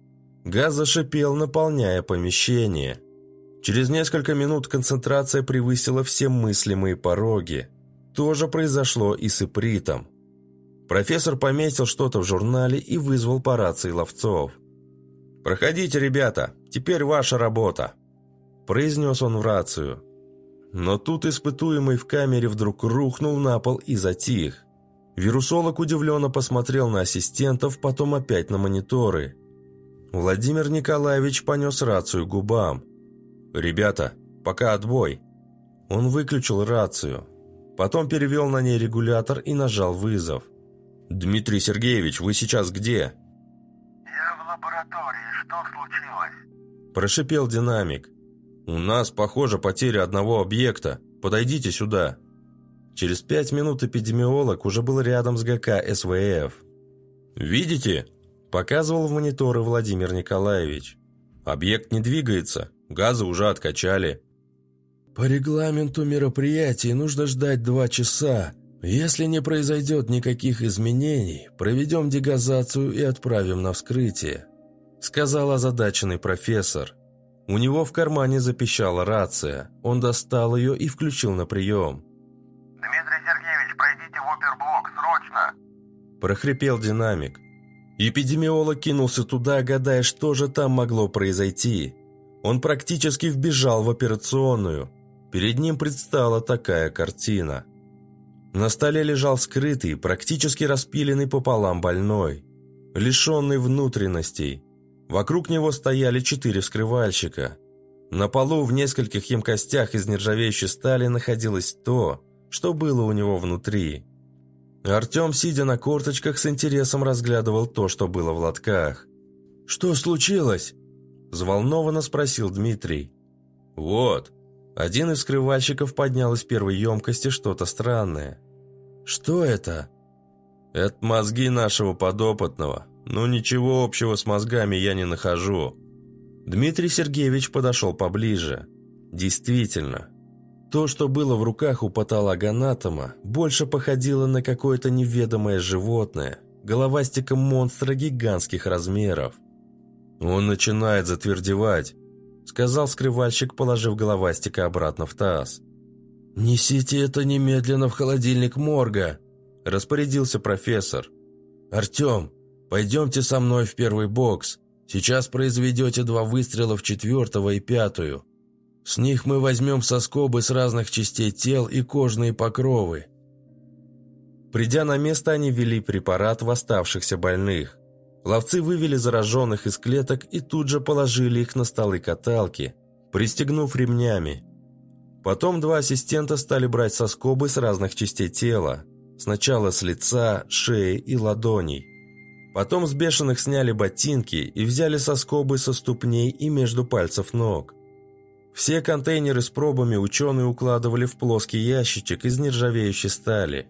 Газ зашипел, наполняя помещение. Через несколько минут концентрация превысила все мыслимые пороги. То же произошло и с ипритом. Профессор пометил что-то в журнале и вызвал по рации ловцов. «Проходите, ребята, теперь ваша работа», – произнес он в рацию. Но тут испытуемый в камере вдруг рухнул на пол и затих. Вирусолог удивленно посмотрел на ассистентов, потом опять на мониторы. Владимир Николаевич понес рацию губам. «Ребята, пока отбой». Он выключил рацию. Потом перевел на ней регулятор и нажал вызов. «Дмитрий Сергеевич, вы сейчас где?» «Я в лаборатории. Что случилось?» Прошипел динамик. «У нас, похоже, потеря одного объекта. Подойдите сюда». Через пять минут эпидемиолог уже был рядом с ГК СВФ. «Видите?» – показывал в мониторы Владимир Николаевич. «Объект не двигается, газы уже откачали». «По регламенту мероприятий нужно ждать два часа. Если не произойдет никаких изменений, проведем дегазацию и отправим на вскрытие», – сказал озадаченный профессор. У него в кармане запищала рация. Он достал ее и включил на прием. «Дмитрий Сергеевич, пройдите в оперблок, срочно!» прохрипел динамик. Эпидемиолог кинулся туда, гадая, что же там могло произойти. Он практически вбежал в операционную. Перед ним предстала такая картина. На столе лежал скрытый, практически распиленный пополам больной, лишенный внутренностей. Вокруг него стояли четыре вскрывальщика. На полу в нескольких емкостях из нержавеющей стали находилось то, что было у него внутри. Артем, сидя на корточках, с интересом разглядывал то, что было в лотках. «Что случилось?» – взволнованно спросил Дмитрий. «Вот». Один из скрывальщиков поднял из первой емкости что-то странное. «Что это?» «Это мозги нашего подопытного. Но ничего общего с мозгами я не нахожу». Дмитрий Сергеевич подошел поближе. «Действительно, то, что было в руках у патологоанатома, больше походило на какое-то неведомое животное, головастиком монстра гигантских размеров. «Он начинает затвердевать», — сказал скрывальщик, положив головастика обратно в таз. «Несите это немедленно в холодильник морга», — распорядился профессор. «Артем, пойдемте со мной в первый бокс. Сейчас произведете два выстрела в четвертого и пятую. С них мы возьмем соскобы с разных частей тел и кожные покровы. Придя на место, они ввели препарат в оставшихся больных. Ловцы вывели зараженных из клеток и тут же положили их на столы каталки, пристегнув ремнями. Потом два ассистента стали брать соскобы с разных частей тела. Сначала с лица, шеи и ладоней. Потом с бешеных сняли ботинки и взяли соскобы со ступней и между пальцев ног. Все контейнеры с пробами ученые укладывали в плоский ящичек из нержавеющей стали.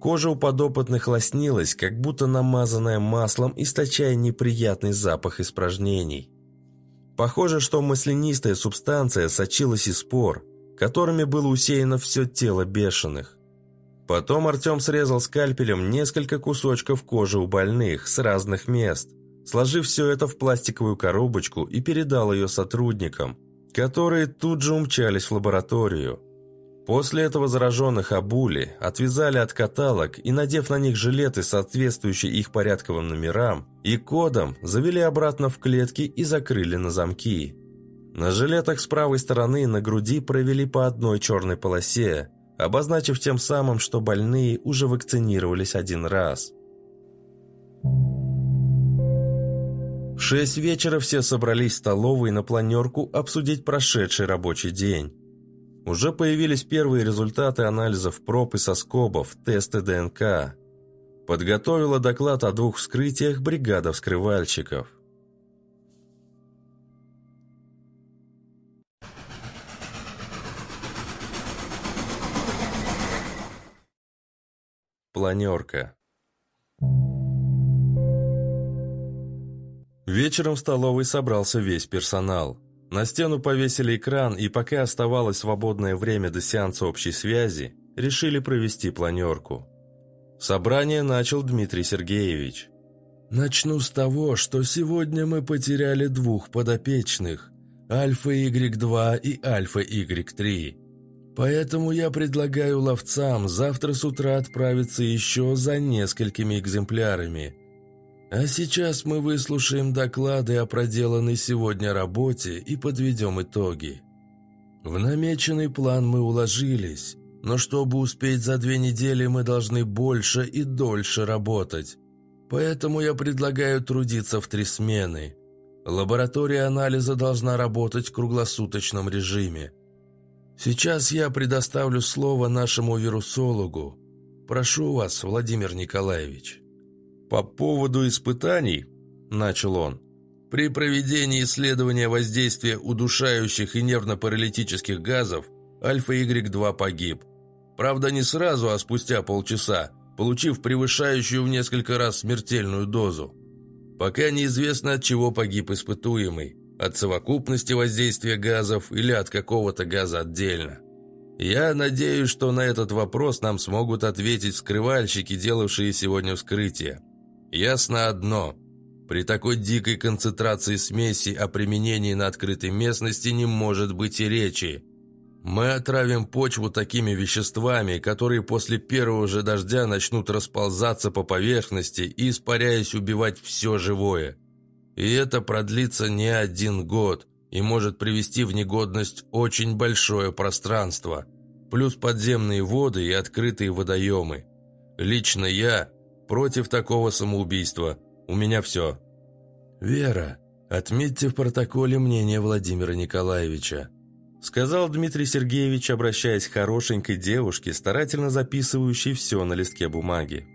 Кожа у подопытных лоснилась, как будто намазанная маслом, источая неприятный запах испражнений. Похоже, что маслянистая субстанция сочилась из спор, которыми было усеяно все тело бешеных. Потом Артем срезал скальпелем несколько кусочков кожи у больных с разных мест, сложив все это в пластиковую коробочку и передал ее сотрудникам – которые тут же умчались в лабораторию. После этого зараженных обули, отвязали от каталог и, надев на них жилеты, соответствующие их порядковым номерам и кодам, завели обратно в клетки и закрыли на замки. На жилетах с правой стороны на груди провели по одной черной полосе, обозначив тем самым, что больные уже вакцинировались один раз. В шесть вечера все собрались в столовой на планерку обсудить прошедший рабочий день. Уже появились первые результаты анализов проб и соскобов, тесты ДНК. Подготовила доклад о двух вскрытиях бригада вскрывальщиков. Планерка. Вечером в столовой собрался весь персонал. На стену повесили экран, и пока оставалось свободное время до сеанса общей связи, решили провести планерку. Собрание начал Дмитрий Сергеевич. «Начну с того, что сегодня мы потеряли двух подопечных – Альфа-Y2 и Альфа-Y3. Поэтому я предлагаю ловцам завтра с утра отправиться еще за несколькими экземплярами – а сейчас мы выслушаем доклады о проделанной сегодня работе и подведем итоги. В намеченный план мы уложились, Но чтобы успеть за две недели, мы должны больше и дольше работать. Поэтому я предлагаю трудиться в три смены. Лаборатория анализа должна работать в круглосуточном режиме. Сейчас я предоставлю слово нашему вирусологу. Прошу вас, Владимир Николаевич. По поводу испытаний, начал он, при проведении исследования воздействия удушающих и нервно-паралитических газов Альфа-Y2 погиб. Правда, не сразу, а спустя полчаса, получив превышающую в несколько раз смертельную дозу. Пока неизвестно, от чего погиб испытуемый. От совокупности воздействия газов или от какого-то газа отдельно. Я надеюсь, что на этот вопрос нам смогут ответить скрывальщики, делавшие сегодня вскрытие. Ясно одно. При такой дикой концентрации смеси о применении на открытой местности не может быть и речи. Мы отравим почву такими веществами, которые после первого же дождя начнут расползаться по поверхности и, испаряясь, убивать все живое. И это продлится не один год и может привести в негодность очень большое пространство, плюс подземные воды и открытые водоемы. Лично я против такого самоубийства. У меня все. «Вера, отметьте в протоколе мнение Владимира Николаевича», сказал Дмитрий Сергеевич, обращаясь к хорошенькой девушке, старательно записывающей все на листке бумаги.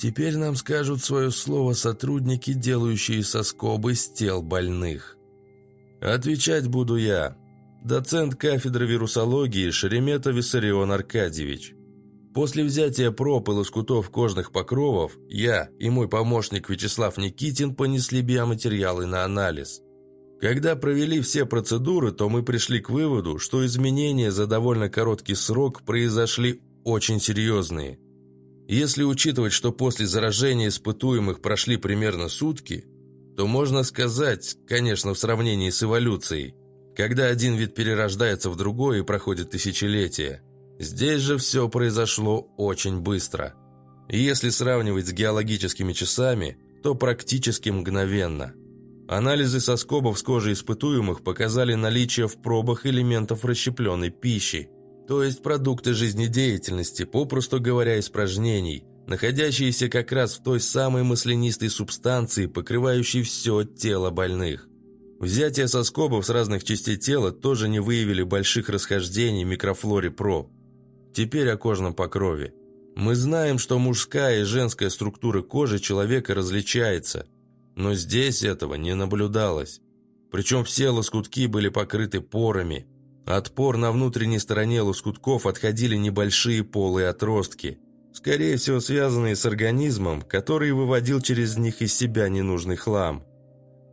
«Теперь нам скажут свое слово сотрудники, делающие соскобы с тел больных». «Отвечать буду я, доцент кафедры вирусологии Шеремета Виссарион Аркадьевич. После взятия проб и лоскутов кожных покровов я и мой помощник Вячеслав Никитин понесли биоматериалы на анализ». Когда провели все процедуры, то мы пришли к выводу, что изменения за довольно короткий срок произошли очень серьезные. Если учитывать, что после заражения испытуемых прошли примерно сутки, то можно сказать, конечно, в сравнении с эволюцией, когда один вид перерождается в другой и проходит тысячелетия. Здесь же все произошло очень быстро. И если сравнивать с геологическими часами, то практически мгновенно – Анализы соскобов с кожи испытуемых показали наличие в пробах элементов расщепленной пищи, то есть продукты жизнедеятельности, попросту говоря, испражнений, находящиеся как раз в той самой маслянистой субстанции, покрывающей все тело больных. Взятие соскобов с разных частей тела тоже не выявили больших расхождений микрофлоре проб. Теперь о кожном покрове. Мы знаем, что мужская и женская структура кожи человека различается – но здесь этого не наблюдалось. Причем все лоскутки были покрыты порами. От пор на внутренней стороне лоскутков отходили небольшие полые отростки, скорее всего связанные с организмом, который выводил через них из себя ненужный хлам.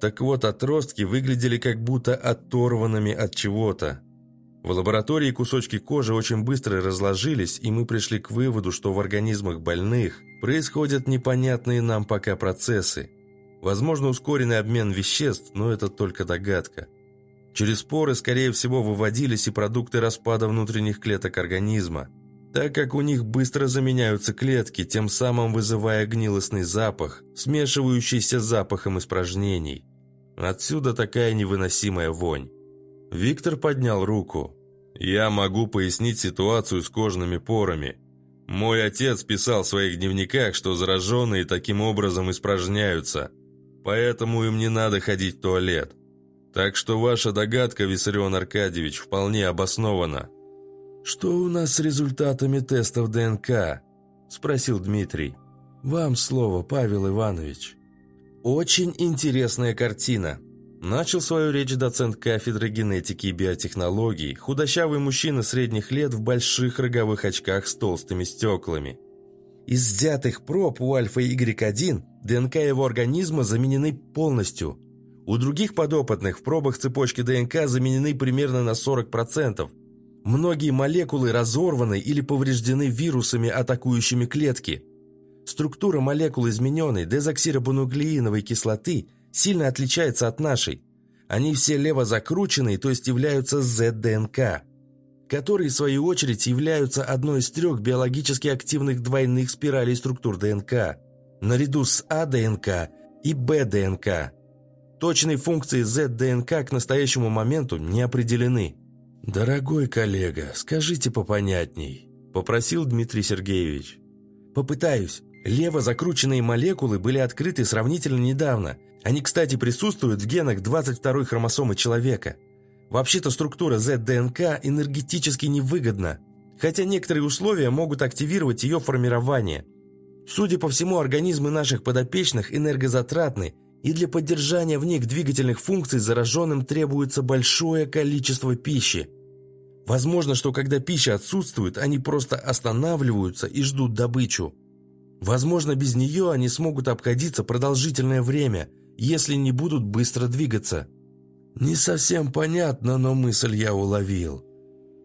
Так вот, отростки выглядели как будто оторванными от чего-то. В лаборатории кусочки кожи очень быстро разложились, и мы пришли к выводу, что в организмах больных происходят непонятные нам пока процессы – Возможно, ускоренный обмен веществ, но это только догадка. Через споры, скорее всего, выводились и продукты распада внутренних клеток организма, так как у них быстро заменяются клетки, тем самым вызывая гнилостный запах, смешивающийся с запахом испражнений. Отсюда такая невыносимая вонь. Виктор поднял руку. «Я могу пояснить ситуацию с кожными порами. Мой отец писал в своих дневниках, что зараженные таким образом испражняются поэтому им не надо ходить в туалет. Так что ваша догадка, Виссарион Аркадьевич, вполне обоснована». «Что у нас с результатами тестов ДНК?» – спросил Дмитрий. «Вам слово, Павел Иванович». «Очень интересная картина», – начал свою речь доцент кафедры генетики и биотехнологий, худощавый мужчина средних лет в больших роговых очках с толстыми стеклами. Из взятых проб у альфа-Y1 ДНК его организма заменены полностью. У других подопытных в пробах цепочки ДНК заменены примерно на 40%. Многие молекулы разорваны или повреждены вирусами, атакующими клетки. Структура молекул измененной дезоксирибонуклеиновой кислоты сильно отличается от нашей. Они все лево закрученные, то есть являются Z-ДНК которые, в свою очередь, являются одной из трех биологически активных двойных спиралей структур ДНК, наряду с АДНК и БДНК. Точные функции Z-ДНК к настоящему моменту не определены. «Дорогой коллега, скажите попонятней», – попросил Дмитрий Сергеевич. «Попытаюсь. Лево закрученные молекулы были открыты сравнительно недавно. Они, кстати, присутствуют в генах 22-й хромосомы человека. Вообще-то структура Z-ДНК энергетически невыгодна, хотя некоторые условия могут активировать ее формирование. Судя по всему, организмы наших подопечных энергозатратны, и для поддержания в них двигательных функций зараженным требуется большое количество пищи. Возможно, что когда пища отсутствует, они просто останавливаются и ждут добычу. Возможно, без нее они смогут обходиться продолжительное время, если не будут быстро двигаться. Не совсем понятно, но мысль я уловил.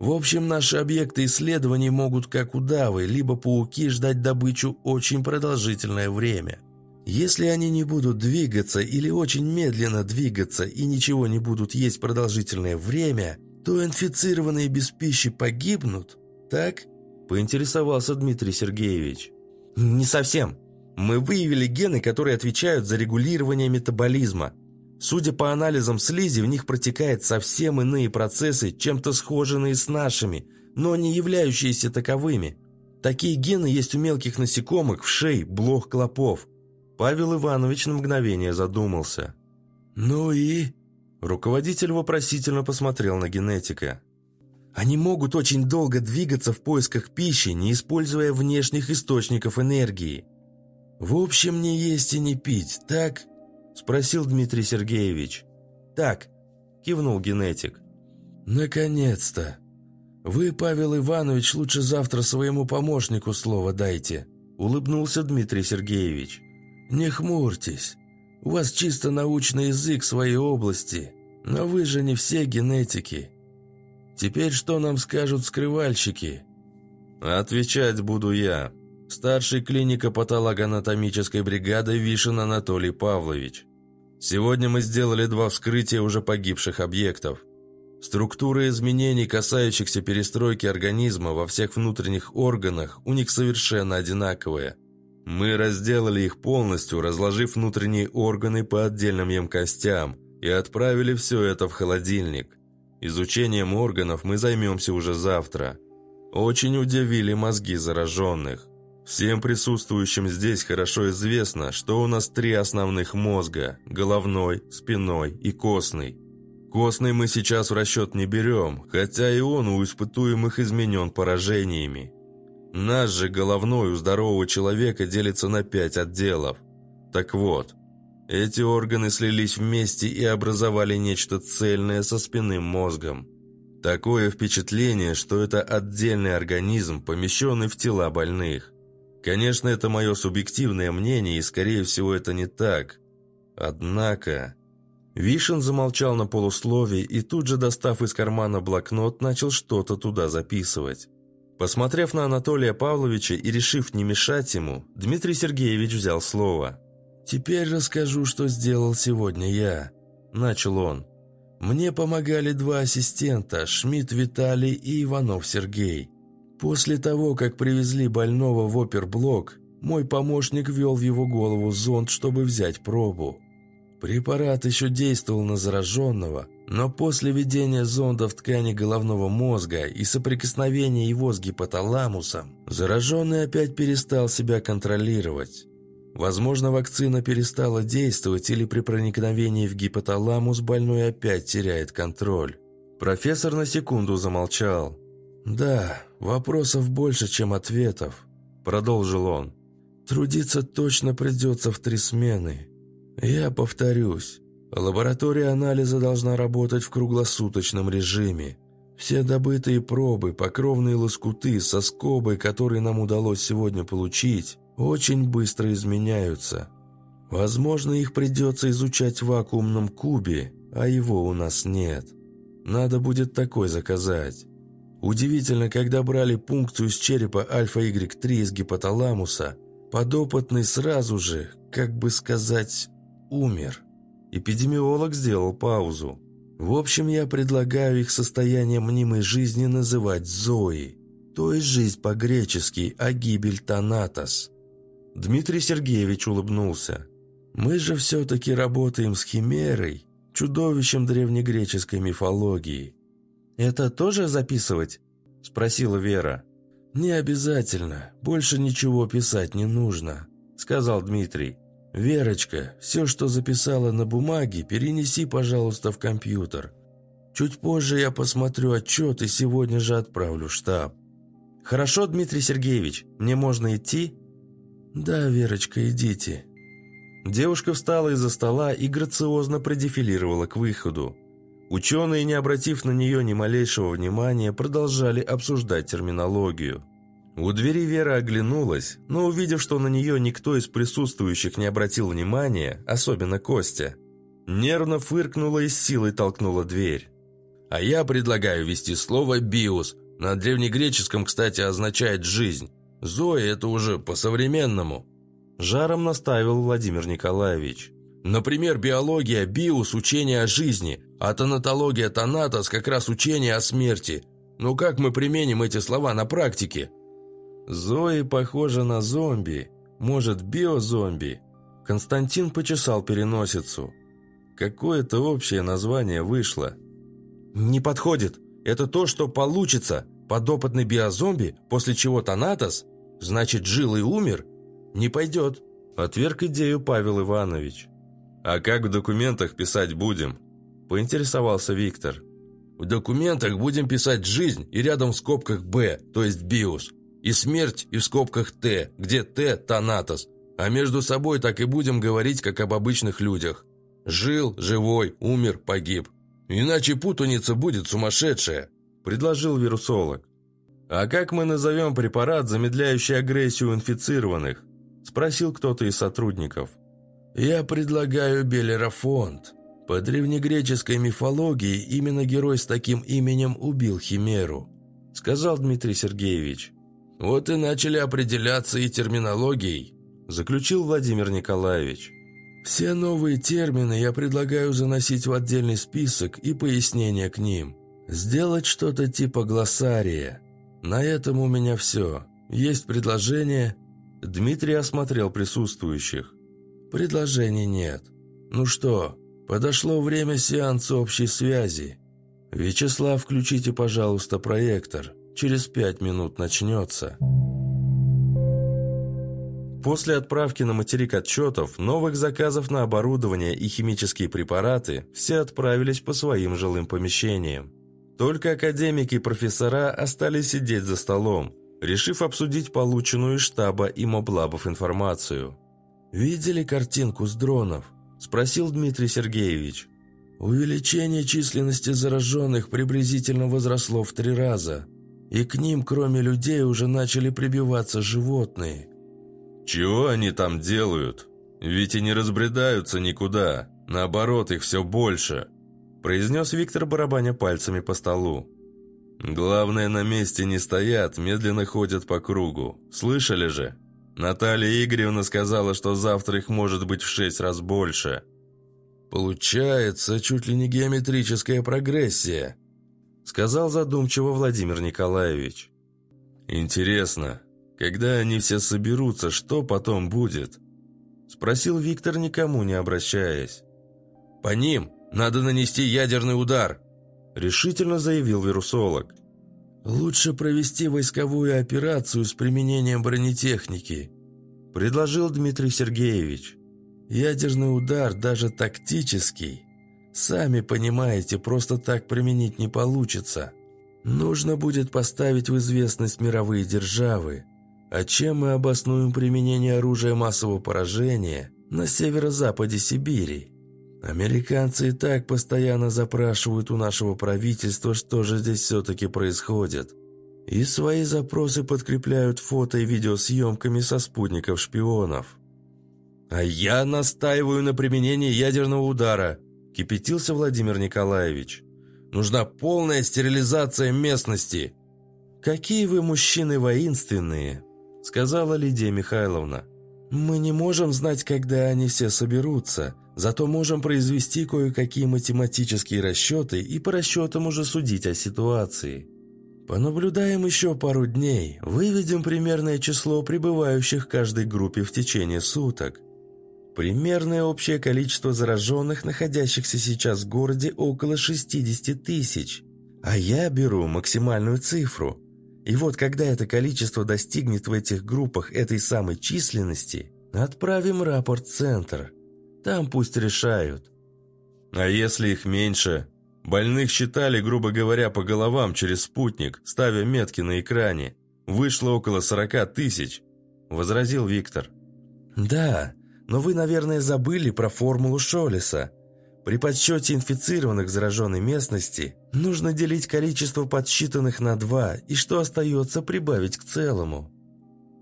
В общем, наши объекты исследований могут, как удавы, либо пауки, ждать добычу очень продолжительное время. Если они не будут двигаться или очень медленно двигаться и ничего не будут есть продолжительное время, то инфицированные без пищи погибнут, так? Поинтересовался Дмитрий Сергеевич. Не совсем. Мы выявили гены, которые отвечают за регулирование метаболизма. Судя по анализам слизи, в них протекают совсем иные процессы, чем-то схожие с нашими, но не являющиеся таковыми. Такие гены есть у мелких насекомых, вшей, блох, клопов. Павел Иванович на мгновение задумался. «Ну и?» Руководитель вопросительно посмотрел на генетика. «Они могут очень долго двигаться в поисках пищи, не используя внешних источников энергии. В общем, не есть и не пить, так?» Спросил Дмитрий Сергеевич. «Так», кивнул генетик. «Наконец-то! Вы, Павел Иванович, лучше завтра своему помощнику слово дайте», улыбнулся Дмитрий Сергеевич. «Не хмурьтесь. У вас чисто научный язык своей области, но вы же не все генетики. Теперь что нам скажут скрывальщики?» «Отвечать буду я», старший клиника патологоанатомической бригады Вишен Анатолий Павлович. Сегодня мы сделали два вскрытия уже погибших объектов. Структура изменений, касающихся перестройки организма во всех внутренних органах, у них совершенно одинаковые. Мы разделали их полностью, разложив внутренние органы по отдельным емкостям и отправили все это в холодильник. Изучением органов мы займемся уже завтра. Очень удивили мозги зараженных. Всем присутствующим здесь хорошо известно, что у нас три основных мозга – головной, спиной и костный. Костный мы сейчас в расчет не берем, хотя и он у испытуемых изменен поражениями. Наш же головной у здорового человека делится на пять отделов. Так вот, эти органы слились вместе и образовали нечто цельное со спинным мозгом. Такое впечатление, что это отдельный организм, помещенный в тела больных. Конечно, это мое субъективное мнение, и, скорее всего, это не так. Однако... Вишен замолчал на полусловии и тут же, достав из кармана блокнот, начал что-то туда записывать. Посмотрев на Анатолия Павловича и решив не мешать ему, Дмитрий Сергеевич взял слово. «Теперь расскажу, что сделал сегодня я», – начал он. «Мне помогали два ассистента, Шмидт Виталий и Иванов Сергей. После того, как привезли больного в оперблок, мой помощник ввел в его голову зонд, чтобы взять пробу. Препарат еще действовал на зараженного, но после введения зонда в ткани головного мозга и соприкосновения его с гипоталамусом, зараженный опять перестал себя контролировать. Возможно, вакцина перестала действовать или при проникновении в гипоталамус больной опять теряет контроль. Профессор на секунду замолчал. «Да, вопросов больше, чем ответов», – продолжил он. «Трудиться точно придется в три смены. Я повторюсь, лаборатория анализа должна работать в круглосуточном режиме. Все добытые пробы, покровные лоскуты со скобой, которые нам удалось сегодня получить, очень быстро изменяются. Возможно, их придется изучать в вакуумном кубе, а его у нас нет. Надо будет такой заказать. Удивительно, когда брали пункцию из черепа альфа-Y3 из гипоталамуса, подопытный сразу же, как бы сказать, умер. Эпидемиолог сделал паузу. В общем, я предлагаю их состояние мнимой жизни называть Зои, то есть жизнь по-гречески, а гибель Танатос. Дмитрий Сергеевич улыбнулся. Мы же все-таки работаем с Химерой, чудовищем древнегреческой мифологии. «Это тоже записывать?» – спросила Вера. «Не обязательно. Больше ничего писать не нужно», — сказал Дмитрий. «Верочка, все, что записала на бумаге, перенеси, пожалуйста, в компьютер. Чуть позже я посмотрю отчет и сегодня же отправлю в штаб». «Хорошо, Дмитрий Сергеевич, мне можно идти?» «Да, Верочка, идите». Девушка встала из-за стола и грациозно продефилировала к выходу. Ученые, не обратив на нее ни малейшего внимания, продолжали обсуждать терминологию. У двери Вера оглянулась, но увидев, что на нее никто из присутствующих не обратил внимания, особенно Костя, нервно фыркнула и с силой толкнула дверь. «А я предлагаю ввести слово «биос». На древнегреческом, кстати, означает «жизнь». «Зоя» — это уже по-современному. Жаром наставил Владимир Николаевич. Например, биология – биус – учение о жизни, а тонатология – тонатос – как раз учение о смерти. Но как мы применим эти слова на практике? Зои похожа на зомби. Может, биозомби? Константин почесал переносицу. Какое-то общее название вышло. Не подходит. Это то, что получится. Подопытный биозомби, после чего тонатос? Значит, жил и умер? Не пойдет. Отверг идею Павел Иванович. «А как в документах писать будем?» – поинтересовался Виктор. «В документах будем писать «жизнь» и рядом в скобках «Б», то есть «биус», и «смерть» и в скобках «Т», где «Т» – «танатос», а между собой так и будем говорить, как об обычных людях. Жил, живой, умер, погиб. Иначе путаница будет сумасшедшая», – предложил вирусолог. «А как мы назовем препарат, замедляющий агрессию инфицированных?» – спросил кто-то из сотрудников. «Я предлагаю Белерафонд. По древнегреческой мифологии именно герой с таким именем убил Химеру», сказал Дмитрий Сергеевич. «Вот и начали определяться и терминологией», заключил Владимир Николаевич. «Все новые термины я предлагаю заносить в отдельный список и пояснения к ним. Сделать что-то типа глоссария. На этом у меня все. Есть предложение?» Дмитрий осмотрел присутствующих. Предложений нет. Ну что, подошло время сеанса общей связи. Вячеслав, включите, пожалуйста, проектор. Через пять минут начнется. После отправки на материк отчетов, новых заказов на оборудование и химические препараты, все отправились по своим жилым помещениям. Только академики и профессора остались сидеть за столом, решив обсудить полученную из штаба и моблабов информацию. «Видели картинку с дронов?» – спросил Дмитрий Сергеевич. «Увеличение численности зараженных приблизительно возросло в три раза, и к ним, кроме людей, уже начали прибиваться животные». «Чего они там делают? Ведь и не разбредаются никуда, наоборот, их все больше», – произнес Виктор, барабаня пальцами по столу. «Главное, на месте не стоят, медленно ходят по кругу. Слышали же?» Наталья Игоревна сказала, что завтра их может быть в шесть раз больше. Получается, чуть ли не геометрическая прогрессия, сказал задумчиво Владимир Николаевич. Интересно, когда они все соберутся, что потом будет? Спросил Виктор, никому не обращаясь. По ним надо нанести ядерный удар, решительно заявил вирусолог. «Лучше провести войсковую операцию с применением бронетехники», – предложил Дмитрий Сергеевич. «Ядерный удар, даже тактический. Сами понимаете, просто так применить не получится. Нужно будет поставить в известность мировые державы. А чем мы обоснуем применение оружия массового поражения на северо-западе Сибири?» Американцы и так постоянно запрашивают у нашего правительства, что же здесь все-таки происходит. И свои запросы подкрепляют фото и видеосъемками со спутников шпионов. «А я настаиваю на применении ядерного удара», – кипятился Владимир Николаевич. «Нужна полная стерилизация местности». «Какие вы мужчины воинственные», – сказала Лидия Михайловна. «Мы не можем знать, когда они все соберутся, зато можем произвести кое-какие математические расчеты и по расчетам уже судить о ситуации. Понаблюдаем еще пару дней, выведем примерное число прибывающих каждой группе в течение суток. Примерное общее количество зараженных, находящихся сейчас в городе, около 60 тысяч. А я беру максимальную цифру. И вот когда это количество достигнет в этих группах этой самой численности, отправим рапорт в центр. Там пусть решают. А если их меньше? Больных считали, грубо говоря, по головам через спутник, ставя метки на экране. Вышло около 40 тысяч, возразил Виктор. Да, но вы, наверное, забыли про формулу Шолеса. При подсчете инфицированных зараженной местности нужно делить количество подсчитанных на два, и что остается прибавить к целому.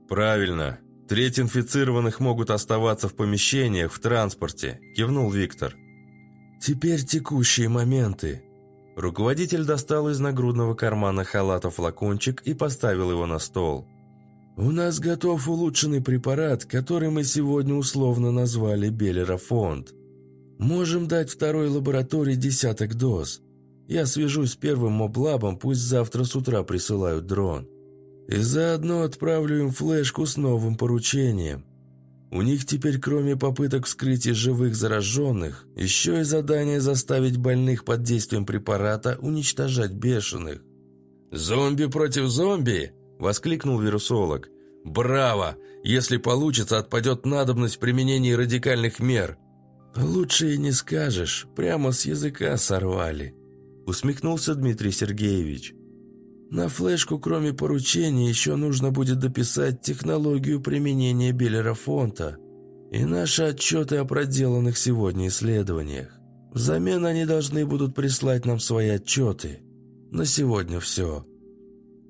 Правильно. Треть инфицированных могут оставаться в помещениях, в транспорте, кивнул Виктор. Теперь текущие моменты. Руководитель достал из нагрудного кармана халата флакончик и поставил его на стол. «У нас готов улучшенный препарат, который мы сегодня условно назвали Белерафонд. Можем дать второй лаборатории десяток доз. Я свяжусь с первым моблабом, пусть завтра с утра присылают дрон. И заодно отправлю им флешку с новым поручением. У них теперь, кроме попыток вскрытия живых зараженных, еще и задание заставить больных под действием препарата уничтожать бешеных. «Зомби против зомби!» – воскликнул вирусолог. «Браво! Если получится, отпадет надобность в применении радикальных мер». «Лучше и не скажешь, прямо с языка сорвали», – усмехнулся Дмитрий Сергеевич. На флешку, кроме поручения, еще нужно будет дописать технологию применения Беллера-фонта и наши отчеты о проделанных сегодня исследованиях. Взамен они должны будут прислать нам свои отчеты. На сегодня все.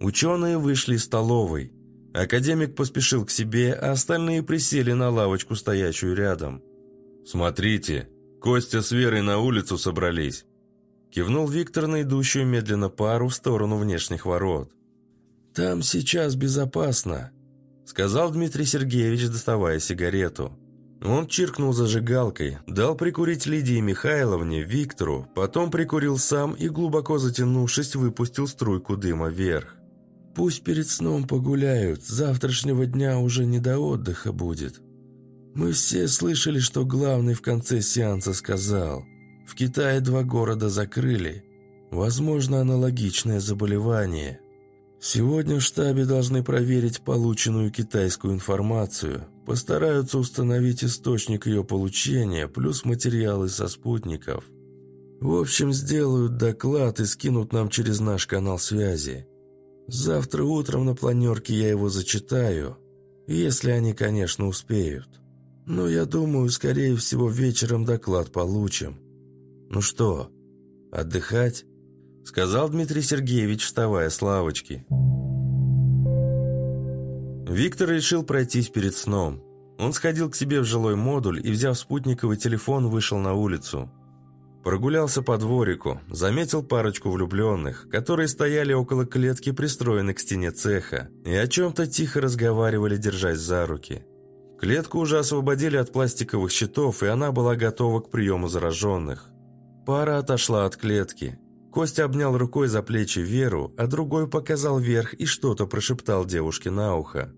Ученые вышли из столовой. Академик поспешил к себе, а остальные присели на лавочку, стоящую рядом. «Смотрите, Костя с Верой на улицу собрались. Кивнул Виктор на идущую медленно пару в сторону внешних ворот. «Там сейчас безопасно», — сказал Дмитрий Сергеевич, доставая сигарету. Он чиркнул зажигалкой, дал прикурить Лидии Михайловне, Виктору, потом прикурил сам и, глубоко затянувшись, выпустил струйку дыма вверх. «Пусть перед сном погуляют, завтрашнего дня уже не до отдыха будет. Мы все слышали, что главный в конце сеанса сказал. В Китае два города закрыли. Возможно, аналогичное заболевание. Сегодня в штабе должны проверить полученную китайскую информацию. Постараются установить источник ее получения, плюс материалы со спутников. В общем, сделают доклад и скинут нам через наш канал связи. Завтра утром на планерке я его зачитаю, если они, конечно, успеют. Но я думаю, скорее всего, вечером доклад получим. «Ну что, отдыхать?» — сказал Дмитрий Сергеевич, вставая с лавочки. Виктор решил пройтись перед сном. Он сходил к себе в жилой модуль и, взяв спутниковый телефон, вышел на улицу. Прогулялся по дворику, заметил парочку влюбленных, которые стояли около клетки, пристроенной к стене цеха, и о чем-то тихо разговаривали, держась за руки. Клетку уже освободили от пластиковых щитов, и она была готова к приему зараженных. Пара отошла от клетки. Костя обнял рукой за плечи Веру, а другой показал вверх и что-то прошептал девушке на ухо.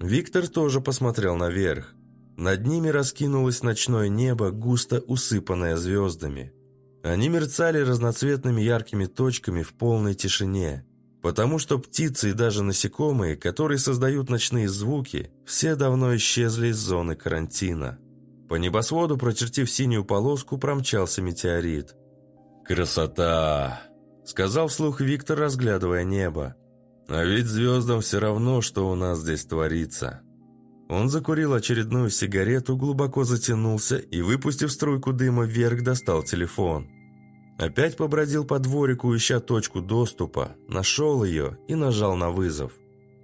Виктор тоже посмотрел наверх. Над ними раскинулось ночное небо, густо усыпанное звездами. Они мерцали разноцветными яркими точками в полной тишине, потому что птицы и даже насекомые, которые создают ночные звуки, все давно исчезли из зоны карантина. По небосводу, прочертив синюю полоску, промчался метеорит. «Красота!» — сказал вслух Виктор, разглядывая небо. «А ведь звездам все равно, что у нас здесь творится». Он закурил очередную сигарету, глубоко затянулся и, выпустив струйку дыма вверх, достал телефон. Опять побродил по дворику, ища точку доступа, нашел ее и нажал на вызов.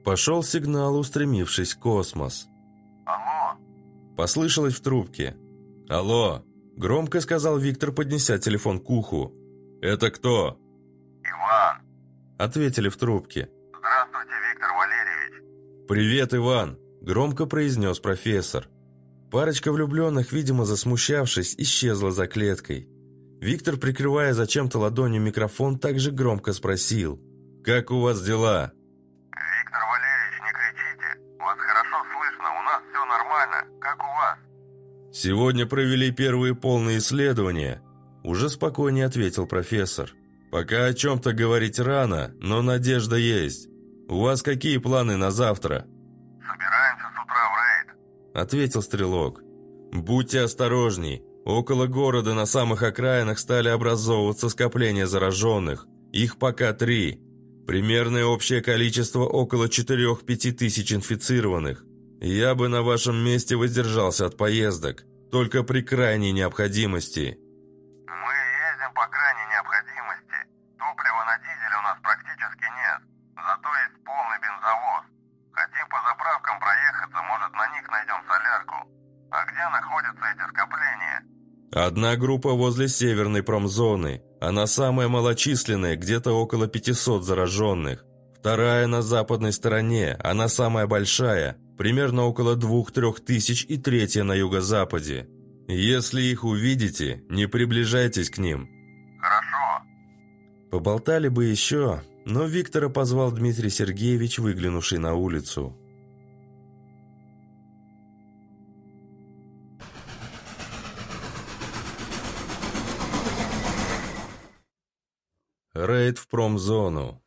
Пошел сигнал, устремившись в космос. Послышалось в трубке. «Алло!» – громко сказал Виктор, поднеся телефон к уху. «Это кто?» «Иван!» – ответили в трубке. «Здравствуйте, Виктор Валерьевич!» «Привет, Иван!» – громко произнес профессор. Парочка влюбленных, видимо, засмущавшись, исчезла за клеткой. Виктор, прикрывая зачем-то ладонью микрофон, также громко спросил. «Как у вас дела?» «Сегодня провели первые полные исследования», – уже спокойнее ответил профессор. «Пока о чем-то говорить рано, но надежда есть. У вас какие планы на завтра?» «Собираемся с утра в рейд», — ответил Стрелок. «Будьте осторожней. Около города на самых окраинах стали образовываться скопления зараженных. Их пока три. Примерное общее количество около 4-5 тысяч инфицированных. Я бы на вашем месте воздержался от поездок, только при крайней необходимости. Мы едем по крайней необходимости. Топлива на дизель у нас практически нет. Зато есть полный бензовоз. Хотим по заправкам проехаться, может на них найдем солярку. А где находятся эти скопления? Одна группа возле северной промзоны. Она самая малочисленная, где-то около 500 зараженных. Вторая на западной стороне, она самая большая, примерно около двух-трех тысяч и третья на юго-западе. Если их увидите, не приближайтесь к ним. Хорошо. Поболтали бы еще, но Виктора позвал Дмитрий Сергеевич, выглянувший на улицу. Рейд в промзону.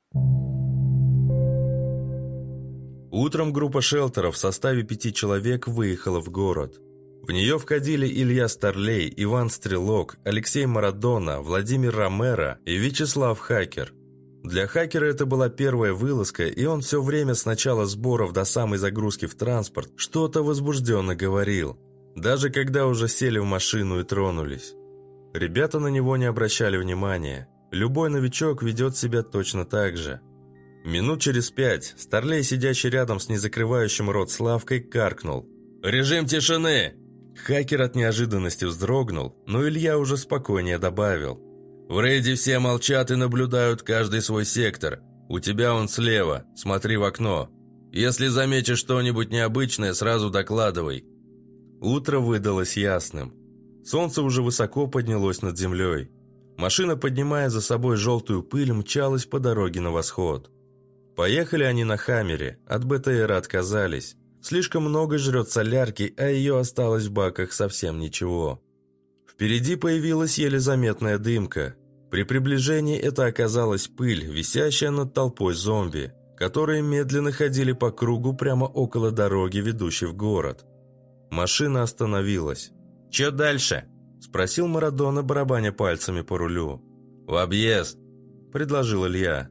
Утром группа шелтеров в составе пяти человек выехала в город. В нее входили Илья Старлей, Иван Стрелок, Алексей Марадона, Владимир Ромеро и Вячеслав Хакер. Для хакера это была первая вылазка, и он все время с начала сборов до самой загрузки в транспорт что-то возбужденно говорил, даже когда уже сели в машину и тронулись. Ребята на него не обращали внимания. Любой новичок ведет себя точно так же – Минут через пять Старлей, сидящий рядом с незакрывающим рот Славкой, каркнул. «Режим тишины!» Хакер от неожиданности вздрогнул, но Илья уже спокойнее добавил. «В рейде все молчат и наблюдают каждый свой сектор. У тебя он слева, смотри в окно. Если заметишь что-нибудь необычное, сразу докладывай». Утро выдалось ясным. Солнце уже высоко поднялось над землей. Машина, поднимая за собой желтую пыль, мчалась по дороге на восход. Поехали они на Хаммере, от БТРа отказались. Слишком много жрет солярки, а ее осталось в баках совсем ничего. Впереди появилась еле заметная дымка. При приближении это оказалась пыль, висящая над толпой зомби, которые медленно ходили по кругу прямо около дороги, ведущей в город. Машина остановилась. «Че дальше?» – спросил Марадона, барабаня пальцами по рулю. «В объезд», – предложил Илья.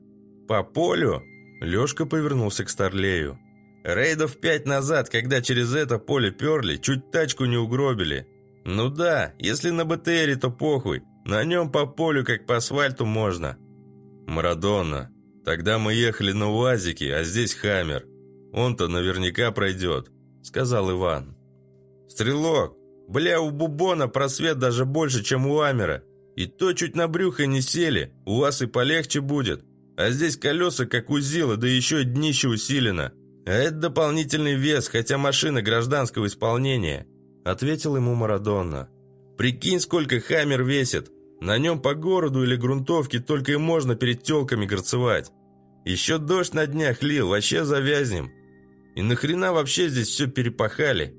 «По полю?» Лёшка повернулся к Старлею. «Рейдов пять назад, когда через это поле перли, чуть тачку не угробили. Ну да, если на БТРе, то похуй. На нем по полю, как по асфальту, можно». «Марадонна, тогда мы ехали на УАЗике, а здесь Хаммер. Он-то наверняка пройдет», — сказал Иван. «Стрелок, бля, у Бубона просвет даже больше, чем у Амера. И то чуть на брюхо не сели, у вас и полегче будет. А здесь колеса, как у Зила, да еще и днище усилено. А это дополнительный вес, хотя машина гражданского исполнения», — ответил ему Марадонна. «Прикинь, сколько Хаммер весит. На нем по городу или грунтовке только и можно перед телками горцевать. Еще дождь на днях лил, вообще завязнем. И нахрена вообще здесь все перепахали?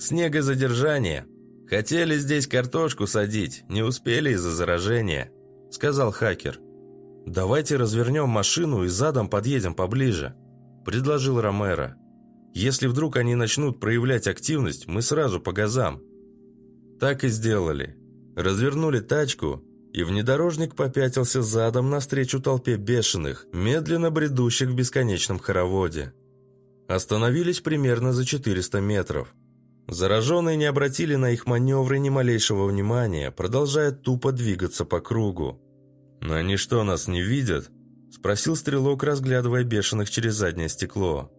Снегозадержание. Хотели здесь картошку садить, не успели из-за заражения», — сказал хакер. «Давайте развернем машину и задом подъедем поближе», – предложил Ромеро. «Если вдруг они начнут проявлять активность, мы сразу по газам». Так и сделали. Развернули тачку, и внедорожник попятился задом навстречу толпе бешеных, медленно бредущих в бесконечном хороводе. Остановились примерно за 400 метров. Зараженные не обратили на их маневры ни малейшего внимания, продолжая тупо двигаться по кругу. «Но они что, нас не видят?» – спросил стрелок, разглядывая бешеных через заднее стекло.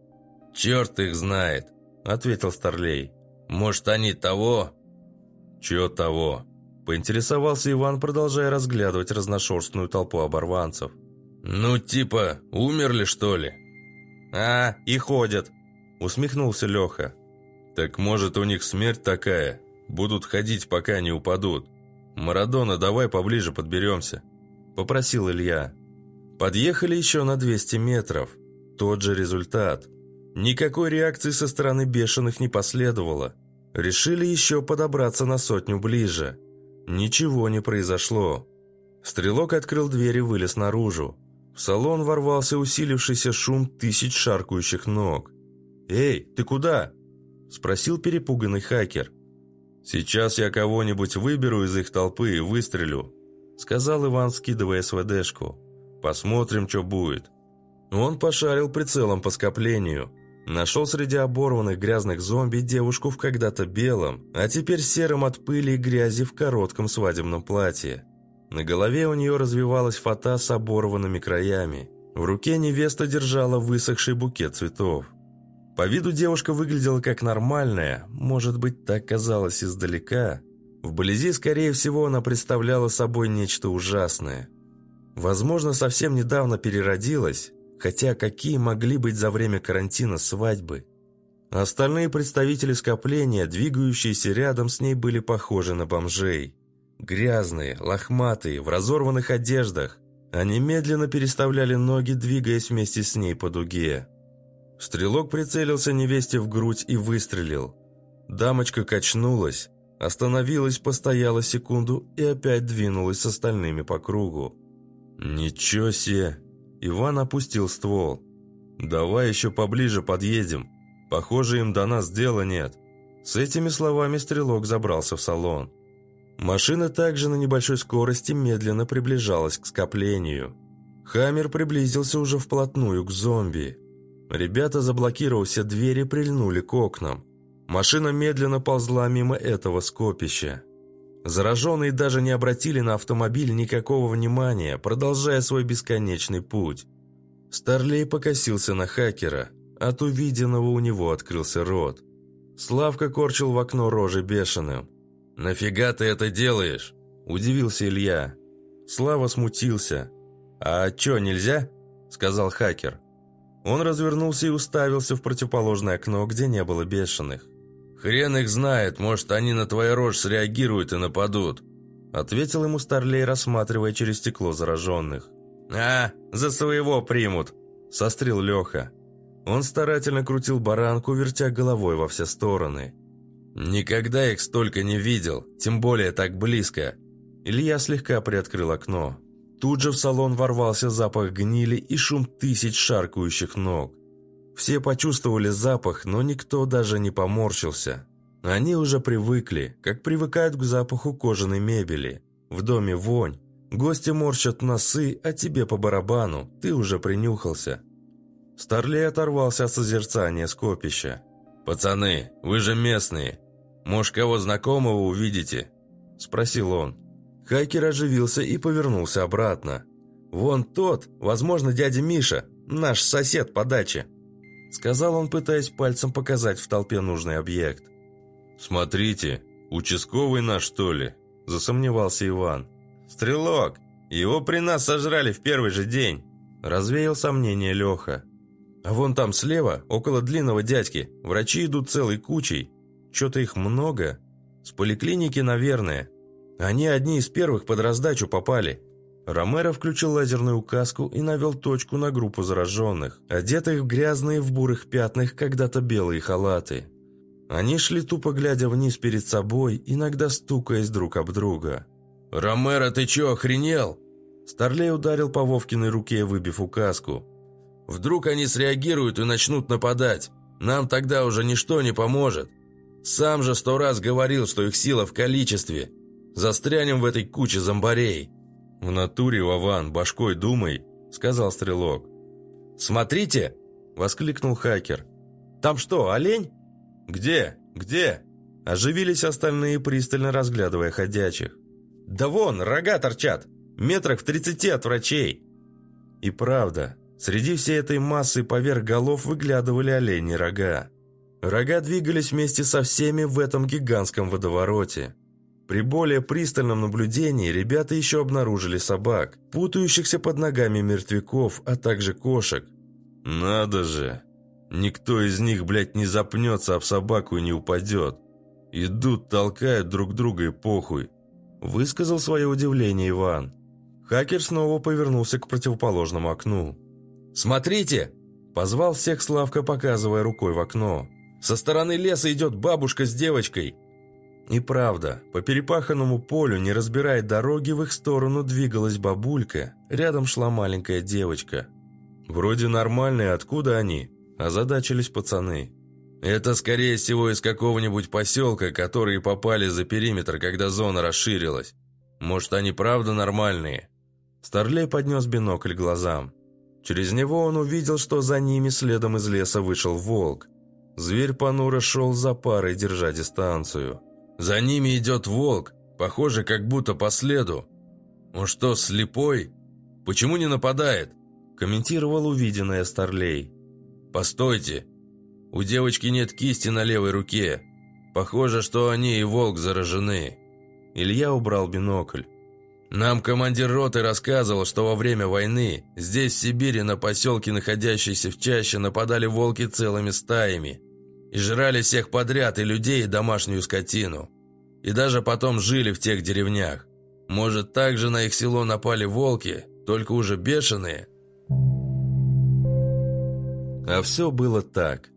«Черт их знает!» – ответил Старлей. «Может, они того?» «Чего того?» – поинтересовался Иван, продолжая разглядывать разношерстную толпу оборванцев. «Ну, типа, умерли, что ли?» «А, и ходят!» – усмехнулся Леха. «Так может, у них смерть такая? Будут ходить, пока не упадут. Марадона, давай поближе подберемся». – попросил Илья. Подъехали еще на 200 метров. Тот же результат. Никакой реакции со стороны бешеных не последовало. Решили еще подобраться на сотню ближе. Ничего не произошло. Стрелок открыл дверь и вылез наружу. В салон ворвался усилившийся шум тысяч шаркающих ног. «Эй, ты куда?» – спросил перепуганный хакер. «Сейчас я кого-нибудь выберу из их толпы и выстрелю», – сказал Иван, скидывая СВДшку. «Посмотрим, что будет». Он пошарил прицелом по скоплению. Нашел среди оборванных грязных зомби девушку в когда-то белом, а теперь сером от пыли и грязи в коротком свадебном платье. На голове у нее развивалась фата с оборванными краями. В руке невеста держала высохший букет цветов. По виду девушка выглядела как нормальная, может быть, так казалось издалека. Вблизи, скорее всего, она представляла собой нечто ужасное. Возможно, совсем недавно переродилась, хотя какие могли быть за время карантина свадьбы? Остальные представители скопления, двигающиеся рядом с ней, были похожи на бомжей. Грязные, лохматые, в разорванных одеждах. Они медленно переставляли ноги, двигаясь вместе с ней по дуге. Стрелок прицелился невесте в грудь и выстрелил. Дамочка качнулась, остановилась, постояла секунду и опять двинулась с остальными по кругу. «Ничего себе!» Иван опустил ствол. «Давай еще поближе подъедем. Похоже, им до нас дела нет». С этими словами стрелок забрался в салон. Машина также на небольшой скорости медленно приближалась к скоплению. Хаммер приблизился уже вплотную к зомби. Ребята, заблокировав все двери, прильнули к окнам. Машина медленно ползла мимо этого скопища. Зараженные даже не обратили на автомобиль никакого внимания, продолжая свой бесконечный путь. Старлей покосился на хакера. От увиденного у него открылся рот. Славка корчил в окно рожи бешеным. «Нафига ты это делаешь?» – удивился Илья. Слава смутился. «А чё, нельзя?» – сказал хакер. Он развернулся и уставился в противоположное окно, где не было бешеных. «Хрен их знает, может, они на твою рожь среагируют и нападут», ответил ему Старлей, рассматривая через стекло зараженных. «А, за своего примут», сострил Леха. Он старательно крутил баранку, вертя головой во все стороны. «Никогда их столько не видел, тем более так близко». Илья слегка приоткрыл окно. Тут же в салон ворвался запах гнили и шум тысяч шаркающих ног. Все почувствовали запах, но никто даже не поморщился. Они уже привыкли, как привыкают к запаху кожаной мебели. В доме вонь. Гости морщат носы, а тебе по барабану, ты уже принюхался. Старлей оторвался от созерцания скопища. «Пацаны, вы же местные. Может, кого знакомого увидите?» Спросил он. Хакер оживился и повернулся обратно. «Вон тот, возможно, дядя Миша, наш сосед по даче», сказал он, пытаясь пальцем показать в толпе нужный объект. «Смотрите, участковый наш, что ли?» засомневался Иван. «Стрелок, его при нас сожрали в первый же день», развеял сомнение Леха. А вон там слева, около длинного дядьки, врачи идут целой кучей. Что-то их много. С поликлиники, наверное. Они одни из первых под раздачу попали. Ромеро включил лазерную указку и навел точку на группу зараженных, одетых в грязные в бурых пятнах когда-то белые халаты. Они шли тупо глядя вниз перед собой, иногда стукаясь друг об друга. «Ромеро, ты чё, охренел?» Старлей ударил по Вовкиной руке, выбив указку. Вдруг они среагируют и начнут нападать. Нам тогда уже ничто не поможет. Сам же сто раз говорил, что их сила в количестве. Застрянем в этой куче зомбарей». «В натуре, Вован, башкой думай», — сказал Стрелок. «Смотрите!» — воскликнул хакер. «Там что, олень?» «Где? Где?» Оживились остальные, пристально разглядывая ходячих. «Да вон, рога торчат! Метрах в тридцати от врачей!» И правда, Среди всей этой массы поверх голов выглядывали олени рога. Рога двигались вместе со всеми в этом гигантском водовороте. При более пристальном наблюдении ребята еще обнаружили собак, путающихся под ногами мертвяков, а также кошек. «Надо же! Никто из них, блядь, не запнется об собаку и не упадет. Идут, толкают друг друга и похуй», – высказал свое удивление Иван. Хакер снова повернулся к противоположному окну. «Смотрите!» – позвал всех Славка, показывая рукой в окно. «Со стороны леса идет бабушка с девочкой!» И правда, по перепаханному полю, не разбирая дороги, в их сторону двигалась бабулька, рядом шла маленькая девочка. Вроде нормальные, откуда они? Озадачились пацаны. Это, скорее всего, из какого-нибудь поселка, которые попали за периметр, когда зона расширилась. Может, они правда нормальные? Старлей поднес бинокль глазам. Через него он увидел, что за ними следом из леса вышел волк. Зверь понуро шел за парой, держа дистанцию. «За ними идет волк, похоже, как будто по следу. Он что, слепой? Почему не нападает?» Комментировал увиденное Старлей. «Постойте, у девочки нет кисти на левой руке. Похоже, что они и волк заражены». Илья убрал бинокль. Нам командир роты рассказывал, что во время войны здесь, в Сибири, на поселке, находящиеся в чаще, нападали волки целыми стаями. И жрали всех подряд, и людей, и домашнюю скотину. И даже потом жили в тех деревнях. Может, также на их село напали волки, только уже бешеные? А все было так.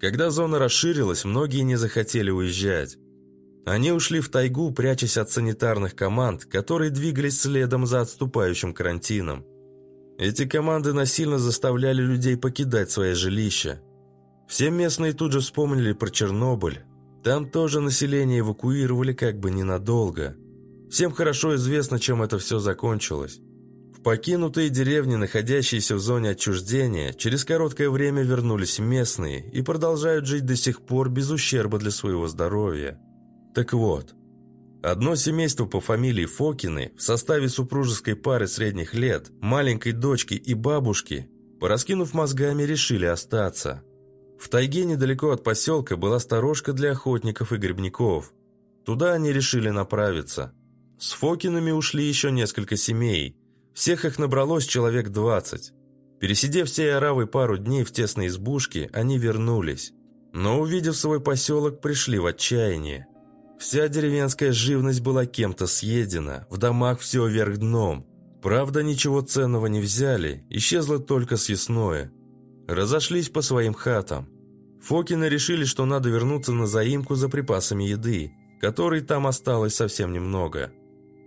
Когда зона расширилась, многие не захотели уезжать. Они ушли в тайгу, прячась от санитарных команд, которые двигались следом за отступающим карантином. Эти команды насильно заставляли людей покидать свои жилища. Все местные тут же вспомнили про Чернобыль. Там тоже население эвакуировали как бы ненадолго. Всем хорошо известно, чем это все закончилось. В покинутые деревни, находящиеся в зоне отчуждения, через короткое время вернулись местные и продолжают жить до сих пор без ущерба для своего здоровья. Так вот, одно семейство по фамилии Фокины в составе супружеской пары средних лет, маленькой дочки и бабушки, пораскинув мозгами, решили остаться. В тайге недалеко от поселка была сторожка для охотников и грибников. Туда они решили направиться. С Фокинами ушли еще несколько семей. Всех их набралось человек двадцать. Пересидев всей оравой пару дней в тесной избушке, они вернулись. Но, увидев свой поселок, пришли в отчаяние. Вся деревенская живность была кем-то съедена, в домах все вверх дном. Правда, ничего ценного не взяли, исчезло только съестное. Разошлись по своим хатам. Фокины решили, что надо вернуться на заимку за припасами еды, которой там осталось совсем немного.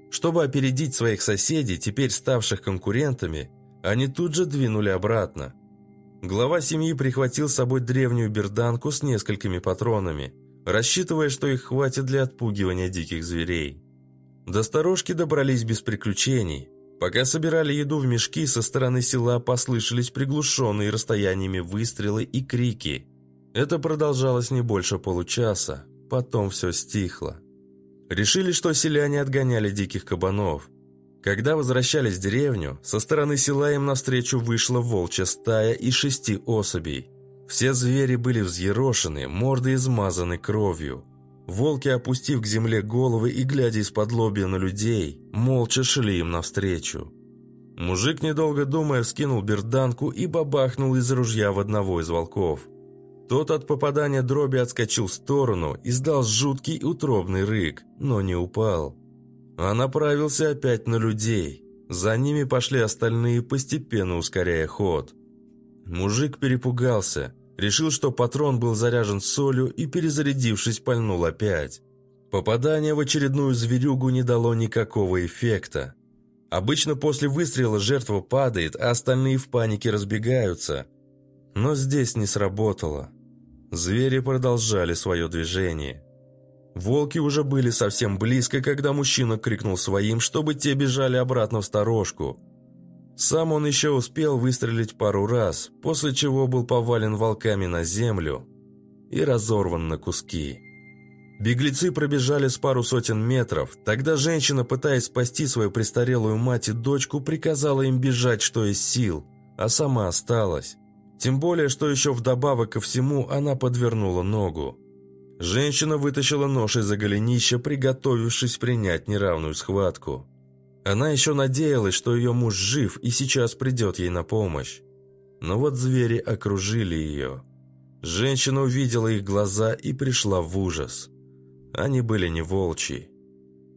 Чтобы опередить своих соседей, теперь ставших конкурентами, они тут же двинули обратно. Глава семьи прихватил с собой древнюю берданку с несколькими патронами – рассчитывая, что их хватит для отпугивания диких зверей. До сторожки добрались без приключений. Пока собирали еду в мешки, со стороны села послышались приглушенные расстояниями выстрелы и крики. Это продолжалось не больше получаса, потом все стихло. Решили, что селяне отгоняли диких кабанов. Когда возвращались в деревню, со стороны села им навстречу вышла волчья стая из шести особей. Все звери были взъерошены, морды измазаны кровью. Волки, опустив к земле головы и глядя из-под лобья на людей, молча шли им навстречу. Мужик, недолго думая, вскинул берданку и бабахнул из ружья в одного из волков. Тот от попадания дроби отскочил в сторону, издал жуткий утробный рык, но не упал. А направился опять на людей. За ними пошли остальные, постепенно ускоряя ход. Мужик перепугался, решил, что патрон был заряжен солью и, перезарядившись, пальнул опять. Попадание в очередную зверюгу не дало никакого эффекта. Обычно после выстрела жертва падает, а остальные в панике разбегаются. Но здесь не сработало. Звери продолжали свое движение. Волки уже были совсем близко, когда мужчина крикнул своим, чтобы те бежали обратно в сторожку – сам он еще успел выстрелить пару раз, после чего был повален волками на землю и разорван на куски. Беглецы пробежали с пару сотен метров, тогда женщина, пытаясь спасти свою престарелую мать и дочку, приказала им бежать, что из сил, а сама осталась. Тем более, что еще вдобавок ко всему она подвернула ногу. Женщина вытащила нож из-за голенища, приготовившись принять неравную схватку. Она еще надеялась, что ее муж жив и сейчас придет ей на помощь. Но вот звери окружили ее. Женщина увидела их глаза и пришла в ужас. Они были не волчьи.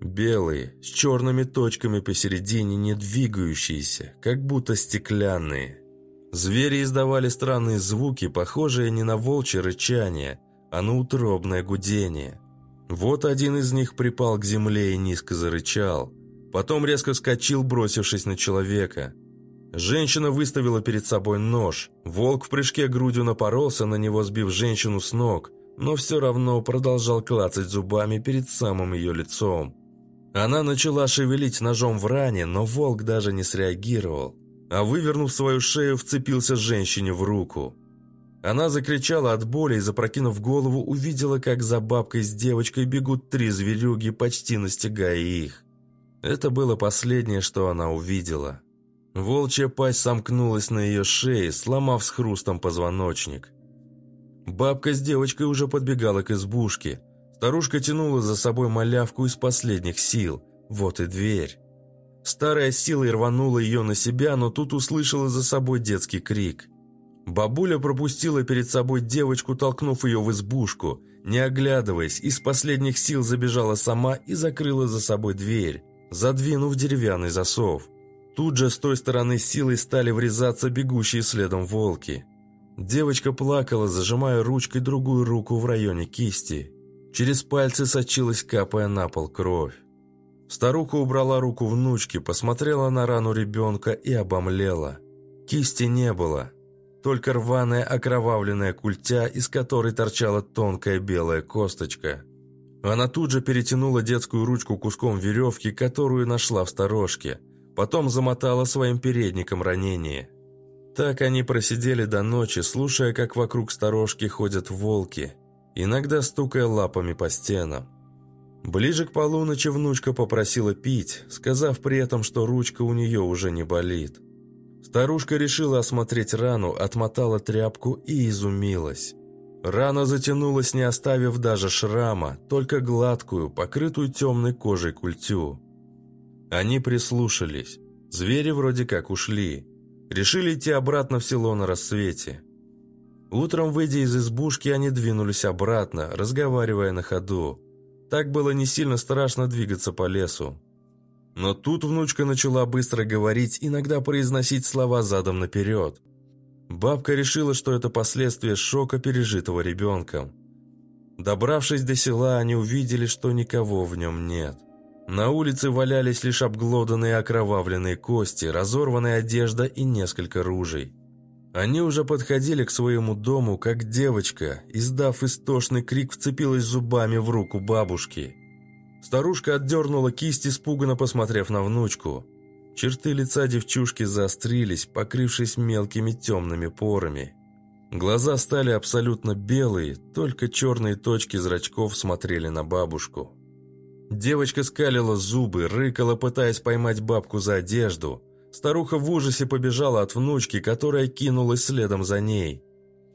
Белые, с черными точками посередине, не двигающиеся, как будто стеклянные. Звери издавали странные звуки, похожие не на волчье рычание, а на утробное гудение – Вот один из них припал к земле и низко зарычал. Потом резко вскочил, бросившись на человека. Женщина выставила перед собой нож. Волк в прыжке грудью напоролся на него, сбив женщину с ног, но все равно продолжал клацать зубами перед самым ее лицом. Она начала шевелить ножом в ране, но волк даже не среагировал, а вывернув свою шею, вцепился женщине в руку. Она закричала от боли и, запрокинув голову, увидела, как за бабкой с девочкой бегут три зверюги, почти настигая их. Это было последнее, что она увидела. Волчья пасть сомкнулась на ее шее, сломав с хрустом позвоночник. Бабка с девочкой уже подбегала к избушке. Старушка тянула за собой малявку из последних сил. Вот и дверь. Старая сила рванула ее на себя, но тут услышала за собой детский крик – Бабуля пропустила перед собой девочку, толкнув ее в избушку. Не оглядываясь, из последних сил забежала сама и закрыла за собой дверь, задвинув деревянный засов. Тут же с той стороны силой стали врезаться бегущие следом волки. Девочка плакала, зажимая ручкой другую руку в районе кисти. Через пальцы сочилась, капая на пол кровь. Старуха убрала руку внучки, посмотрела на рану ребенка и обомлела. Кисти не было, только рваная окровавленная культя, из которой торчала тонкая белая косточка. Она тут же перетянула детскую ручку куском веревки, которую нашла в сторожке, потом замотала своим передником ранение. Так они просидели до ночи, слушая, как вокруг сторожки ходят волки, иногда стукая лапами по стенам. Ближе к полуночи внучка попросила пить, сказав при этом, что ручка у нее уже не болит. Старушка решила осмотреть рану, отмотала тряпку и изумилась. Рана затянулась, не оставив даже шрама, только гладкую, покрытую темной кожей культю. Они прислушались. Звери вроде как ушли. Решили идти обратно в село на рассвете. Утром, выйдя из избушки, они двинулись обратно, разговаривая на ходу. Так было не сильно страшно двигаться по лесу. Но тут внучка начала быстро говорить, иногда произносить слова задом наперед. Бабка решила, что это последствия шока, пережитого ребенком. Добравшись до села, они увидели, что никого в нем нет. На улице валялись лишь обглоданные окровавленные кости, разорванная одежда и несколько ружей. Они уже подходили к своему дому, как девочка, издав истошный крик, вцепилась зубами в руку бабушки – Старушка отдернула кисть, испуганно посмотрев на внучку. Черты лица девчушки заострились, покрывшись мелкими темными порами. Глаза стали абсолютно белые, только черные точки зрачков смотрели на бабушку. Девочка скалила зубы, рыкала, пытаясь поймать бабку за одежду. Старуха в ужасе побежала от внучки, которая кинулась следом за ней.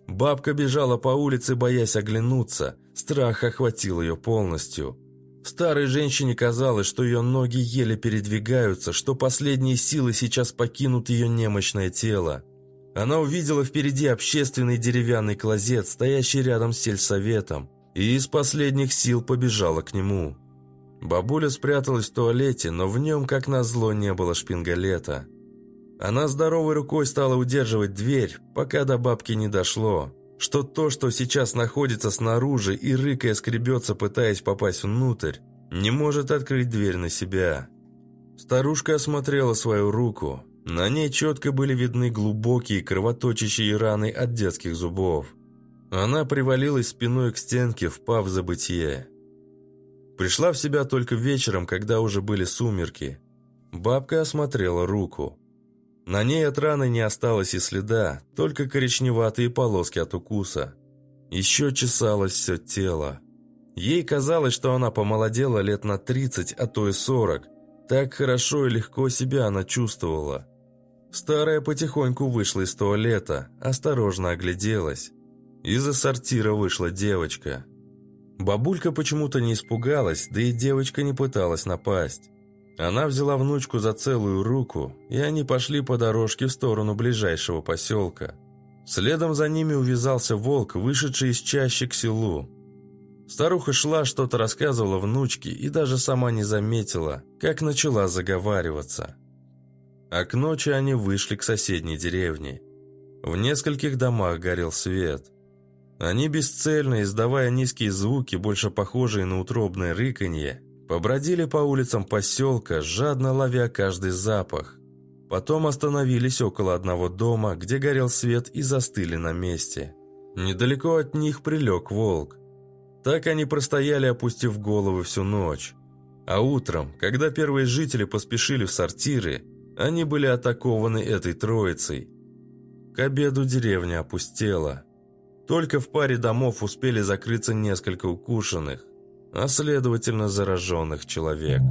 Бабка бежала по улице, боясь оглянуться. Страх охватил ее полностью. Старой женщине казалось, что ее ноги еле передвигаются, что последние силы сейчас покинут ее немощное тело. Она увидела впереди общественный деревянный клозет, стоящий рядом с сельсоветом, и из последних сил побежала к нему. Бабуля спряталась в туалете, но в нем, как назло, не было шпингалета. Она здоровой рукой стала удерживать дверь, пока до бабки не дошло что то, что сейчас находится снаружи и рыкая скребется, пытаясь попасть внутрь, не может открыть дверь на себя. Старушка осмотрела свою руку. На ней четко были видны глубокие кровоточащие раны от детских зубов. Она привалилась спиной к стенке, впав в забытье. Пришла в себя только вечером, когда уже были сумерки. Бабка осмотрела руку. На ней от раны не осталось и следа, только коричневатые полоски от укуса. Еще чесалось все тело. Ей казалось, что она помолодела лет на 30, а то и 40. Так хорошо и легко себя она чувствовала. Старая потихоньку вышла из туалета, осторожно огляделась. Из-за сортира вышла девочка. Бабулька почему-то не испугалась, да и девочка не пыталась напасть. Она взяла внучку за целую руку, и они пошли по дорожке в сторону ближайшего поселка. Следом за ними увязался волк, вышедший из чащи к селу. Старуха шла, что-то рассказывала внучке и даже сама не заметила, как начала заговариваться. А к ночи они вышли к соседней деревне. В нескольких домах горел свет. Они бесцельно, издавая низкие звуки, больше похожие на утробное рыканье, побродили по улицам поселка, жадно ловя каждый запах. Потом остановились около одного дома, где горел свет и застыли на месте. Недалеко от них прилег волк. Так они простояли, опустив головы всю ночь. А утром, когда первые жители поспешили в сортиры, они были атакованы этой троицей. К обеду деревня опустела. Только в паре домов успели закрыться несколько укушенных, а следовательно зараженных человек.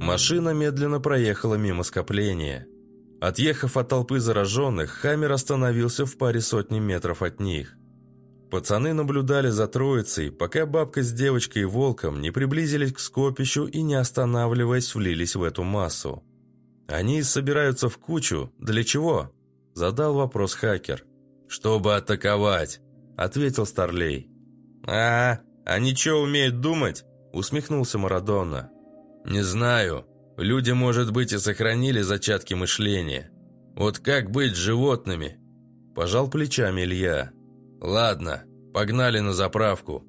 Машина медленно проехала мимо скопления. Отъехав от толпы зараженных, Хаммер остановился в паре сотни метров от них. Пацаны наблюдали за троицей, пока бабка с девочкой и волком не приблизились к скопищу и, не останавливаясь, влились в эту массу. «Они собираются в кучу. Для чего?» – задал вопрос хакер. «Чтобы атаковать», – ответил Старлей. «А, они что, умеют думать?» – усмехнулся Марадона. «Не знаю. Люди, может быть, и сохранили зачатки мышления. Вот как быть с животными?» Пожал плечами Илья. «Ладно, погнали на заправку».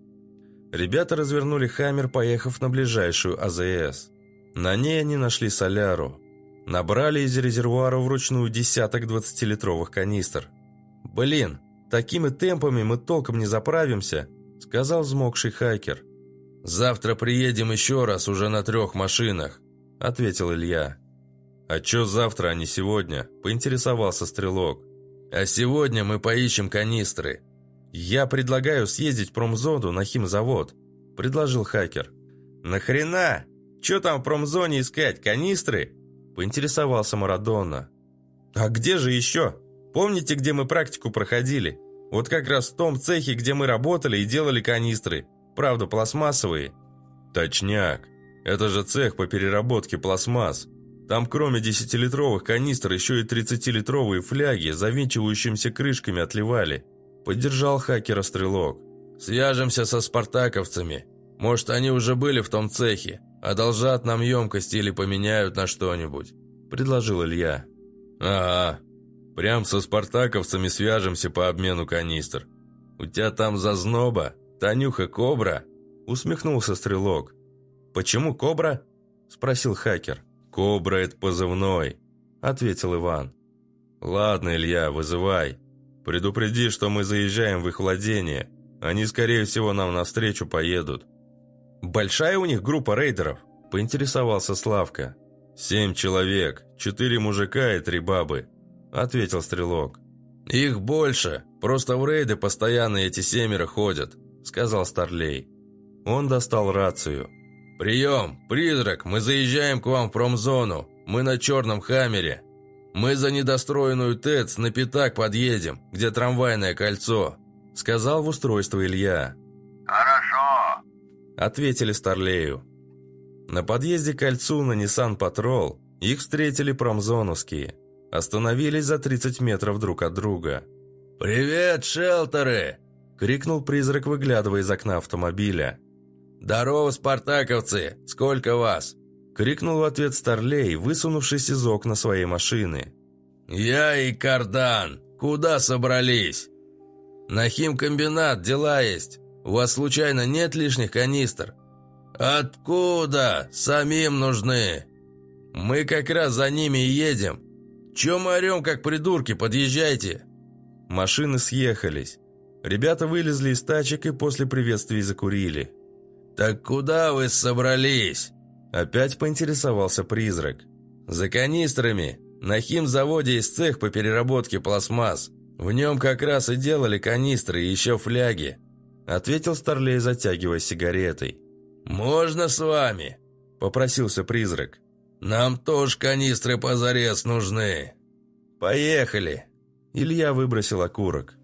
Ребята развернули «Хаммер», поехав на ближайшую АЗС. На ней они нашли соляру. Набрали из резервуара вручную десяток 20-литровых канистр. «Блин, такими темпами мы толком не заправимся», сказал взмокший хакер. «Завтра приедем еще раз уже на трех машинах», ответил Илья. «А чё завтра, а не сегодня?» поинтересовался Стрелок. «А сегодня мы поищем канистры. «Я предлагаю съездить в промзону на химзавод», – предложил хакер. «Нахрена? Че там в промзоне искать, канистры?» – поинтересовался Марадона. «А где же еще? Помните, где мы практику проходили? Вот как раз в том цехе, где мы работали и делали канистры. Правда, пластмассовые». «Точняк. Это же цех по переработке пластмасс. Там кроме 10-литровых канистр еще и 30-литровые фляги завинчивающимися крышками отливали». Поддержал хакера стрелок. «Свяжемся со спартаковцами. Может, они уже были в том цехе. Одолжат нам емкости или поменяют на что-нибудь», – предложил Илья. «Ага, прям со спартаковцами свяжемся по обмену канистр. У тебя там зазноба? Танюха Кобра?» – усмехнулся стрелок. «Почему Кобра?» – спросил хакер. «Кобра – это позывной», – ответил Иван. «Ладно, Илья, вызывай. Предупреди, что мы заезжаем в их владение. Они, скорее всего, нам навстречу поедут». «Большая у них группа рейдеров?» – поинтересовался Славка. «Семь человек, четыре мужика и три бабы», – ответил Стрелок. «Их больше, просто в рейды постоянно эти семеро ходят», – сказал Старлей. Он достал рацию. «Прием! Призрак! Мы заезжаем к вам в промзону! Мы на черном хаммере!» «Мы за недостроенную ТЭЦ на пятак подъедем, где трамвайное кольцо», — сказал в устройство Илья. «Хорошо», — ответили Старлею. На подъезде к кольцу на Nissan Patrol их встретили промзоновские. Остановились за 30 метров друг от друга. «Привет, шелтеры!» — крикнул призрак, выглядывая из окна автомобиля. «Здорово, спартаковцы! Сколько вас?» Крикнул в ответ Старлей, высунувшись из окна своей машины. «Я и Кардан! Куда собрались?» «На химкомбинат дела есть. У вас случайно нет лишних канистр?» «Откуда? Самим нужны!» «Мы как раз за ними и едем. Че мы орем, как придурки? Подъезжайте!» Машины съехались. Ребята вылезли из тачек и после приветствий закурили. «Так куда вы собрались?» Опять поинтересовался призрак. «За канистрами. На химзаводе есть цех по переработке пластмасс. В нем как раз и делали канистры и еще фляги», ответил Старлей, затягивая сигаретой. «Можно с вами?» попросился призрак. «Нам тоже канистры позарез нужны». «Поехали!» Илья выбросил окурок.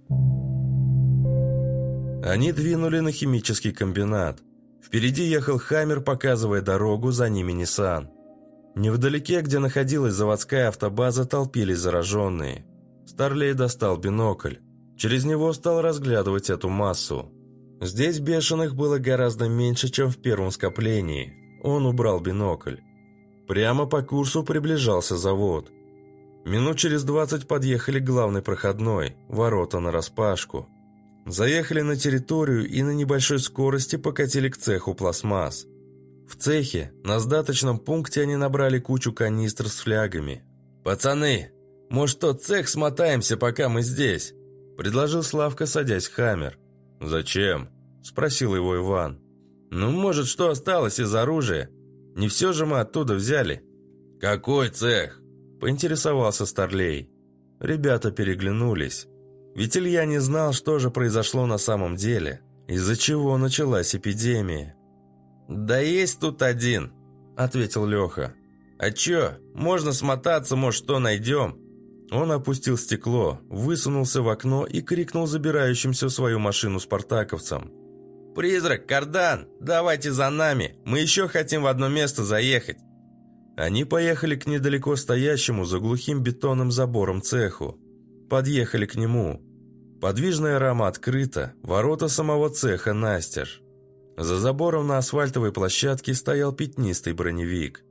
Они двинули на химический комбинат. Впереди ехал Хаммер, показывая дорогу, за ними Ниссан. Невдалеке, где находилась заводская автобаза, толпились зараженные. Старлей достал бинокль. Через него стал разглядывать эту массу. Здесь бешеных было гораздо меньше, чем в первом скоплении. Он убрал бинокль. Прямо по курсу приближался завод. Минут через двадцать подъехали к главной проходной, ворота нараспашку. Заехали на территорию и на небольшой скорости покатили к цеху пластмасс. В цехе, на сдаточном пункте они набрали кучу канистр с флягами. «Пацаны, может, тот цех смотаемся, пока мы здесь?» Предложил Славка, садясь в хаммер. «Зачем?» – спросил его Иван. «Ну, может, что осталось из оружия? Не все же мы оттуда взяли». «Какой цех?» – поинтересовался Старлей. Ребята переглянулись. Ведь Илья не знал, что же произошло на самом деле, из-за чего началась эпидемия. «Да есть тут один», – ответил Леха. «А чё, можно смотаться, может, что найдем?» Он опустил стекло, высунулся в окно и крикнул забирающимся в свою машину спартаковцам. «Призрак, кардан, давайте за нами, мы еще хотим в одно место заехать». Они поехали к недалеко стоящему за глухим бетонным забором цеху. Подъехали к нему. Подвижная рама открыта, ворота самого цеха настежь. За забором на асфальтовой площадке стоял пятнистый броневик.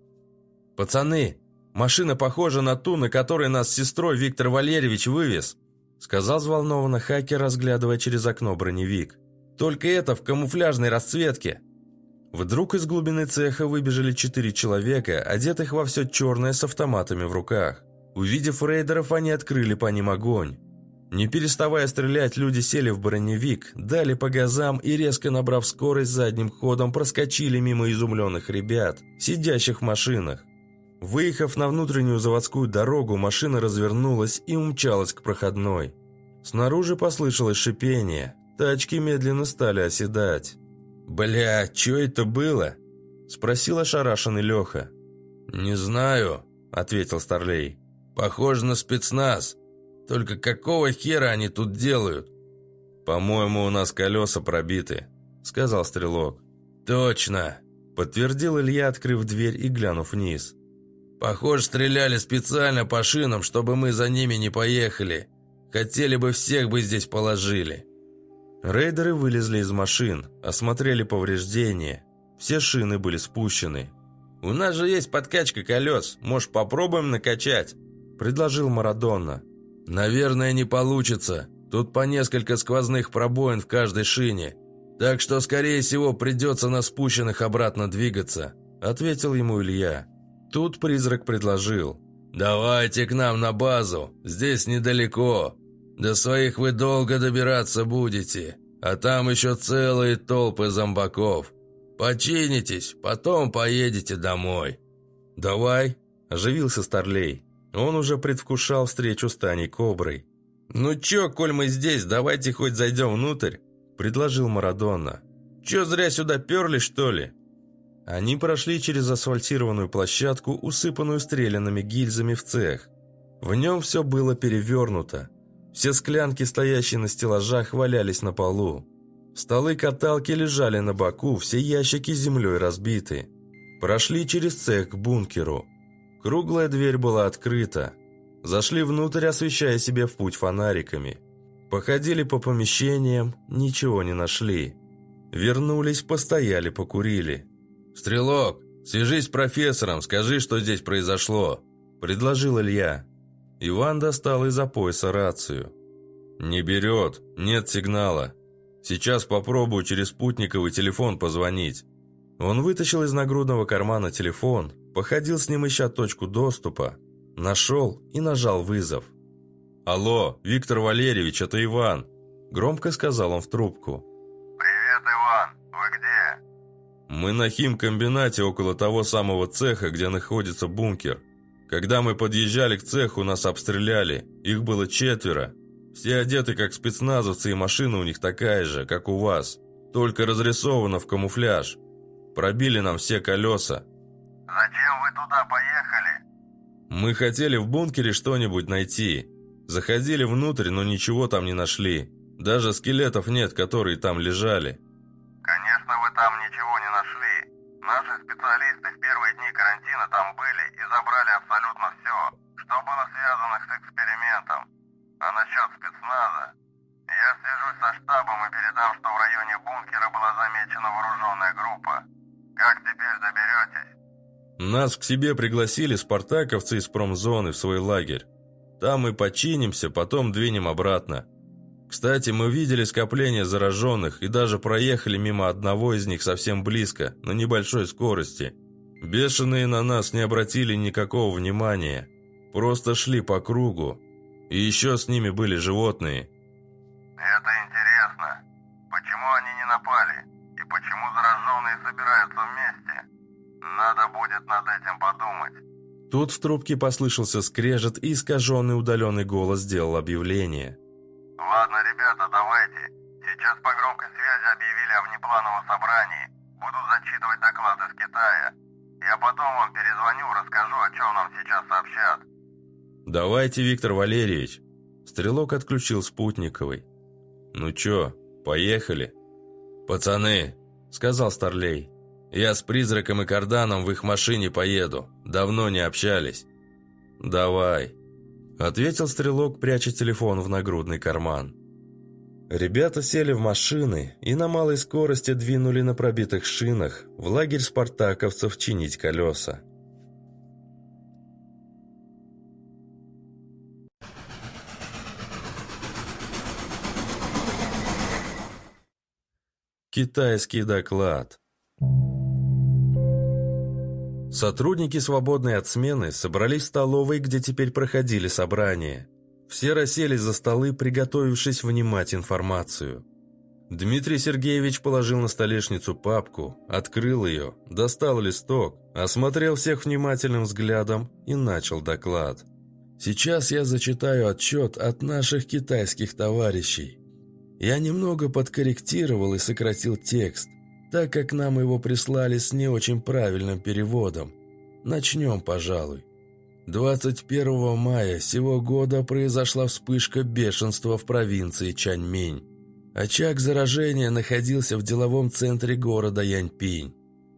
«Пацаны, машина похожа на ту, на которой нас с сестрой Виктор Валерьевич вывез», сказал взволнованно хакер, разглядывая через окно броневик. Только это в камуфляжной расцветке. Вдруг из глубины цеха выбежали четыре человека, одетых во все черное с автоматами в руках. Увидев рейдеров, они открыли по ним огонь. Не переставая стрелять, люди сели в броневик, дали по газам и, резко набрав скорость задним ходом, проскочили мимо изумленных ребят, сидящих в машинах. Выехав на внутреннюю заводскую дорогу, машина развернулась и умчалась к проходной. Снаружи послышалось шипение. Тачки медленно стали оседать. «Бля, что это было?» – спросил ошарашенный Леха. «Не знаю», – ответил Старлей. «Похоже на спецназ. Только какого хера они тут делают?» «По-моему, у нас колеса пробиты», – сказал Стрелок. «Точно», – подтвердил Илья, открыв дверь и глянув вниз. «Похоже, стреляли специально по шинам, чтобы мы за ними не поехали. Хотели бы всех бы здесь положили». Рейдеры вылезли из машин, осмотрели повреждения. Все шины были спущены. «У нас же есть подкачка колес, может, попробуем накачать?» – предложил Марадонна. «Наверное, не получится. Тут по несколько сквозных пробоин в каждой шине. Так что, скорее всего, придется на спущенных обратно двигаться», – ответил ему Илья. Тут призрак предложил. «Давайте к нам на базу, здесь недалеко. До своих вы долго добираться будете, а там еще целые толпы зомбаков. Починитесь, потом поедете домой». «Давай», – оживился Старлей. Он уже предвкушал встречу с Таней Коброй. «Ну чё, коль мы здесь, давайте хоть зайдем внутрь», – предложил Марадонна. «Чё, зря сюда перли, что ли?» Они прошли через асфальтированную площадку, усыпанную стрелянными гильзами в цех. В нем все было перевернуто. Все склянки, стоящие на стеллажах, валялись на полу. Столы-каталки лежали на боку, все ящики землей разбиты. Прошли через цех к бункеру. Круглая дверь была открыта. Зашли внутрь, освещая себе в путь фонариками. Походили по помещениям, ничего не нашли. Вернулись, постояли, покурили. «Стрелок, свяжись с профессором, скажи, что здесь произошло», – предложил Илья. Иван достал из-за пояса рацию. «Не берет, нет сигнала. Сейчас попробую через спутниковый телефон позвонить». Он вытащил из нагрудного кармана телефон, походил с ним ища точку доступа, нашел и нажал вызов. «Алло, Виктор Валерьевич, это Иван», – громко сказал он в трубку. «Привет, Иван, вы где?» «Мы на химкомбинате около того самого цеха, где находится бункер. Когда мы подъезжали к цеху, нас обстреляли. Их было четверо. Все одеты как спецназовцы, и машина у них такая же, как у вас. Только разрисована в камуфляж. Пробили нам все колеса. Зачем вы туда поехали? Мы хотели в бункере что-нибудь найти. Заходили внутрь, но ничего там не нашли. Даже скелетов нет, которые там лежали. Конечно, вы там ничего специалисты в первые дни карантина там были и забрали абсолютно все, что было связано с экспериментом. А насчет спецназа, я свяжусь со штабом и передам, что в районе бункера была замечена вооруженная группа. Как теперь доберетесь? Нас к себе пригласили спартаковцы из промзоны в свой лагерь. Там мы починимся, потом двинем обратно. Кстати, мы видели скопление зараженных и даже проехали мимо одного из них совсем близко, на небольшой скорости. Бешеные на нас не обратили никакого внимания. Просто шли по кругу. И еще с ними были животные. Это интересно. Почему они не напали? И почему зараженные собираются вместе? Надо будет над этим подумать. Тут в трубке послышался скрежет, и искаженный удаленный голос сделал объявление. Ладно, ребята, давайте. Сейчас по громкой связи объявили о внеплановом собрании. Буду зачитывать доклад из Китая. Я потом вам перезвоню, расскажу, о чем нам сейчас сообщат. «Давайте, Виктор Валерьевич!» Стрелок отключил спутниковый. «Ну чё, поехали?» «Пацаны!» — сказал Старлей. «Я с призраком и карданом в их машине поеду. Давно не общались». «Давай!» — ответил стрелок, пряча телефон в нагрудный карман. Ребята сели в машины и на малой скорости двинули на пробитых шинах в лагерь спартаковцев чинить колеса. Китайский доклад. Сотрудники, свободные от смены, собрались в столовой, где теперь проходили собрания. Все расселись за столы, приготовившись внимать информацию. Дмитрий Сергеевич положил на столешницу папку, открыл ее, достал листок, осмотрел всех внимательным взглядом и начал доклад. «Сейчас я зачитаю отчет от наших китайских товарищей. Я немного подкорректировал и сократил текст, так как нам его прислали с не очень правильным переводом. Начнем, пожалуй. 21 мая сего года произошла вспышка бешенства в провинции Чаньминь. Очаг заражения находился в деловом центре города Яньпинь.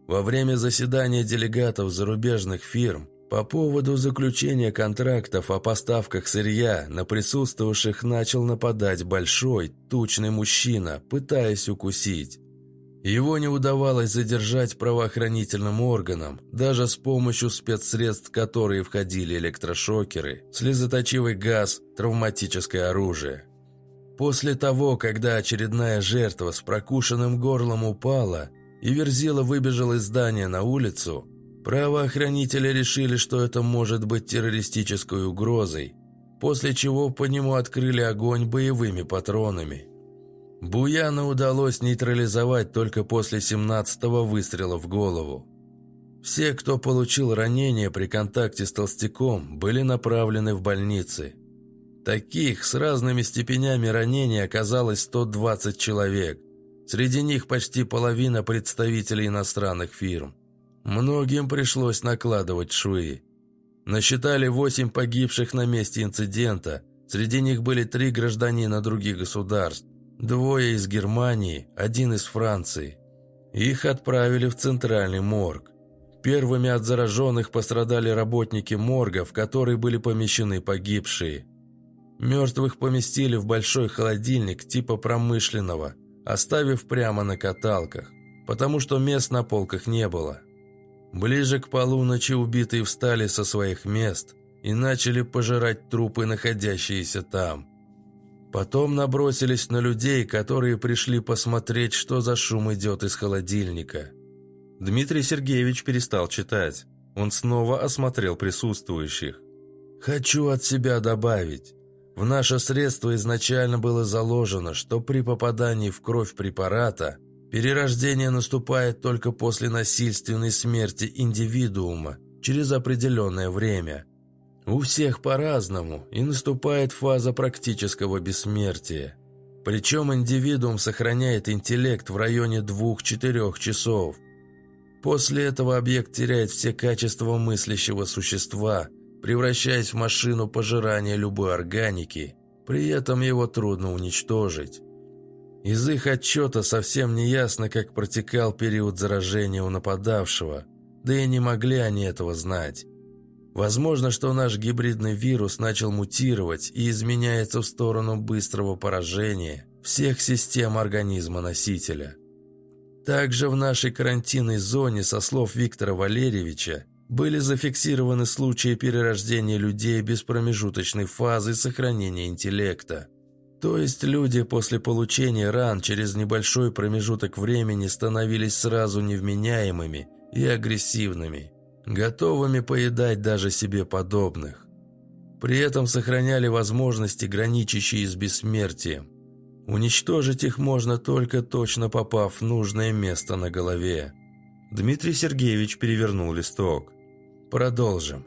Во время заседания делегатов зарубежных фирм по поводу заключения контрактов о поставках сырья на присутствовавших начал нападать большой, тучный мужчина, пытаясь укусить. Его не удавалось задержать правоохранительным органам, даже с помощью спецсредств, в которые входили электрошокеры, слезоточивый газ, травматическое оружие. После того, когда очередная жертва с прокушенным горлом упала, и Верзила выбежал из здания на улицу, Правоохранители решили, что это может быть террористической угрозой, после чего по нему открыли огонь боевыми патронами. Буяна удалось нейтрализовать только после 17-го выстрела в голову. Все, кто получил ранения при контакте с толстяком, были направлены в больницы. Таких с разными степенями ранений оказалось 120 человек. Среди них почти половина представителей иностранных фирм. Многим пришлось накладывать швы. Насчитали восемь погибших на месте инцидента. Среди них были три гражданина других государств. Двое из Германии, один из Франции. Их отправили в центральный морг. Первыми от зараженных пострадали работники морга, в который были помещены погибшие. Мертвых поместили в большой холодильник типа промышленного, оставив прямо на каталках, потому что мест на полках не было. Ближе к полуночи убитые встали со своих мест и начали пожирать трупы, находящиеся там. Потом набросились на людей, которые пришли посмотреть, что за шум идет из холодильника. Дмитрий Сергеевич перестал читать. Он снова осмотрел присутствующих. «Хочу от себя добавить. В наше средство изначально было заложено, что при попадании в кровь препарата – Перерождение наступает только после насильственной смерти индивидуума через определенное время. У всех по-разному, и наступает фаза практического бессмертия. Причем индивидуум сохраняет интеллект в районе 2-4 часов. После этого объект теряет все качества мыслящего существа, превращаясь в машину пожирания любой органики, при этом его трудно уничтожить. Из их отчета совсем не ясно, как протекал период заражения у нападавшего, да и не могли они этого знать. Возможно, что наш гибридный вирус начал мутировать и изменяется в сторону быстрого поражения всех систем организма носителя. Также в нашей карантинной зоне, со слов Виктора Валерьевича, были зафиксированы случаи перерождения людей без промежуточной фазы сохранения интеллекта. То есть люди после получения ран через небольшой промежуток времени становились сразу невменяемыми и агрессивными, готовыми поедать даже себе подобных. При этом сохраняли возможности, граничащие с бессмертием. Уничтожить их можно только точно попав в нужное место на голове. Дмитрий Сергеевич перевернул листок. Продолжим.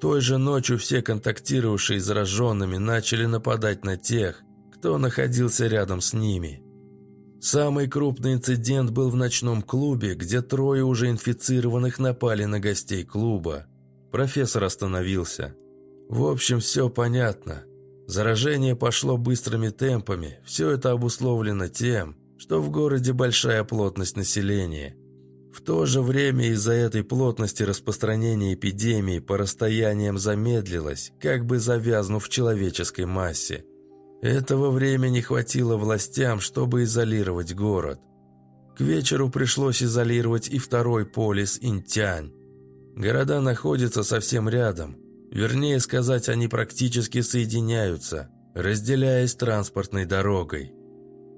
Той же ночью все контактировавшие с зараженными начали нападать на тех, кто находился рядом с ними. Самый крупный инцидент был в ночном клубе, где трое уже инфицированных напали на гостей клуба. Профессор остановился. В общем, все понятно. Заражение пошло быстрыми темпами. Все это обусловлено тем, что в городе большая плотность населения. В то же время из-за этой плотности распространение эпидемии по расстояниям замедлилось, как бы завязнув в человеческой массе. Этого времени хватило властям, чтобы изолировать город. К вечеру пришлось изолировать и второй полис Интянь. Города находятся совсем рядом. Вернее сказать, они практически соединяются, разделяясь транспортной дорогой.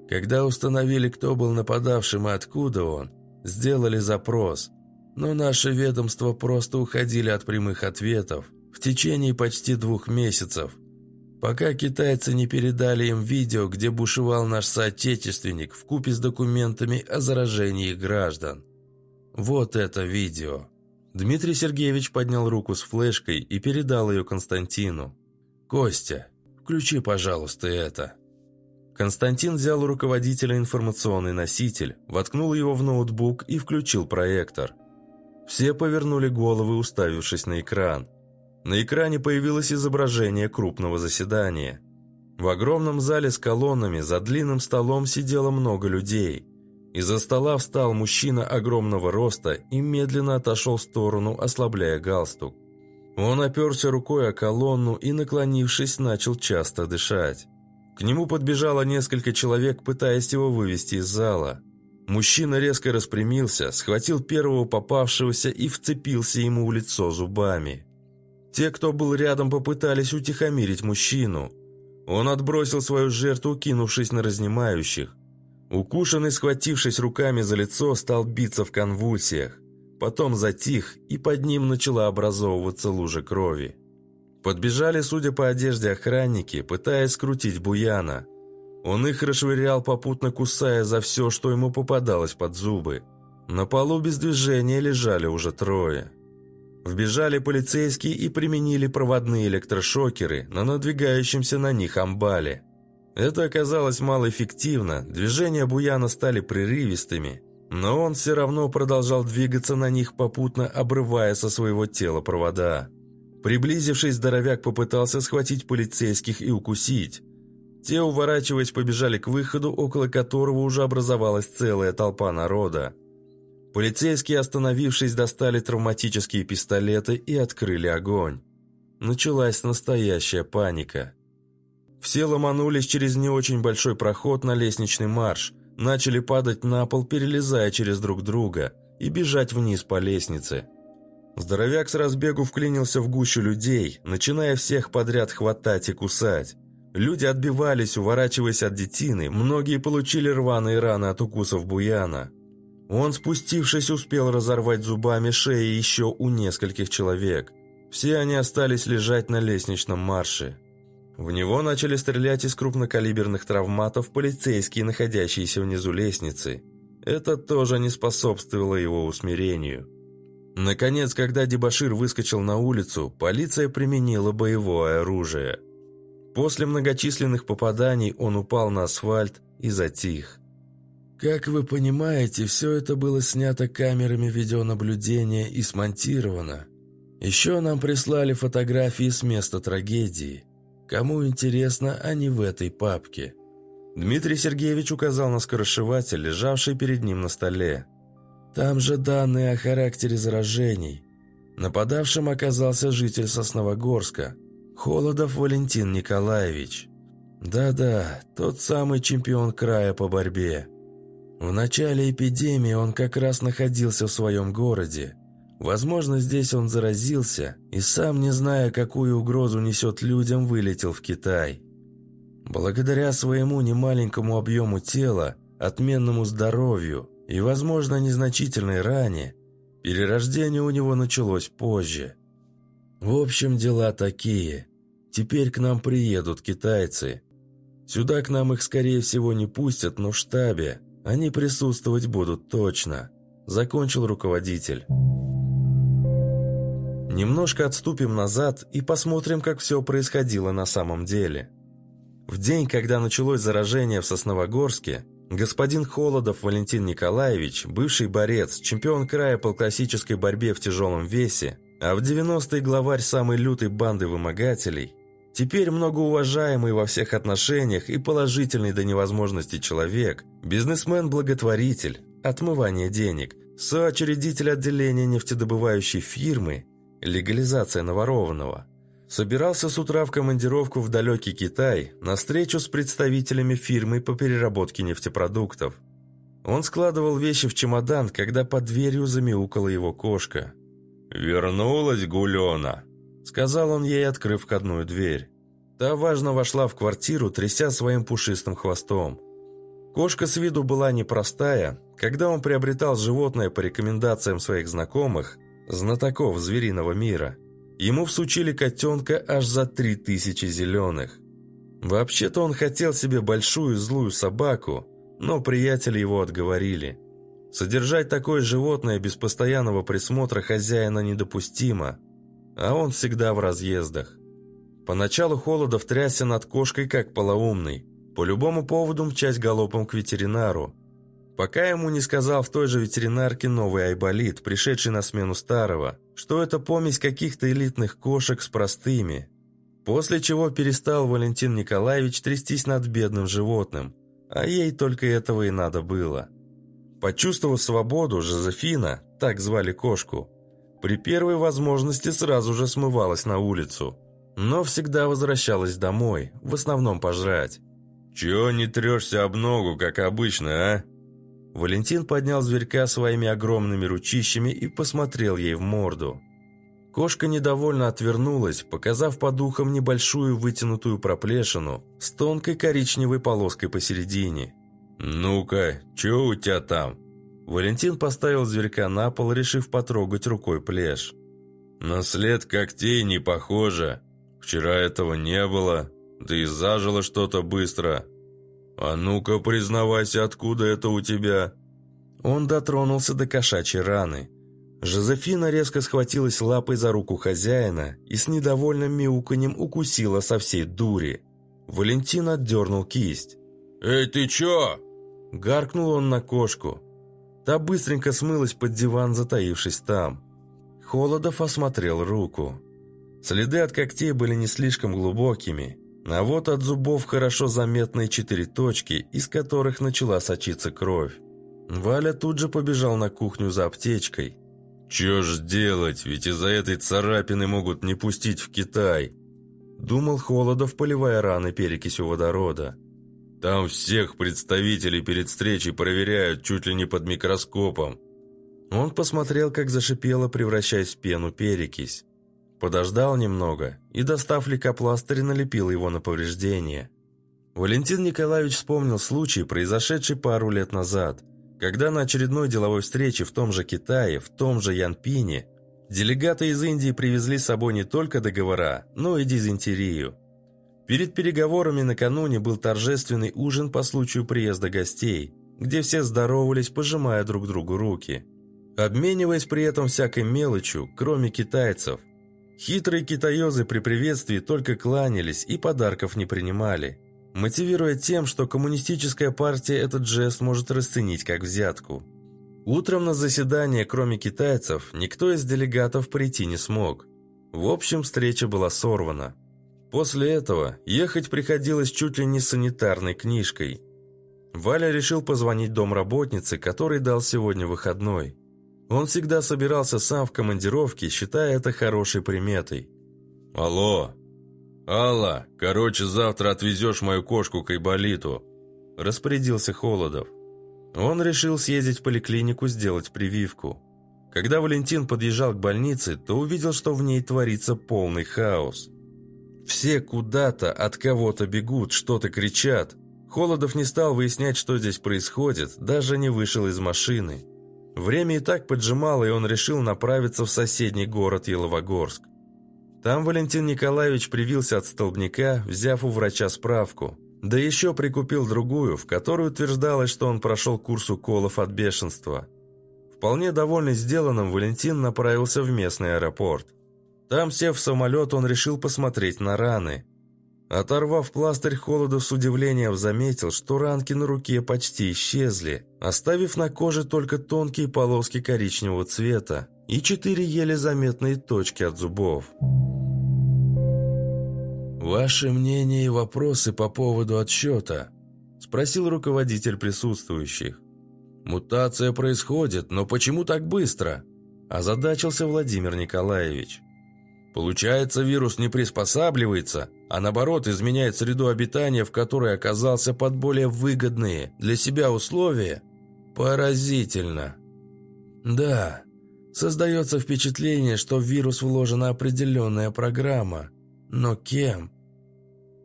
Когда установили, кто был нападавшим и откуда он, сделали запрос. Но наши ведомства просто уходили от прямых ответов в течение почти двух месяцев, пока китайцы не передали им видео, где бушевал наш соотечественник в купе с документами о заражении граждан. Вот это видео. Дмитрий Сергеевич поднял руку с флешкой и передал ее Константину. «Костя, включи, пожалуйста, это». Константин взял у руководителя информационный носитель, воткнул его в ноутбук и включил проектор. Все повернули головы, уставившись на экран. На экране появилось изображение крупного заседания. В огромном зале с колоннами за длинным столом сидело много людей. Из-за стола встал мужчина огромного роста и медленно отошел в сторону, ослабляя галстук. Он оперся рукой о колонну и, наклонившись, начал часто дышать. К нему подбежало несколько человек, пытаясь его вывести из зала. Мужчина резко распрямился, схватил первого попавшегося и вцепился ему в лицо зубами. Те, кто был рядом, попытались утихомирить мужчину. Он отбросил свою жертву, кинувшись на разнимающих. Укушенный, схватившись руками за лицо, стал биться в конвульсиях. Потом затих, и под ним начала образовываться лужа крови. Подбежали, судя по одежде, охранники, пытаясь скрутить Буяна. Он их расшвырял, попутно кусая за все, что ему попадалось под зубы. На полу без движения лежали уже трое. Вбежали полицейские и применили проводные электрошокеры на надвигающемся на них амбале. Это оказалось малоэффективно, движения Буяна стали прерывистыми, но он все равно продолжал двигаться на них, попутно обрывая со своего тела провода. Приблизившись, здоровяк попытался схватить полицейских и укусить. Те, уворачиваясь, побежали к выходу, около которого уже образовалась целая толпа народа. Полицейские, остановившись, достали травматические пистолеты и открыли огонь. Началась настоящая паника. Все ломанулись через не очень большой проход на лестничный марш, начали падать на пол, перелезая через друг друга, и бежать вниз по лестнице. Здоровяк с разбегу вклинился в гущу людей, начиная всех подряд хватать и кусать. Люди отбивались, уворачиваясь от детины, многие получили рваные раны от укусов буяна. Он, спустившись, успел разорвать зубами шеи еще у нескольких человек. Все они остались лежать на лестничном марше. В него начали стрелять из крупнокалиберных травматов полицейские, находящиеся внизу лестницы. Это тоже не способствовало его усмирению. Наконец, когда Дебашир выскочил на улицу, полиция применила боевое оружие. После многочисленных попаданий он упал на асфальт и затих. Как вы понимаете, все это было снято камерами видеонаблюдения и смонтировано. Еще нам прислали фотографии с места трагедии. Кому интересно, они в этой папке. Дмитрий Сергеевич указал на скоросшиватель, лежавший перед ним на столе. Там же данные о характере заражений. Нападавшим оказался житель Сосновогорска, Холодов Валентин Николаевич. Да-да, тот самый чемпион края по борьбе. В начале эпидемии он как раз находился в своем городе. Возможно, здесь он заразился и сам, не зная, какую угрозу несет людям, вылетел в Китай. Благодаря своему немаленькому объему тела, отменному здоровью и, возможно, незначительной ране, перерождение у него началось позже. В общем, дела такие. Теперь к нам приедут китайцы. Сюда к нам их, скорее всего, не пустят, но в штабе они присутствовать будут точно. Закончил руководитель. Немножко отступим назад и посмотрим, как все происходило на самом деле. В день, когда началось заражение в Сосновогорске, господин Холодов Валентин Николаевич, бывший борец, чемпион края по классической борьбе в тяжелом весе, а в 90-е главарь самой лютой банды вымогателей, теперь многоуважаемый во всех отношениях и положительный до невозможности человек, бизнесмен-благотворитель, отмывание денег, соочредитель отделения нефтедобывающей фирмы, легализация наворованного – Собирался с утра в командировку в далекий Китай на встречу с представителями фирмы по переработке нефтепродуктов. Он складывал вещи в чемодан, когда под дверью замяукала его кошка. «Вернулась Гулена», — сказал он ей, открыв входную дверь. Та важно вошла в квартиру, тряся своим пушистым хвостом. Кошка с виду была непростая. Когда он приобретал животное по рекомендациям своих знакомых, знатоков звериного мира, Ему всучили котенка аж за три тысячи зеленых. Вообще-то он хотел себе большую злую собаку, но приятели его отговорили. Содержать такое животное без постоянного присмотра хозяина недопустимо, а он всегда в разъездах. Поначалу Холодов трясся над кошкой как полоумный, по любому поводу мчась галопом к ветеринару, пока ему не сказал в той же ветеринарке новый айболит, пришедший на смену старого, что это помесь каких-то элитных кошек с простыми. После чего перестал Валентин Николаевич трястись над бедным животным, а ей только этого и надо было. Почувствовав свободу, Жозефина, так звали кошку, при первой возможности сразу же смывалась на улицу, но всегда возвращалась домой, в основном пожрать. «Чего не трешься об ногу, как обычно, а?» Валентин поднял зверька своими огромными ручищами и посмотрел ей в морду. Кошка недовольно отвернулась, показав по духам небольшую вытянутую проплешину с тонкой коричневой полоской посередине. «Ну-ка, что у тебя там?» Валентин поставил зверька на пол, решив потрогать рукой плешь. «На след когтей не похоже. Вчера этого не было, да и зажило что-то быстро. «А ну-ка, признавайся, откуда это у тебя?» Он дотронулся до кошачьей раны. Жозефина резко схватилась лапой за руку хозяина и с недовольным мяуканьем укусила со всей дури. Валентин отдернул кисть. «Эй, ты чё?» Гаркнул он на кошку. Та быстренько смылась под диван, затаившись там. Холодов осмотрел руку. Следы от когтей были не слишком глубокими, а вот от зубов хорошо заметные четыре точки, из которых начала сочиться кровь. Валя тут же побежал на кухню за аптечкой. «Чё ж делать, ведь из-за этой царапины могут не пустить в Китай», думал Холодов, поливая раны перекисью водорода. «Там всех представителей перед встречей проверяют чуть ли не под микроскопом». Он посмотрел, как зашипела, превращаясь в пену перекись. Подождал немного и, достав лейкопластырь, налепил его на повреждение. Валентин Николаевич вспомнил случай, произошедший пару лет назад, когда на очередной деловой встрече в том же Китае, в том же Янпине, делегаты из Индии привезли с собой не только договора, но и дизентерию. Перед переговорами накануне был торжественный ужин по случаю приезда гостей, где все здоровались, пожимая друг другу руки, обмениваясь при этом всякой мелочью, кроме китайцев – Хитрые китаёзы при приветствии только кланялись и подарков не принимали, мотивируя тем, что коммунистическая партия этот жест может расценить как взятку. Утром на заседание, кроме китайцев, никто из делегатов прийти не смог. В общем, встреча была сорвана. После этого ехать приходилось чуть ли не с санитарной книжкой. Валя решил позвонить домработнице, который дал сегодня выходной. Он всегда собирался сам в командировке, считая это хорошей приметой. «Алло! Алла, короче, завтра отвезешь мою кошку к Айболиту», – распорядился Холодов. Он решил съездить в поликлинику сделать прививку. Когда Валентин подъезжал к больнице, то увидел, что в ней творится полный хаос. Все куда-то от кого-то бегут, что-то кричат. Холодов не стал выяснять, что здесь происходит, даже не вышел из машины. Время и так поджимало, и он решил направиться в соседний город Еловогорск. Там Валентин Николаевич привился от столбняка, взяв у врача справку. Да еще прикупил другую, в которой утверждалось, что он прошел курс уколов от бешенства. Вполне довольный сделанным, Валентин направился в местный аэропорт. Там, сев в самолет, он решил посмотреть на раны. Оторвав пластырь, Холодов с удивлением заметил, что ранки на руке почти исчезли, оставив на коже только тонкие полоски коричневого цвета и четыре еле заметные точки от зубов. «Ваше мнение и вопросы по поводу отсчета?» – спросил руководитель присутствующих. «Мутация происходит, но почему так быстро?» – озадачился Владимир Николаевич. «Получается, вирус не приспосабливается, а наоборот изменяет среду обитания, в которой оказался под более выгодные для себя условия? Поразительно!» «Да, создается впечатление, что в вирус вложена определенная программа – но кем?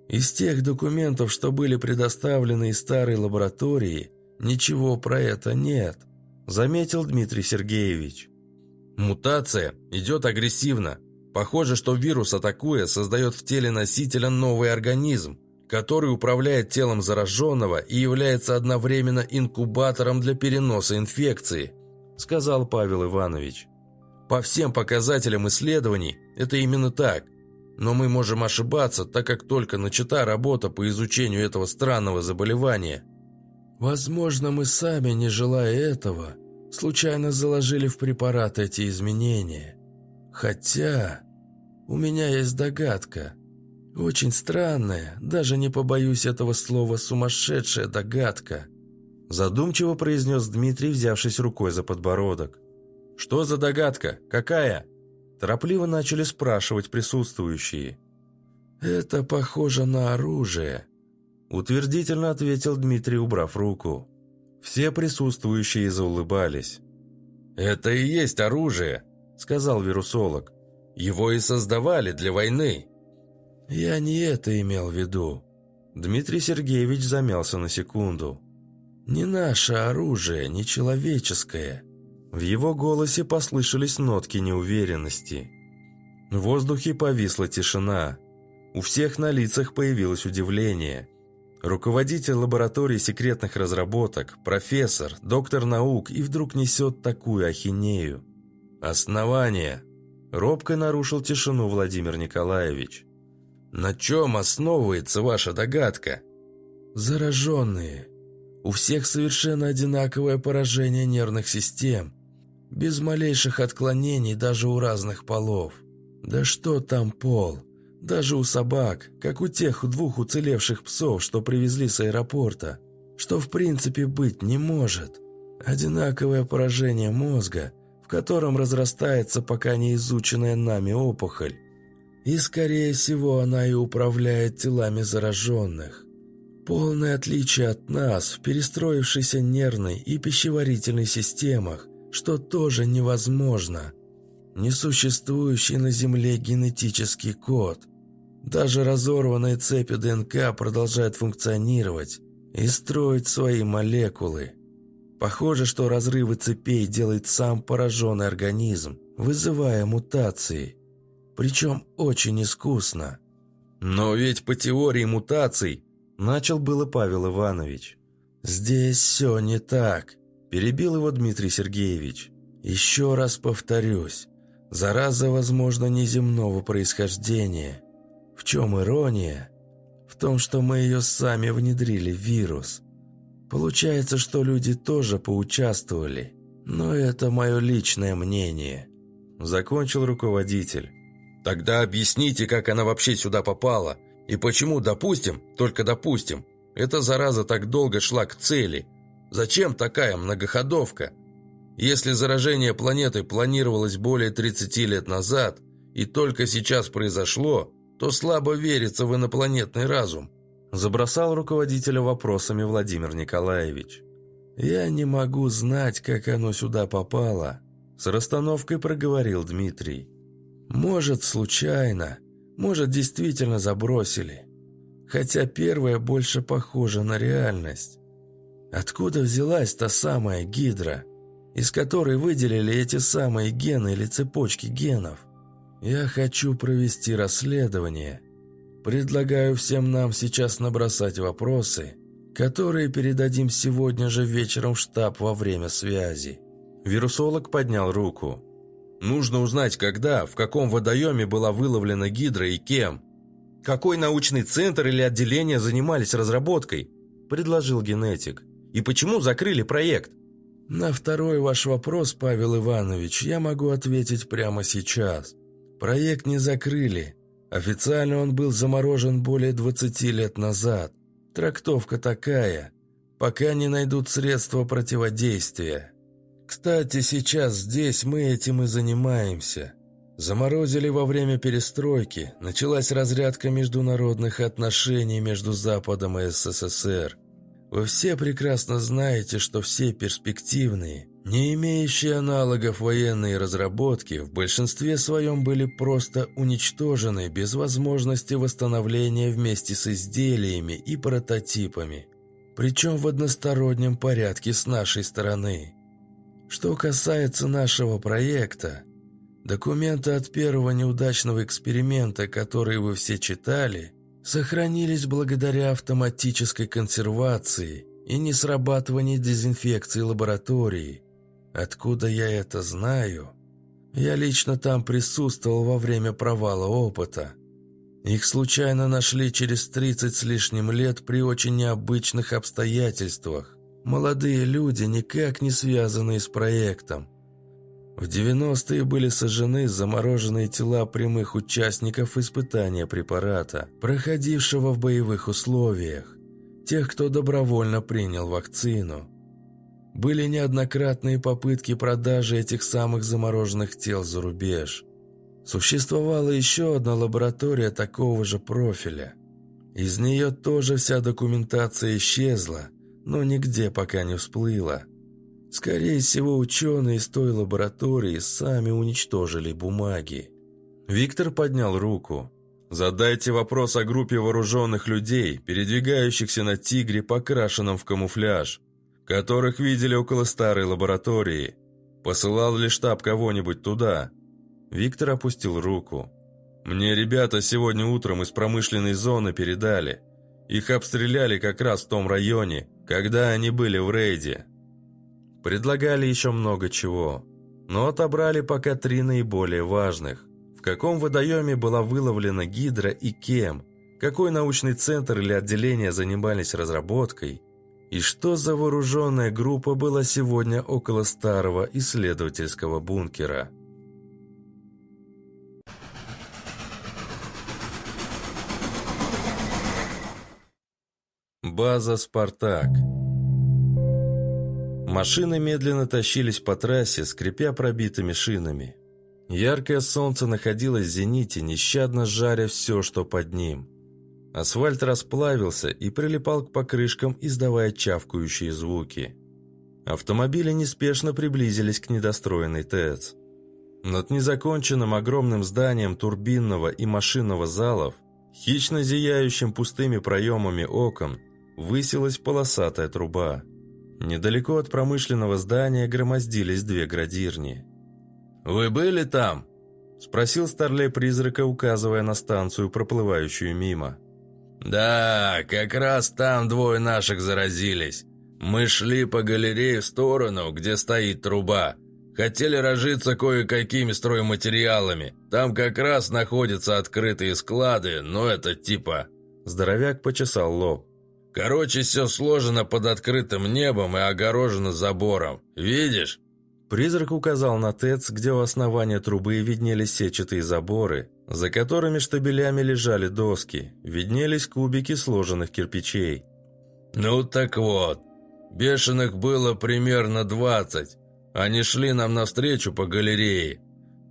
Из тех документов, что были предоставлены из старой лаборатории, ничего про это нет, заметил Дмитрий Сергеевич. Мутация идет агрессивно. Похоже, что вирус, атакуя, создает в теле носителя новый организм, который управляет телом зараженного и является одновременно инкубатором для переноса инфекции, сказал Павел Иванович. По всем показателям исследований это именно так – но мы можем ошибаться, так как только начата работа по изучению этого странного заболевания. Возможно, мы сами, не желая этого, случайно заложили в препарат эти изменения. Хотя у меня есть догадка. Очень странная, даже не побоюсь этого слова, сумасшедшая догадка. Задумчиво произнес Дмитрий, взявшись рукой за подбородок. «Что за догадка? Какая?» Торопливо начали спрашивать присутствующие. «Это похоже на оружие», – утвердительно ответил Дмитрий, убрав руку. Все присутствующие заулыбались. «Это и есть оружие», – сказал вирусолог. «Его и создавали для войны». «Я не это имел в виду». Дмитрий Сергеевич замялся на секунду. «Не наше оружие, не человеческое. В его голосе послышались нотки неуверенности. В воздухе повисла тишина. У всех на лицах появилось удивление. Руководитель лаборатории секретных разработок, профессор, доктор наук и вдруг несет такую ахинею. «Основание!» Робко нарушил тишину Владимир Николаевич. «На чем основывается ваша догадка?» «Зараженные. У всех совершенно одинаковое поражение нервных систем без малейших отклонений даже у разных полов. Да что там пол? Даже у собак, как у тех двух уцелевших псов, что привезли с аэропорта. Что в принципе быть не может. Одинаковое поражение мозга, в котором разрастается пока не изученная нами опухоль. И, скорее всего, она и управляет телами зараженных. Полное отличие от нас в перестроившейся нервной и пищеварительной системах, что тоже невозможно. Несуществующий на Земле генетический код. Даже разорванные цепи ДНК продолжают функционировать и строить свои молекулы. Похоже, что разрывы цепей делает сам пораженный организм, вызывая мутации. Причем очень искусно. «Но ведь по теории мутаций...» Начал было Павел Иванович. «Здесь все не так. Перебил его Дмитрий Сергеевич. «Еще раз повторюсь, зараза, возможно, неземного происхождения. В чем ирония? В том, что мы ее сами внедрили в вирус. Получается, что люди тоже поучаствовали, но это мое личное мнение». Закончил руководитель. «Тогда объясните, как она вообще сюда попала, и почему, допустим, только допустим, эта зараза так долго шла к цели – Зачем такая многоходовка? Если заражение планеты планировалось более 30 лет назад и только сейчас произошло, то слабо верится в инопланетный разум. Забросал руководителя вопросами Владимир Николаевич. «Я не могу знать, как оно сюда попало. С расстановкой проговорил Дмитрий. «Может, случайно, может, действительно забросили. Хотя первое больше похоже на реальность. Откуда взялась та самая гидра, из которой выделили эти самые гены или цепочки генов? Я хочу провести расследование. Предлагаю всем нам сейчас набросать вопросы, которые передадим сегодня же вечером в штаб во время связи. Вирусолог поднял руку. Нужно узнать, когда, в каком водоеме была выловлена гидра и кем. Какой научный центр или отделение занимались разработкой? Предложил генетик. И почему закрыли проект? На второй ваш вопрос, Павел Иванович, я могу ответить прямо сейчас. Проект не закрыли. Официально он был заморожен более 20 лет назад. Трактовка такая. Пока не найдут средства противодействия. Кстати, сейчас здесь мы этим и занимаемся. Заморозили во время перестройки. Началась разрядка международных отношений между Западом и СССР. Вы все прекрасно знаете, что все перспективные, не имеющие аналогов военные разработки, в большинстве своем были просто уничтожены без возможности восстановления вместе с изделиями и прототипами, причем в одностороннем порядке с нашей стороны. Что касается нашего проекта, документы от первого неудачного эксперимента, который вы все читали – сохранились благодаря автоматической консервации и несрабатыванию дезинфекции лаборатории. Откуда я это знаю? Я лично там присутствовал во время провала опыта. Их случайно нашли через 30 с лишним лет при очень необычных обстоятельствах. Молодые люди, никак не связанные с проектом. В 90-е были сожжены замороженные тела прямых участников испытания препарата, проходившего в боевых условиях, тех, кто добровольно принял вакцину. Были неоднократные попытки продажи этих самых замороженных тел за рубеж. Существовала еще одна лаборатория такого же профиля. Из нее тоже вся документация исчезла, но нигде пока не всплыла – Скорее всего, ученые из той лаборатории сами уничтожили бумаги. Виктор поднял руку. «Задайте вопрос о группе вооруженных людей, передвигающихся на «Тигре», покрашенном в камуфляж, которых видели около старой лаборатории. Посылал ли штаб кого-нибудь туда?» Виктор опустил руку. «Мне ребята сегодня утром из промышленной зоны передали. Их обстреляли как раз в том районе, когда они были в рейде. Предлагали еще много чего, но отобрали пока три наиболее важных. В каком водоеме была выловлена гидра и кем, какой научный центр или отделение занимались разработкой, и что за вооруженная группа была сегодня около старого исследовательского бункера. База «Спартак» Машины медленно тащились по трассе, скрипя пробитыми шинами. Яркое солнце находилось в зените, нещадно жаря все, что под ним. Асфальт расплавился и прилипал к покрышкам, издавая чавкающие звуки. Автомобили неспешно приблизились к недостроенной ТЭЦ. Над незаконченным огромным зданием турбинного и машинного залов, хищно зияющим пустыми проемами окон, высилась полосатая труба – Недалеко от промышленного здания громоздились две градирни. «Вы были там?» – спросил Старлей призрака, указывая на станцию, проплывающую мимо. «Да, как раз там двое наших заразились. Мы шли по галерее в сторону, где стоит труба. Хотели разжиться кое-какими стройматериалами. Там как раз находятся открытые склады, но это типа...» Здоровяк почесал лоб. Короче, все сложено под открытым небом и огорожено забором. Видишь?» Призрак указал на ТЭЦ, где у основания трубы виднелись сетчатые заборы, за которыми штабелями лежали доски, виднелись кубики сложенных кирпичей. «Ну так вот, бешеных было примерно двадцать. Они шли нам навстречу по галерее.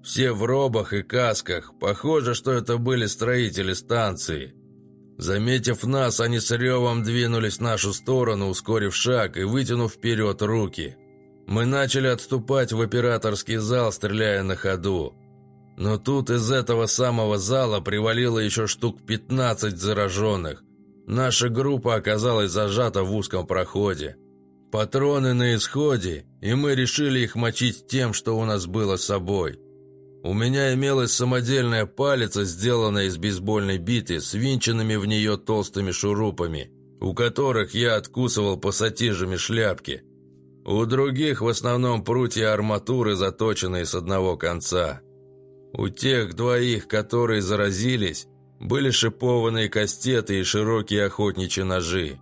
Все в робах и касках. Похоже, что это были строители станции. Заметив нас, они с ревом двинулись в нашу сторону, ускорив шаг и вытянув вперед руки. Мы начали отступать в операторский зал, стреляя на ходу. Но тут из этого самого зала привалило еще штук 15 зараженных. Наша группа оказалась зажата в узком проходе. Патроны на исходе, и мы решили их мочить тем, что у нас было с собой. У меня имелась самодельная палица, сделанная из бейсбольной биты, с винченными в нее толстыми шурупами, у которых я откусывал пассатижами шляпки. У других в основном прутья арматуры, заточенные с одного конца. У тех двоих, которые заразились, были шипованные кастеты и широкие охотничьи ножи.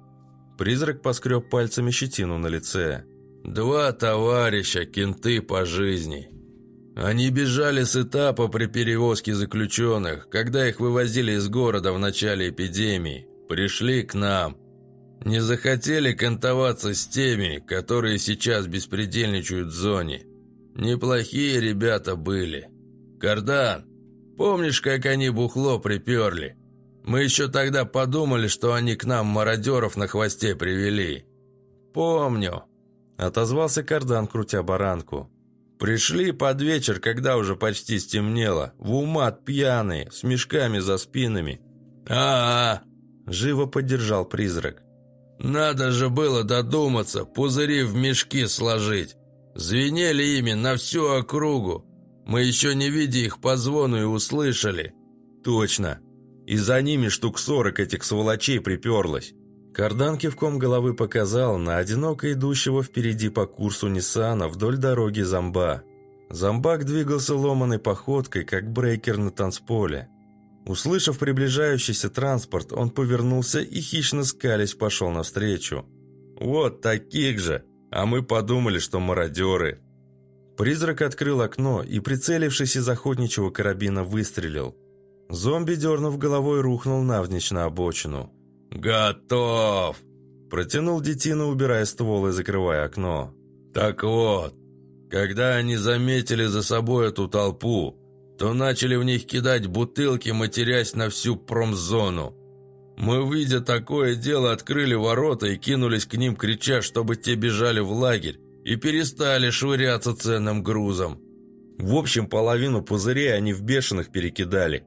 Призрак поскреб пальцами щетину на лице. «Два товарища, кенты по жизни. Они бежали с этапа при перевозке заключенных, когда их вывозили из города в начале эпидемии. Пришли к нам. Не захотели кантоваться с теми, которые сейчас беспредельничают в зоне. Неплохие ребята были. Кардан, помнишь, как они бухло приперли?» Мы еще тогда подумали, что они к нам мародеров на хвосте привели. Помню. Отозвался кардан, крутя баранку. Пришли под вечер, когда уже почти стемнело. В умат пьяные, с мешками за спинами. а, -а, -а Живо поддержал призрак. Надо же было додуматься, пузыри в мешки сложить. Звенели ими на всю округу. Мы еще не видя их по звону и услышали. Точно, и за ними штук сорок этих сволочей приперлось. Кардан кивком головы показал на одиноко идущего впереди по курсу Ниссана вдоль дороги зомба. Зомбак двигался ломаной походкой, как брейкер на танцполе. Услышав приближающийся транспорт, он повернулся и, хищно скались, пошел навстречу. «Вот таких же! А мы подумали, что мародеры!» Призрак открыл окно и, прицелившись из охотничьего карабина, выстрелил. Зомби, дернув головой, рухнул навзничь на обочину. «Готов!» Протянул детина, убирая ствол и закрывая окно. «Так вот, когда они заметили за собой эту толпу, то начали в них кидать бутылки, матерясь на всю промзону. Мы, видя такое дело, открыли ворота и кинулись к ним, крича, чтобы те бежали в лагерь и перестали швыряться ценным грузом. В общем, половину пузырей они в бешеных перекидали,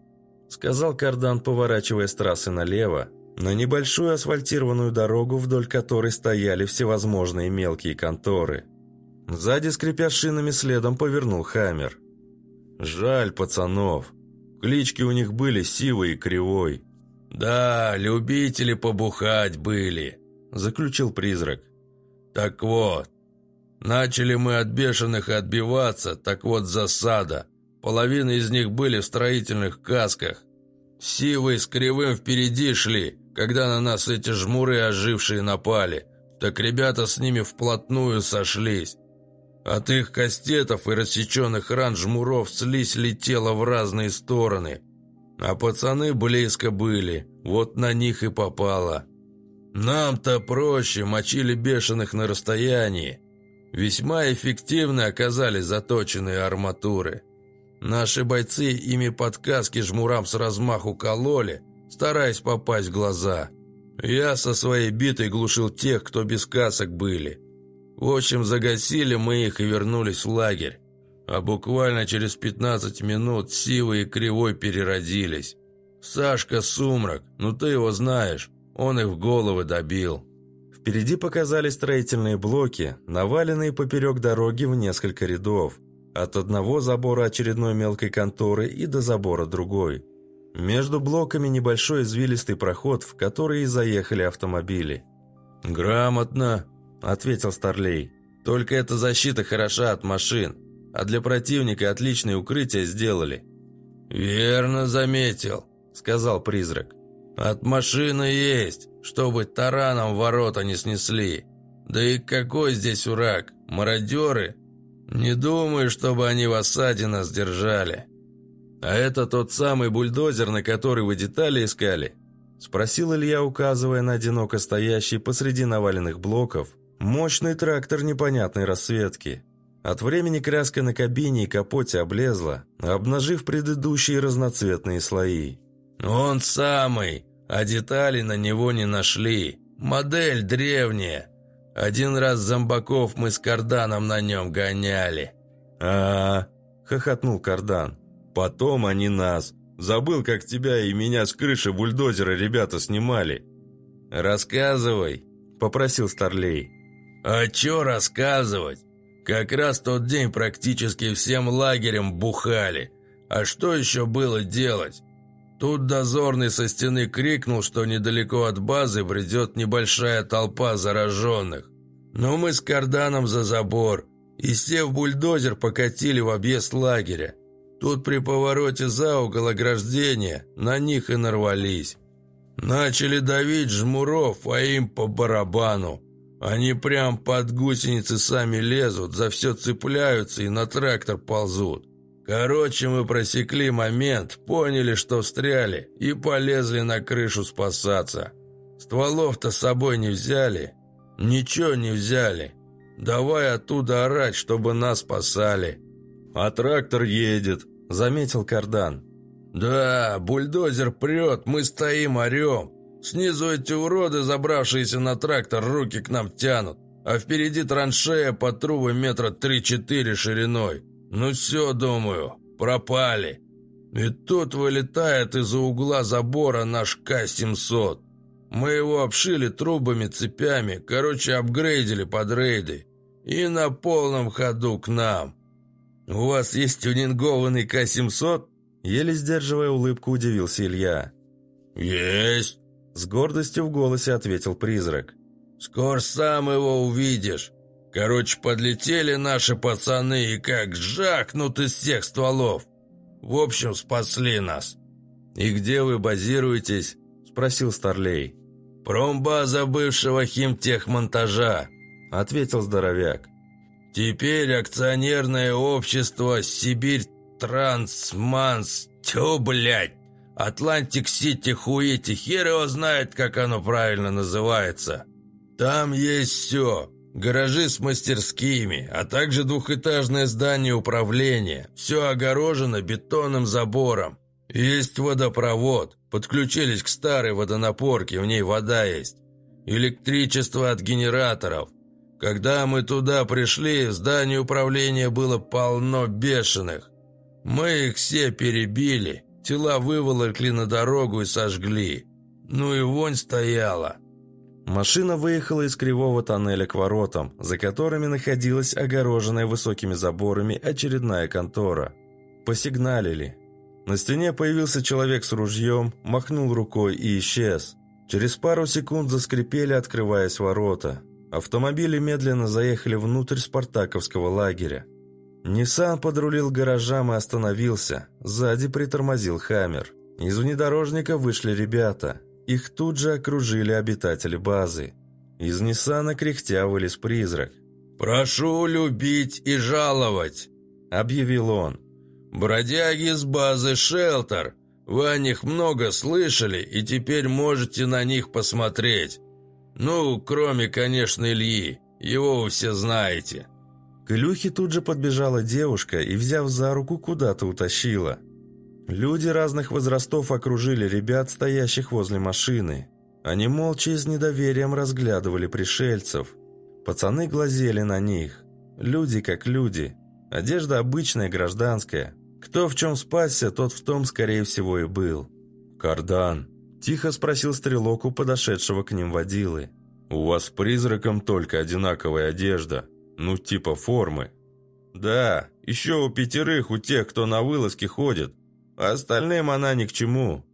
сказал Кардан, поворачивая с трассы налево, на небольшую асфальтированную дорогу, вдоль которой стояли всевозможные мелкие конторы. Сзади, скрипя шинами, следом повернул Хаммер. «Жаль пацанов. Клички у них были Сивый и Кривой». «Да, любители побухать были», — заключил призрак. «Так вот, начали мы от бешеных отбиваться, так вот засада. Половина из них были в строительных касках. Сивы с Кривым впереди шли, когда на нас эти жмуры ожившие напали. Так ребята с ними вплотную сошлись. От их кастетов и рассеченных ран жмуров слизь летела в разные стороны. А пацаны близко были, вот на них и попало. Нам-то проще, мочили бешеных на расстоянии. Весьма эффективны оказались заточенные арматуры. Наши бойцы ими подказки жмурам с размаху кололи, стараясь попасть в глаза. Я со своей битой глушил тех, кто без касок были. В общем, загасили мы их и вернулись в лагерь. А буквально через 15 минут Сивый и Кривой переродились. Сашка Сумрак, ну ты его знаешь, он их в головы добил. Впереди показались строительные блоки, наваленные поперек дороги в несколько рядов. От одного забора очередной мелкой конторы и до забора другой. Между блоками небольшой извилистый проход, в который и заехали автомобили. «Грамотно», — ответил Старлей. «Только эта защита хороша от машин, а для противника отличное укрытие сделали». «Верно заметил», — сказал призрак. «От машины есть, чтобы тараном ворота не снесли. Да и какой здесь урак? Мародеры «Не думаю, чтобы они в осаде нас держали». «А это тот самый бульдозер, на который вы детали искали?» Спросил Илья, указывая на одиноко стоящий посреди наваленных блоков мощный трактор непонятной расцветки. От времени краска на кабине и капоте облезла, обнажив предыдущие разноцветные слои. «Он самый, а детали на него не нашли. Модель древняя. Один раз зомбаков мы с Карданом на нем гоняли». А, -а, -а хохотнул Кардан. «Потом они нас. Забыл, как тебя и меня с крыши бульдозера ребята снимали». «Рассказывай», — попросил Старлей. «А чё рассказывать? Как раз тот день практически всем лагерем бухали. А что еще было делать? Тут дозорный со стены крикнул, что недалеко от базы бредет небольшая толпа зараженных. Но мы с карданом за забор и, сев бульдозер, покатили в объезд лагеря. Тут при повороте за угол ограждения на них и нарвались. Начали давить жмуров, а им по барабану. Они прям под гусеницы сами лезут, за все цепляются и на трактор ползут. Короче, мы просекли момент, поняли, что встряли, и полезли на крышу спасаться. Стволов-то с собой не взяли. Ничего не взяли. Давай оттуда орать, чтобы нас спасали. А трактор едет, заметил Кардан. Да, бульдозер прет, мы стоим, орем. Снизу эти уроды, забравшиеся на трактор, руки к нам тянут, а впереди траншея по трубы метра три-четыре шириной. Ну все, думаю, пропали. И тут вылетает из-за угла забора наш К-700. Мы его обшили трубами, цепями, короче, апгрейдили под рейды. И на полном ходу к нам. «У вас есть тюнингованный К-700?» Еле сдерживая улыбку, удивился Илья. «Есть!» С гордостью в голосе ответил призрак. «Скоро сам его увидишь. Короче, подлетели наши пацаны и как жахнут из всех стволов. В общем, спасли нас». «И где вы базируетесь?» Спросил Старлей. «Промбаза бывшего химтехмонтажа», ответил здоровяк. «Теперь акционерное общество «Сибирь Трансманс...» Тьфу, блядь! Атлантик-Сити Хуити, хер его знает, как оно правильно называется. Там есть все. Гаражи с мастерскими, а также двухэтажное здание управления. Все огорожено бетонным забором. Есть водопровод. Подключились к старой водонапорке, в ней вода есть. Электричество от генераторов. Когда мы туда пришли, здание управления было полно бешеных. Мы их все перебили. Тела выволокли на дорогу и сожгли. Ну и вонь стояла. Машина выехала из кривого тоннеля к воротам, за которыми находилась огороженная высокими заборами очередная контора. Посигналили. На стене появился человек с ружьем, махнул рукой и исчез. Через пару секунд заскрипели, открываясь ворота. Автомобили медленно заехали внутрь спартаковского лагеря. Ниссан подрулил гаражам и остановился. Сзади притормозил Хаммер. Из внедорожника вышли ребята. Их тут же окружили обитатели базы. Из Ниссана кряхтя вылез призрак. «Прошу любить и жаловать», — объявил он. «Бродяги с базы «Шелтер». Вы о них много слышали, и теперь можете на них посмотреть. Ну, кроме, конечно, Ильи. Его вы все знаете». К Илюхе тут же подбежала девушка и, взяв за руку, куда-то утащила. Люди разных возрастов окружили ребят, стоящих возле машины. Они молча и с недоверием разглядывали пришельцев. Пацаны глазели на них. Люди как люди. Одежда обычная, гражданская. Кто в чем спасся, тот в том, скорее всего, и был. «Кардан», – тихо спросил стрелок у подошедшего к ним водилы. «У вас с призраком только одинаковая одежда». Ну, типа формы. Да, еще у пятерых, у тех, кто на вылазке ходит. А остальным она ни к чему.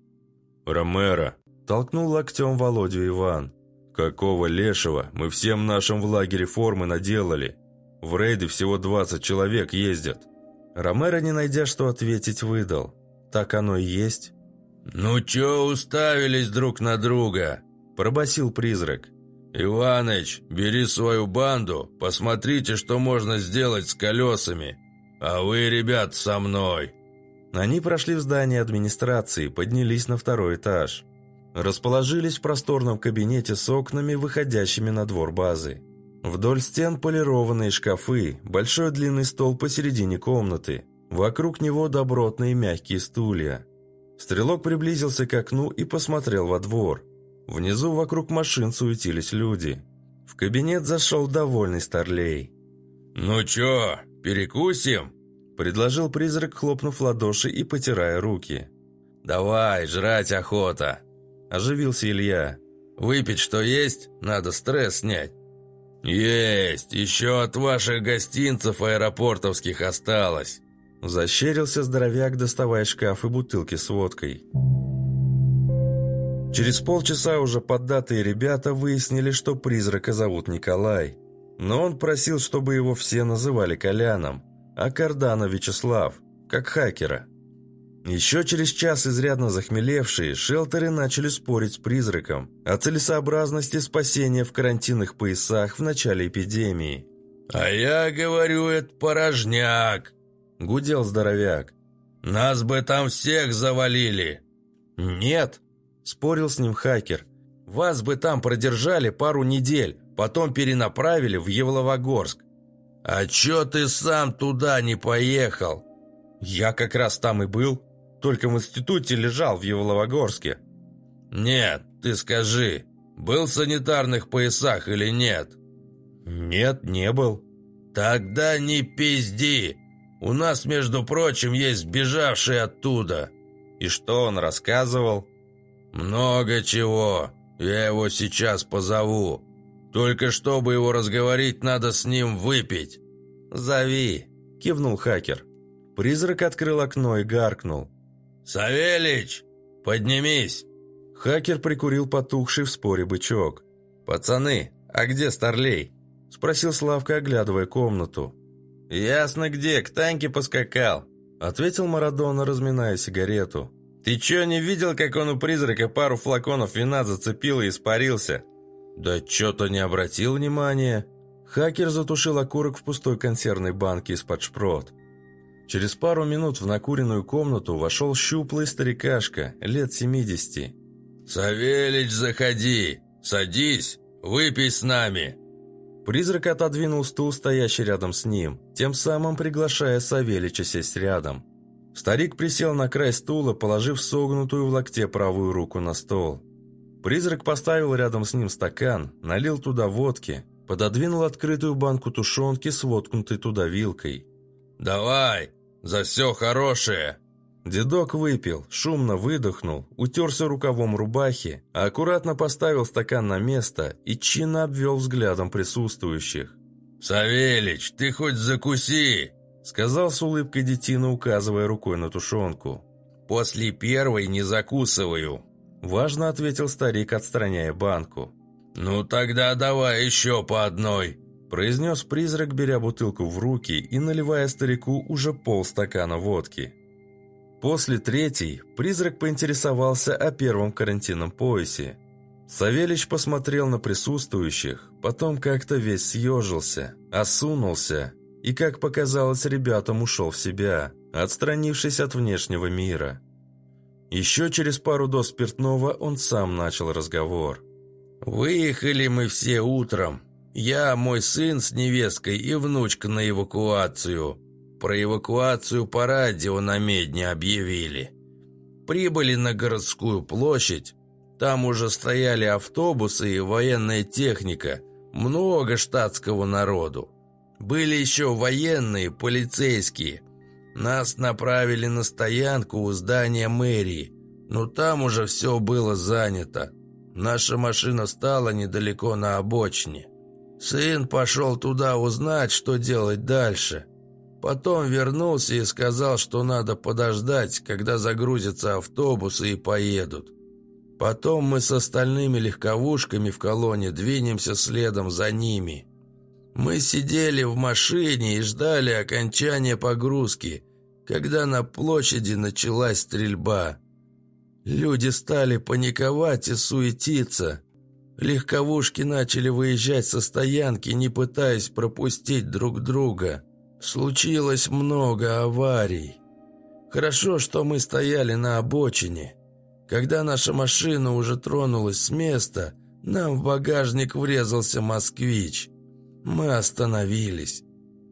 Ромеро, толкнул локтем Володю Иван. Какого лешего мы всем нашим в лагере формы наделали? В рейды всего 20 человек ездят. Ромеро, не найдя что ответить, выдал. Так оно и есть. «Ну чё уставились друг на друга?» – пробасил призрак. «Иваныч, бери свою банду, посмотрите, что можно сделать с колесами. А вы, ребят, со мной!» Они прошли в здание администрации, поднялись на второй этаж. Расположились в просторном кабинете с окнами, выходящими на двор базы. Вдоль стен полированные шкафы, большой длинный стол посередине комнаты. Вокруг него добротные мягкие стулья. Стрелок приблизился к окну и посмотрел во двор. Внизу вокруг машин суетились люди. В кабинет зашел довольный Старлей. «Ну чё, перекусим?» Предложил призрак, хлопнув ладоши и потирая руки. «Давай, жрать охота!» Оживился Илья. «Выпить что есть? Надо стресс снять». «Есть! Еще от ваших гостинцев аэропортовских осталось!» Защерился здоровяк, доставая шкаф и бутылки с водкой. Через полчаса уже поддатые ребята выяснили, что призрака зовут Николай. Но он просил, чтобы его все называли Коляном, а Кардана Вячеслав, как хакера. Еще через час изрядно захмелевшие шелтеры начали спорить с призраком о целесообразности спасения в карантинных поясах в начале эпидемии. «А я говорю, это порожняк!» – гудел здоровяк. «Нас бы там всех завалили!» «Нет!» – спорил с ним хакер. «Вас бы там продержали пару недель, потом перенаправили в Евловогорск». «А чё ты сам туда не поехал?» «Я как раз там и был», только в институте лежал в Евловогорске». «Нет, ты скажи, был в санитарных поясах или нет?» «Нет, не был». «Тогда не пизди! У нас, между прочим, есть сбежавший оттуда». «И что он рассказывал?» «Много чего. Я его сейчас позову. Только чтобы его разговорить, надо с ним выпить». «Зови», — кивнул хакер. Призрак открыл окно и гаркнул. «Савелич, поднимись!» Хакер прикурил потухший в споре бычок. «Пацаны, а где Старлей?» Спросил Славка, оглядывая комнату. «Ясно где, к Таньке поскакал», ответил Марадона, разминая сигарету. «Ты чё, не видел, как он у призрака пару флаконов вина зацепил и испарился?» «Да чё-то не обратил внимания». Хакер затушил окурок в пустой консервной банке из-под шпрот. Через пару минут в накуренную комнату вошел щуплый старикашка, лет семидесяти. «Савелич, заходи! Садись! Выпей с нами!» Призрак отодвинул стул, стоящий рядом с ним, тем самым приглашая Савелича сесть рядом. Старик присел на край стула, положив согнутую в локте правую руку на стол. Призрак поставил рядом с ним стакан, налил туда водки, пододвинул открытую банку тушенки с воткнутой туда вилкой – «Давай, за все хорошее!» Дедок выпил, шумно выдохнул, утерся рукавом рубахи, аккуратно поставил стакан на место и чинно обвел взглядом присутствующих. «Савелич, ты хоть закуси!» Сказал с улыбкой детина, указывая рукой на тушенку. «После первой не закусываю», – важно ответил старик, отстраняя банку. «Ну тогда давай еще по одной», произнес призрак, беря бутылку в руки и наливая старику уже полстакана водки. После третьей призрак поинтересовался о первом карантинном поясе. Савельич посмотрел на присутствующих, потом как-то весь съежился, осунулся и, как показалось ребятам, ушел в себя, отстранившись от внешнего мира. Еще через пару доз спиртного он сам начал разговор. «Выехали мы все утром, я, мой сын с невесткой и внучка на эвакуацию. Про эвакуацию по радио на Медне объявили. Прибыли на городскую площадь. Там уже стояли автобусы и военная техника. Много штатского народу. Были еще военные, полицейские. Нас направили на стоянку у здания мэрии. Но там уже все было занято. Наша машина стала недалеко на обочине. Сын пошел туда узнать, что делать дальше. Потом вернулся и сказал, что надо подождать, когда загрузятся автобусы и поедут. Потом мы с остальными легковушками в колонне двинемся следом за ними. Мы сидели в машине и ждали окончания погрузки, когда на площади началась стрельба. Люди стали паниковать и суетиться – Легковушки начали выезжать со стоянки, не пытаясь пропустить друг друга. Случилось много аварий. Хорошо, что мы стояли на обочине. Когда наша машина уже тронулась с места, нам в багажник врезался москвич. Мы остановились.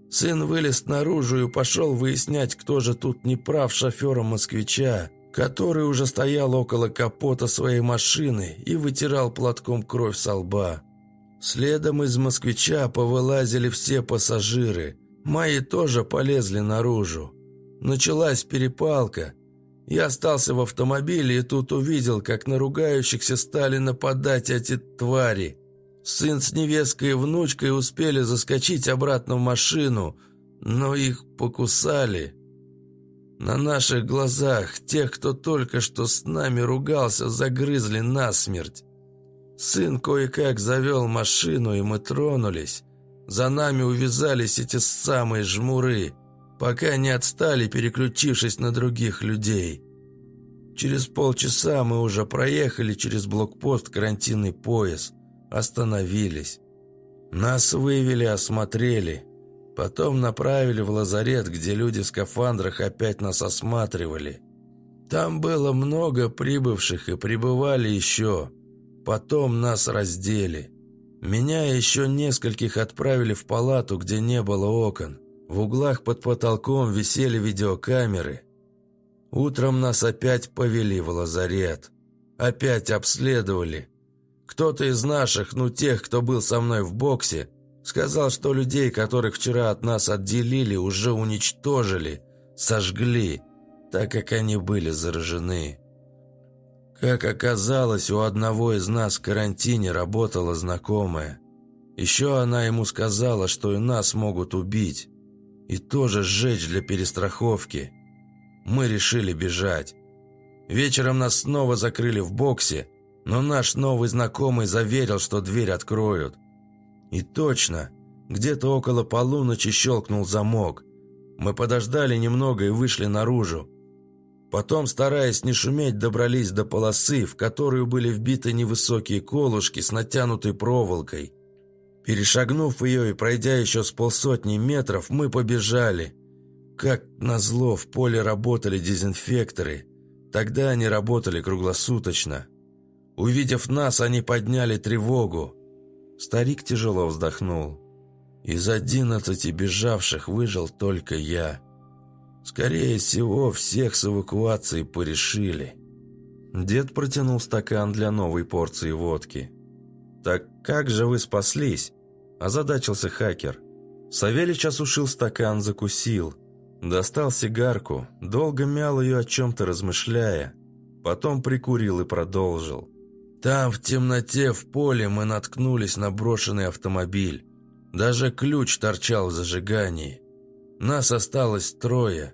Сын вылез наружу и пошел выяснять, кто же тут не прав шофера москвича который уже стоял около капота своей машины и вытирал платком кровь со лба. Следом из москвича повылазили все пассажиры. Мои тоже полезли наружу. Началась перепалка. Я остался в автомобиле и тут увидел, как на ругающихся стали нападать эти твари. Сын с невесткой и внучкой успели заскочить обратно в машину, но их покусали. На наших глазах тех, кто только что с нами ругался, загрызли насмерть. Сын кое-как завел машину, и мы тронулись. За нами увязались эти самые жмуры, пока не отстали, переключившись на других людей. Через полчаса мы уже проехали через блокпост карантинный пояс, остановились. Нас вывели, осмотрели. Потом направили в лазарет, где люди в скафандрах опять нас осматривали. Там было много прибывших и прибывали еще. Потом нас раздели. Меня и еще нескольких отправили в палату, где не было окон. В углах под потолком висели видеокамеры. Утром нас опять повели в лазарет. Опять обследовали. Кто-то из наших, ну тех, кто был со мной в боксе, сказал, что людей, которых вчера от нас отделили, уже уничтожили, сожгли, так как они были заражены. Как оказалось, у одного из нас в карантине работала знакомая. Еще она ему сказала, что и нас могут убить. И тоже сжечь для перестраховки. Мы решили бежать. Вечером нас снова закрыли в боксе, но наш новый знакомый заверил, что дверь откроют. И точно, где-то около полуночи щелкнул замок. Мы подождали немного и вышли наружу. Потом, стараясь не шуметь, добрались до полосы, в которую были вбиты невысокие колышки с натянутой проволокой. Перешагнув ее и пройдя еще с полсотни метров, мы побежали. Как назло, в поле работали дезинфекторы. Тогда они работали круглосуточно. Увидев нас, они подняли тревогу. Старик тяжело вздохнул. Из одиннадцати бежавших выжил только я. Скорее всего, всех с эвакуацией порешили. Дед протянул стакан для новой порции водки. «Так как же вы спаслись?» – озадачился хакер. Савелич осушил стакан, закусил. Достал сигарку, долго мял ее о чем-то размышляя. Потом прикурил и продолжил. «Там, в темноте, в поле, мы наткнулись на брошенный автомобиль. Даже ключ торчал в зажигании. Нас осталось трое.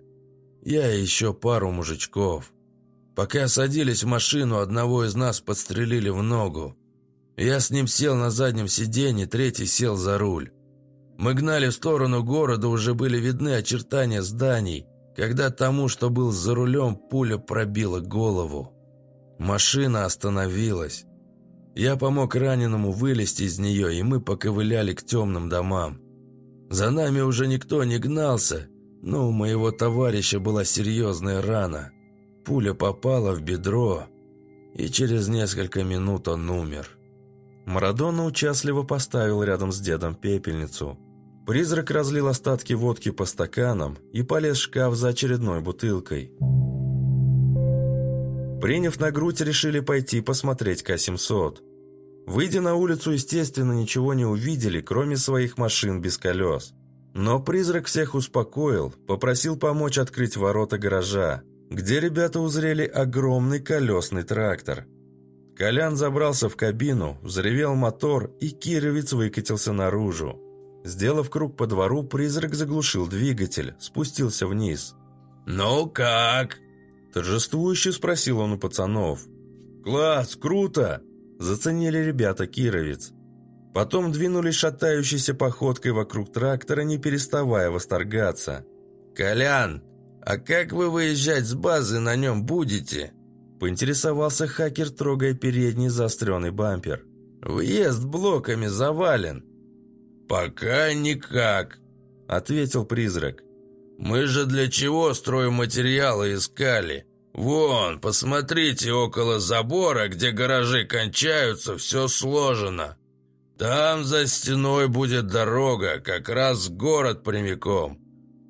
Я и еще пару мужичков. Пока садились в машину, одного из нас подстрелили в ногу. Я с ним сел на заднем сиденье, третий сел за руль. Мы гнали в сторону города, уже были видны очертания зданий, когда тому, что был за рулем, пуля пробила голову. Машина остановилась. Я помог раненому вылезти из нее, и мы поковыляли к темным домам. За нами уже никто не гнался, но у моего товарища была серьезная рана. Пуля попала в бедро, и через несколько минут он умер. Марадона участливо поставил рядом с дедом пепельницу. Призрак разлил остатки водки по стаканам и полез в шкаф за очередной бутылкой. Приняв на грудь, решили пойти посмотреть К-700. Выйдя на улицу, естественно, ничего не увидели, кроме своих машин без колес. Но призрак всех успокоил, попросил помочь открыть ворота гаража, где ребята узрели огромный колесный трактор. Колян забрался в кабину, взревел мотор, и Кировец выкатился наружу. Сделав круг по двору, призрак заглушил двигатель, спустился вниз. «Ну как?» Торжествующе спросил он у пацанов. «Класс, круто!» Заценили ребята Кировец. Потом двинулись шатающейся походкой вокруг трактора, не переставая восторгаться. «Колян, а как вы выезжать с базы на нем будете?» Поинтересовался хакер, трогая передний заостренный бампер. «Въезд блоками завален». «Пока никак», — ответил призрак. «Мы же для чего стройматериалы искали? «Вон, посмотрите, около забора, где гаражи кончаются, все сложено. Там за стеной будет дорога, как раз город прямиком.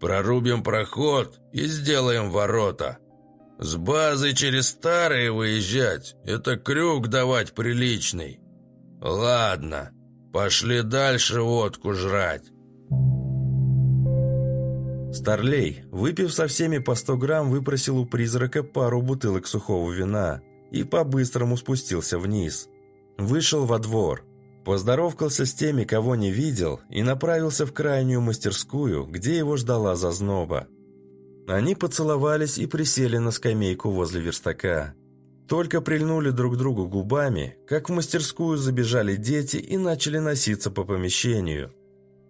Прорубим проход и сделаем ворота. С базы через старые выезжать – это крюк давать приличный. Ладно, Пошли дальше водку жрать. Старлей, выпив со всеми по 100 грамм, выпросил у призрака пару бутылок сухого вина и по-быстрому спустился вниз. Вышел во двор, поздоровкался с теми, кого не видел, и направился в крайнюю мастерскую, где его ждала зазноба. Они поцеловались и присели на скамейку возле верстака. Только прильнули друг другу губами, как в мастерскую забежали дети и начали носиться по помещению.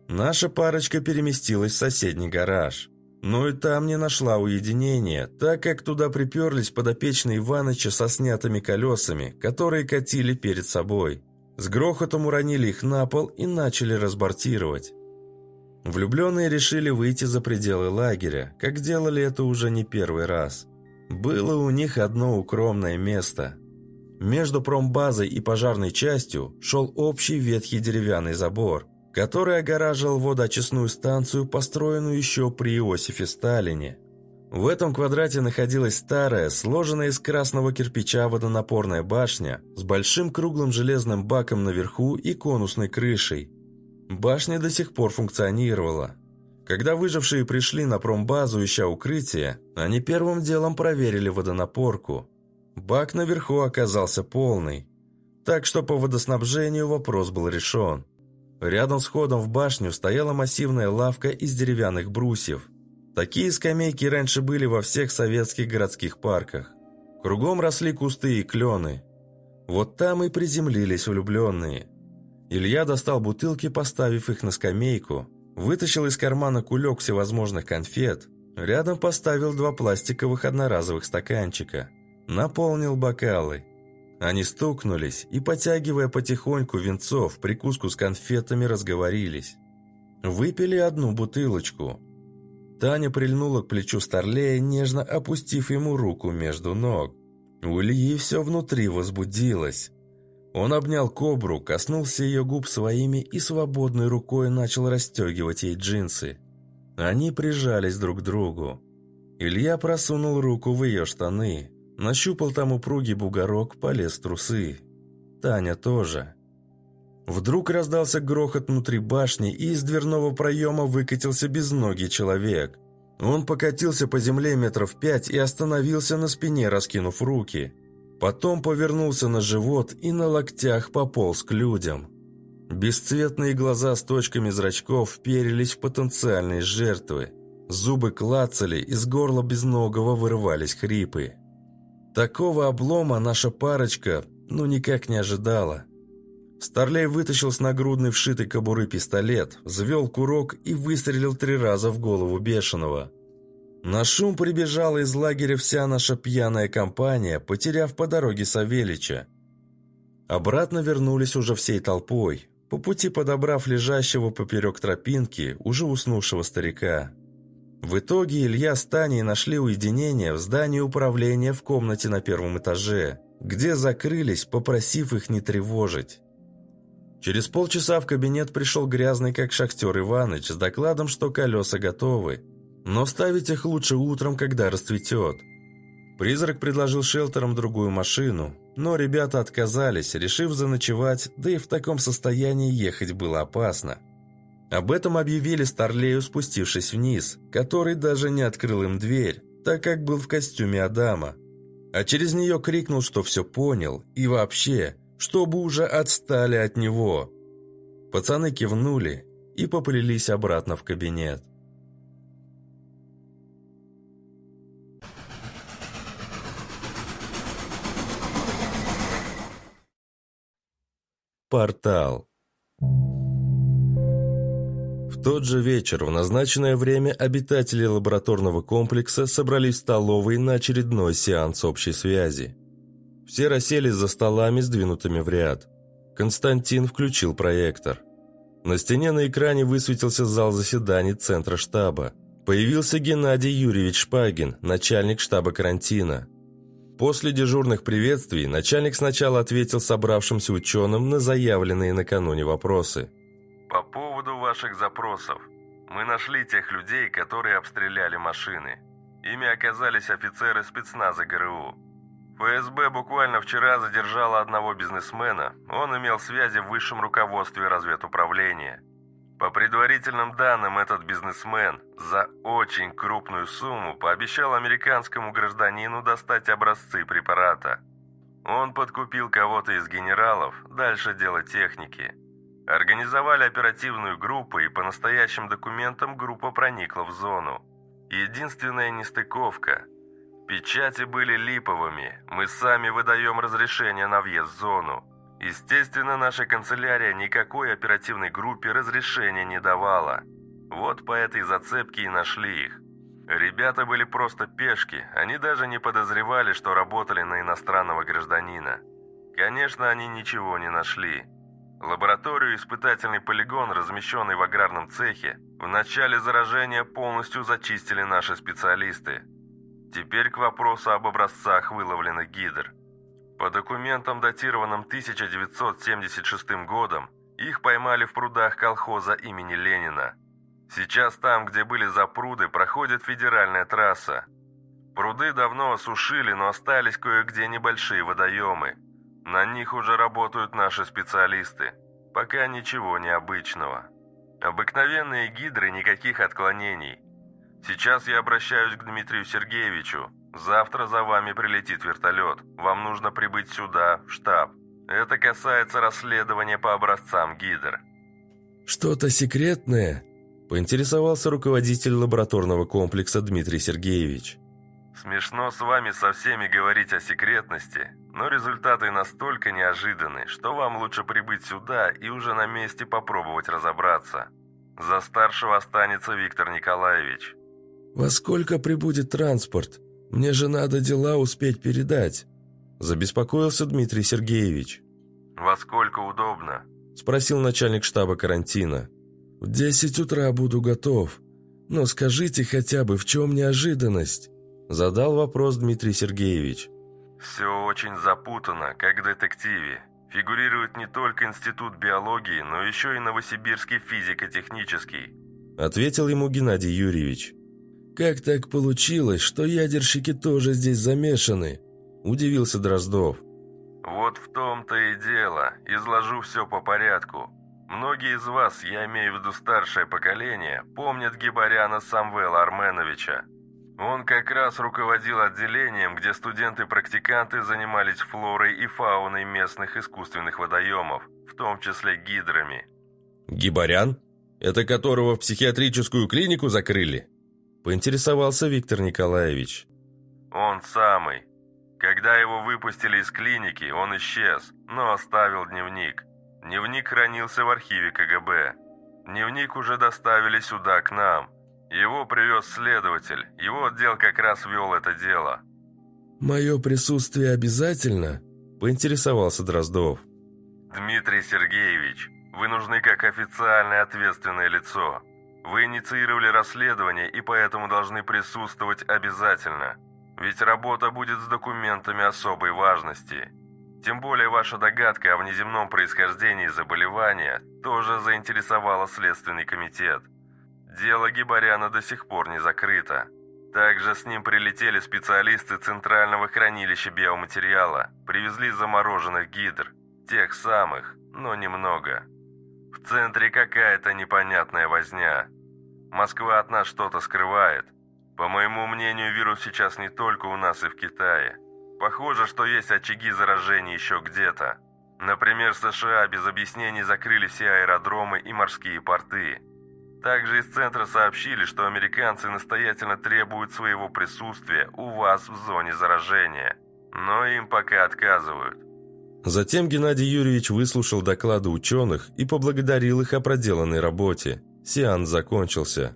Наша парочка переместилась в соседний гараж. Но и там не нашла уединения, так как туда приперлись подопечные Иваныча со снятыми колесами, которые катили перед собой. С грохотом уронили их на пол и начали разбортировать. Влюбленные решили выйти за пределы лагеря, как делали это уже не первый раз. Было у них одно укромное место. Между промбазой и пожарной частью шел общий ветхий деревянный забор, который огораживал водоочистную станцию, построенную еще при Иосифе Сталине. В этом квадрате находилась старая, сложенная из красного кирпича водонапорная башня с большим круглым железным баком наверху и конусной крышей. Башня до сих пор функционировала. Когда выжившие пришли на промбазу, ища укрытие, они первым делом проверили водонапорку. Бак наверху оказался полный, так что по водоснабжению вопрос был решен. Рядом с входом в башню стояла массивная лавка из деревянных брусьев. Такие скамейки раньше были во всех советских городских парках. Кругом росли кусты и клены. Вот там и приземлились влюбленные – Илья достал бутылки, поставив их на скамейку, вытащил из кармана кулек всевозможных конфет, рядом поставил два пластиковых одноразовых стаканчика, наполнил бокалы. Они стукнулись и, потягивая потихоньку венцов, прикуску с конфетами разговорились. Выпили одну бутылочку. Таня прильнула к плечу Старлея, нежно опустив ему руку между ног. У Ильи все внутри возбудилось. Он обнял кобру, коснулся ее губ своими и свободной рукой начал расстегивать ей джинсы. Они прижались друг к другу. Илья просунул руку в ее штаны, нащупал там упругий бугорок, полез трусы. Таня тоже. Вдруг раздался грохот внутри башни, и из дверного проема выкатился безногий человек. Он покатился по земле метров пять и остановился на спине, раскинув руки – Потом повернулся на живот и на локтях пополз к людям. Бесцветные глаза с точками зрачков вперились в потенциальные жертвы. Зубы клацали, из горла безногого вырывались хрипы. Такого облома наша парочка ну никак не ожидала. Старлей вытащил с нагрудной вшитой кобуры пистолет, взвел курок и выстрелил три раза в голову бешеного. На шум прибежала из лагеря вся наша пьяная компания, потеряв по дороге Савелича. Обратно вернулись уже всей толпой, по пути подобрав лежащего поперек тропинки уже уснувшего старика. В итоге Илья с Таней нашли уединение в здании управления в комнате на первом этаже, где закрылись, попросив их не тревожить. Через полчаса в кабинет пришел грязный как шахтер Иваныч с докладом, что колеса готовы, но ставить их лучше утром, когда расцветет. Призрак предложил шелтерам другую машину, но ребята отказались, решив заночевать, да и в таком состоянии ехать было опасно. Об этом объявили Старлею, спустившись вниз, который даже не открыл им дверь, так как был в костюме Адама. А через нее крикнул, что все понял, и вообще, чтобы уже отстали от него. Пацаны кивнули и поплелись обратно в кабинет. Портал. Тот же вечер, в назначенное время, обитатели лабораторного комплекса собрались в столовой на очередной сеанс общей связи. Все расселись за столами, сдвинутыми в ряд. Константин включил проектор. На стене на экране высветился зал заседаний Центра штаба. Появился Геннадий Юрьевич Шпагин, начальник штаба карантина. После дежурных приветствий начальник сначала ответил собравшимся ученым на заявленные накануне вопросы. «По поводу ваших запросов. Мы нашли тех людей, которые обстреляли машины. Ими оказались офицеры спецназа ГРУ. ФСБ буквально вчера задержала одного бизнесмена. Он имел связи в высшем руководстве разведуправления. По предварительным данным, этот бизнесмен за очень крупную сумму пообещал американскому гражданину достать образцы препарата. Он подкупил кого-то из генералов, дальше дело техники. Организовали оперативную группу, и по настоящим документам группа проникла в зону. Единственная нестыковка – Печати были липовыми. Мы сами выдаем разрешение на въезд в зону. Естественно, наша канцелярия никакой оперативной группе разрешения не давала. Вот по этой зацепке и нашли их. Ребята были просто пешки, они даже не подозревали, что работали на иностранного гражданина. Конечно, они ничего не нашли. Лабораторию и испытательный полигон, размещенный в аграрном цехе, в начале заражения полностью зачистили наши специалисты. Теперь к вопросу об образцах выловленных гидр. По документам, датированным 1976 годом, их поймали в прудах колхоза имени Ленина. Сейчас там, где были запруды, проходит федеральная трасса. Пруды давно осушили, но остались кое-где небольшие водоемы. На них уже работают наши специалисты. Пока ничего необычного. Обыкновенные гидры, никаких отклонений. Сейчас я обращаюсь к Дмитрию Сергеевичу. Завтра за вами прилетит вертолет. Вам нужно прибыть сюда, в штаб. Это касается расследования по образцам гидр». «Что-то секретное?» – поинтересовался руководитель лабораторного комплекса Дмитрий Сергеевич. «Смешно с вами со всеми говорить о секретности, но результаты настолько неожиданны, что вам лучше прибыть сюда и уже на месте попробовать разобраться. За старшего останется Виктор Николаевич. «Во сколько прибудет транспорт? Мне же надо дела успеть передать», – забеспокоился Дмитрий Сергеевич. «Во сколько удобно?» – спросил начальник штаба карантина. «В десять утра буду готов. Но скажите хотя бы, в чем неожиданность?» – задал вопрос Дмитрий Сергеевич. «Все очень запутано, как в детективе. Фигурирует не только Институт биологии, но еще и Новосибирский физико-технический», – ответил ему Геннадий Юрьевич. «Как так получилось, что ядерщики тоже здесь замешаны?» – удивился Дроздов. «Вот в том-то и дело. Изложу все по порядку. Многие из вас, я имею в виду старшее поколение, помнят Гибаряна Самвела Арменовича. Он как раз руководил отделением, где студенты-практиканты занимались флорой и фауной местных искусственных водоемов, в том числе гидрами». «Гибарян? Это которого в психиатрическую клинику закрыли?» Поинтересовался Виктор Николаевич. «Он самый. Когда его выпустили из клиники, он исчез, но оставил дневник. Дневник хранился в архиве КГБ. Дневник уже доставили сюда, к нам. Его привез следователь. Его отдел как раз вел это дело». «Мое присутствие обязательно?» – поинтересовался Дроздов. «Дмитрий Сергеевич, вы нужны как официальное ответственное лицо. Вы инициировали расследование и поэтому должны присутствовать обязательно. Ведь работа будет с документами особой важности. Тем более ваша догадка о внеземном происхождении заболевания тоже заинтересовала Следственный комитет. Дело Гибаряна до сих пор не закрыто. Также с ним прилетели специалисты Центрального хранилища биоматериала, привезли замороженных гидр, тех самых, но немного. В центре какая-то непонятная возня. Москва от нас что-то скрывает. По моему мнению, вирус сейчас не только у нас и в Китае. Похоже, что есть очаги заражения еще где-то. Например, США без объяснений закрыли все аэродромы и морские порты. Также из центра сообщили, что американцы настоятельно требуют своего присутствия у вас в зоне заражения. Но им пока отказывают. Затем Геннадий Юрьевич выслушал доклады ученых и поблагодарил их о проделанной работе. Сеанс закончился.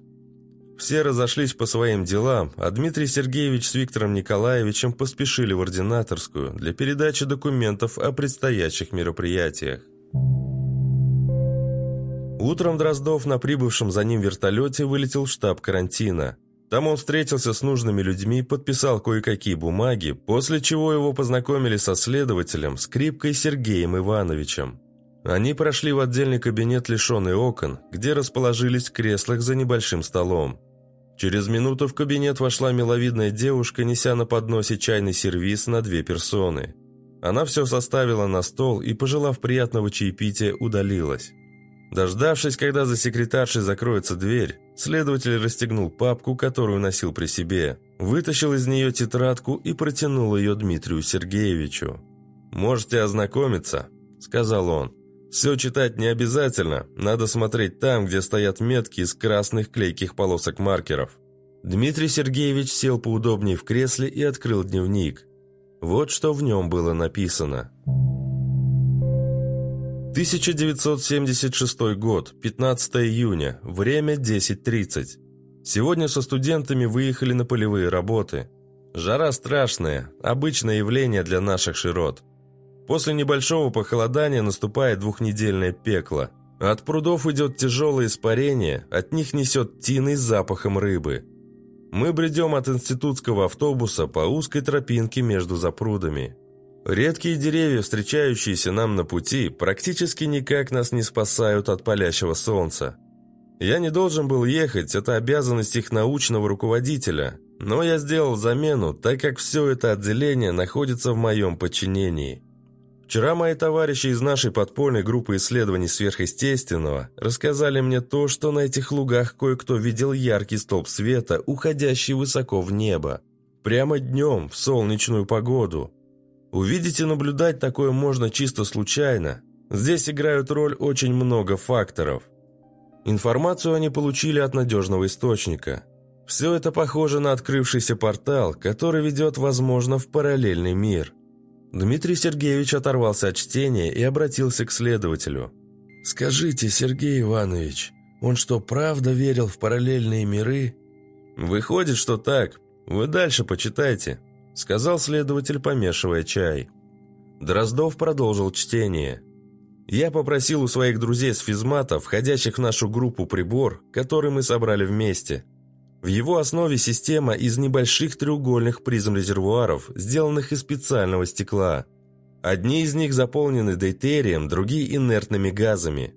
Все разошлись по своим делам, а Дмитрий Сергеевич с Виктором Николаевичем поспешили в ординаторскую для передачи документов о предстоящих мероприятиях. Утром Дроздов на прибывшем за ним вертолете вылетел в штаб карантина. Там он встретился с нужными людьми, подписал кое-какие бумаги, после чего его познакомили со следователем, скрипкой Сергеем Ивановичем. Они прошли в отдельный кабинет, лишенный окон, где расположились в креслах за небольшим столом. Через минуту в кабинет вошла миловидная девушка, неся на подносе чайный сервиз на две персоны. Она все составила на стол и, пожелав приятного чаепития, удалилась. Дождавшись, когда за секретаршей закроется дверь, следователь расстегнул папку, которую носил при себе, вытащил из нее тетрадку и протянул ее Дмитрию Сергеевичу. «Можете ознакомиться», — сказал он. «Все читать не обязательно, надо смотреть там, где стоят метки из красных клейких полосок маркеров». Дмитрий Сергеевич сел поудобнее в кресле и открыл дневник. Вот что в нем было написано. 1976 год, 15 июня, время 10.30. Сегодня со студентами выехали на полевые работы. Жара страшная, обычное явление для наших широт. После небольшого похолодания наступает двухнедельное пекло. От прудов идет тяжелое испарение, от них несет тиной с запахом рыбы. Мы бредем от институтского автобуса по узкой тропинке между запрудами. Редкие деревья, встречающиеся нам на пути, практически никак нас не спасают от палящего солнца. Я не должен был ехать, это обязанность их научного руководителя, но я сделал замену, так как все это отделение находится в моем подчинении. Вчера мои товарищи из нашей подпольной группы исследований сверхъестественного рассказали мне то, что на этих лугах кое-кто видел яркий столб света, уходящий высоко в небо. Прямо днем, в солнечную погоду. Увидеть и наблюдать такое можно чисто случайно. Здесь играют роль очень много факторов. Информацию они получили от надежного источника. Все это похоже на открывшийся портал, который ведет, возможно, в параллельный мир – Дмитрий Сергеевич оторвался от чтения и обратился к следователю. «Скажите, Сергей Иванович, он что, правда верил в параллельные миры?» «Выходит, что так. Вы дальше почитайте», — сказал следователь, помешивая чай. Дроздов продолжил чтение. «Я попросил у своих друзей с физмата, входящих в нашу группу прибор, который мы собрали вместе. В его основе система из небольших треугольных призм-резервуаров, сделанных из специального стекла. Одни из них заполнены дейтерием, другие – инертными газами.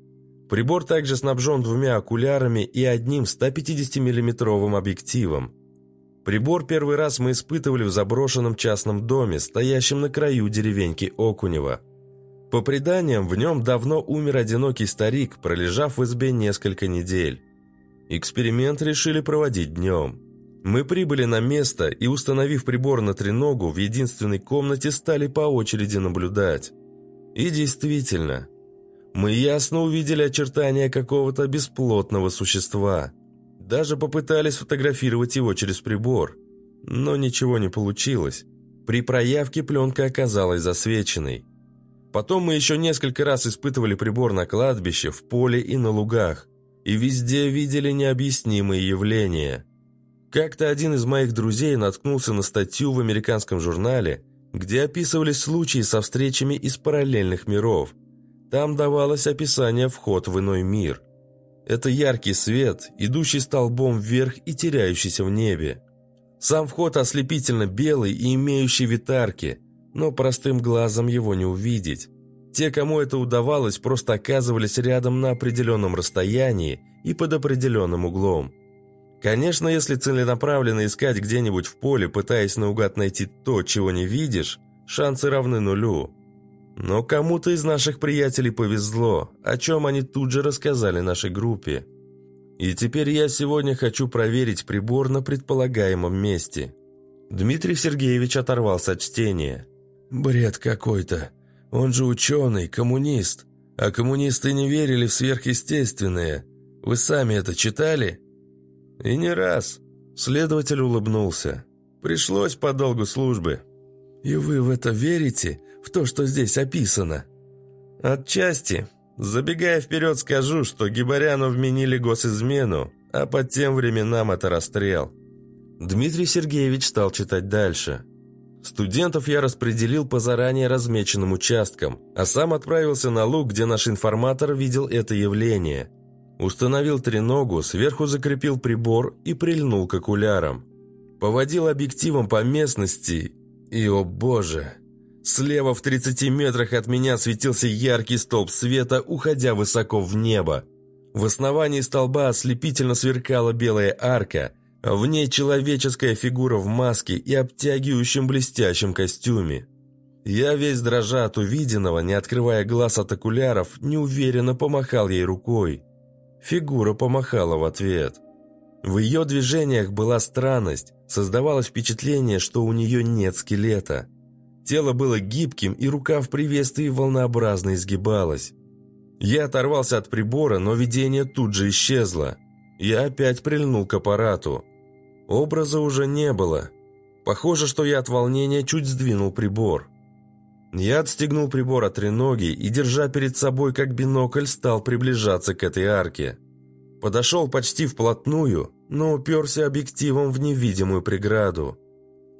Прибор также снабжен двумя окулярами и одним 150 миллиметровым объективом. Прибор первый раз мы испытывали в заброшенном частном доме, стоящем на краю деревеньки Окунева. По преданиям, в нем давно умер одинокий старик, пролежав в избе несколько недель. Эксперимент решили проводить днем. Мы прибыли на место и, установив прибор на треногу, в единственной комнате стали по очереди наблюдать. И действительно, мы ясно увидели очертания какого-то бесплотного существа. Даже попытались фотографировать его через прибор, но ничего не получилось. При проявке пленка оказалась засвеченной. Потом мы еще несколько раз испытывали прибор на кладбище, в поле и на лугах и везде видели необъяснимые явления. Как-то один из моих друзей наткнулся на статью в американском журнале, где описывались случаи со встречами из параллельных миров. Там давалось описание вход в иной мир. Это яркий свет, идущий столбом вверх и теряющийся в небе. Сам вход ослепительно белый и имеющий витарки, но простым глазом его не увидеть. Те, кому это удавалось, просто оказывались рядом на определенном расстоянии и под определенным углом. Конечно, если целенаправленно искать где-нибудь в поле, пытаясь наугад найти то, чего не видишь, шансы равны нулю. Но кому-то из наших приятелей повезло, о чем они тут же рассказали нашей группе. И теперь я сегодня хочу проверить прибор на предполагаемом месте. Дмитрий Сергеевич оторвался от чтения. «Бред какой-то. Он же ученый, коммунист. А коммунисты не верили в сверхъестественное. Вы сами это читали?» «И не раз». Следователь улыбнулся. «Пришлось по долгу службы». «И вы в это верите? В то, что здесь описано?» «Отчасти. Забегая вперед, скажу, что Гибаряну вменили госизмену, а под тем временам это расстрел». Дмитрий Сергеевич стал читать дальше. Студентов я распределил по заранее размеченным участкам, а сам отправился на луг, где наш информатор видел это явление. Установил треногу, сверху закрепил прибор и прильнул к окулярам. Поводил объективом по местности, и, о боже, слева в 30 метрах от меня светился яркий столб света, уходя высоко в небо. В основании столба ослепительно сверкала белая арка – а в ней человеческая фигура в маске и обтягивающем блестящем костюме. Я весь дрожа от увиденного, не открывая глаз от окуляров, неуверенно помахал ей рукой. Фигура помахала в ответ. В ее движениях была странность, создавалось впечатление, что у нее нет скелета. Тело было гибким, и рука в приветствии волнообразно изгибалась. Я оторвался от прибора, но видение тут же исчезло. Я опять прильнул к аппарату. Образа уже не было. Похоже, что я от волнения чуть сдвинул прибор. Я отстегнул прибор от треноги и, держа перед собой как бинокль, стал приближаться к этой арке. Подошел почти вплотную, но уперся объективом в невидимую преграду.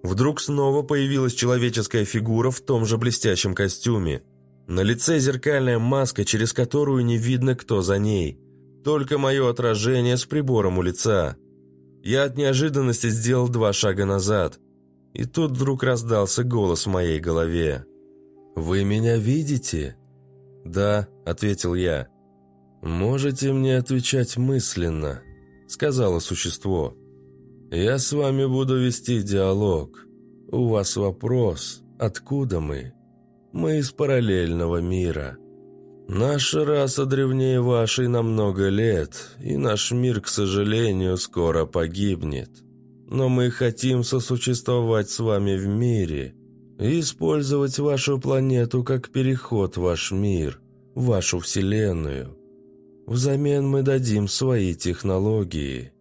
Вдруг снова появилась человеческая фигура в том же блестящем костюме. На лице зеркальная маска, через которую не видно, кто за ней. Только мое отражение с прибором у лица. Я от неожиданности сделал два шага назад. И тут вдруг раздался голос в моей голове. «Вы меня видите?» «Да», — ответил я. «Можете мне отвечать мысленно», — сказала существо. «Я с вами буду вести диалог. У вас вопрос, откуда мы?» «Мы из параллельного мира». Наша раса древнее вашей на много лет, и наш мир, к сожалению, скоро погибнет. Но мы хотим сосуществовать с вами в мире и использовать вашу планету как переход в ваш мир, вашу вселенную. Взамен мы дадим свои технологии.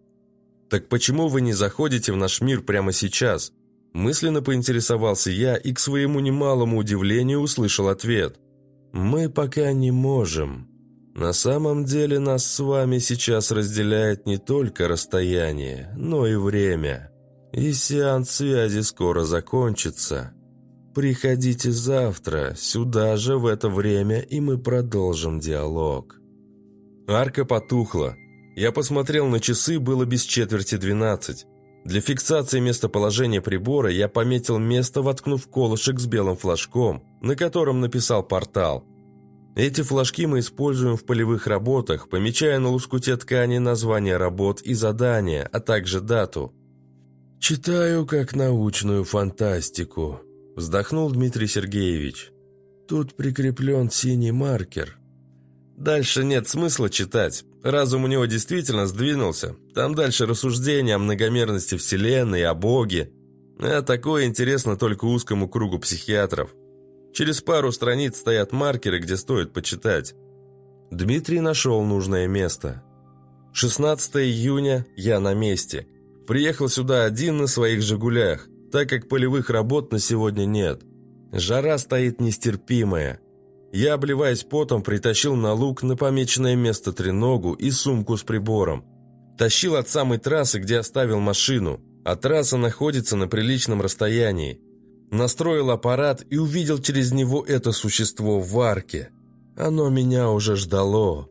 Так почему вы не заходите в наш мир прямо сейчас? Мысленно поинтересовался я и к своему немалому удивлению услышал ответ. Мы пока не можем. На самом деле нас с вами сейчас разделяет не только расстояние, но и время. И сеанс связи скоро закончится. Приходите завтра, сюда же в это время, и мы продолжим диалог. Арка потухла. Я посмотрел на часы, было без четверти двенадцать. Для фиксации местоположения прибора я пометил место, воткнув колышек с белым флажком, на котором написал портал. Эти флажки мы используем в полевых работах, помечая на лоскуте ткани название работ и задания, а также дату. «Читаю как научную фантастику», – вздохнул Дмитрий Сергеевич. «Тут прикреплен синий маркер». Дальше нет смысла читать. Разум у него действительно сдвинулся. Там дальше рассуждения о многомерности Вселенной, о Боге. А такое интересно только узкому кругу психиатров. Через пару страниц стоят маркеры, где стоит почитать. Дмитрий нашел нужное место. 16 июня я на месте. Приехал сюда один на своих «Жигулях», так как полевых работ на сегодня нет. Жара стоит нестерпимая. Я, обливаясь потом, притащил на луг на помеченное место треногу и сумку с прибором. Тащил от самой трассы, где оставил машину, а трасса находится на приличном расстоянии. Настроил аппарат и увидел через него это существо в арке. Оно меня уже ждало.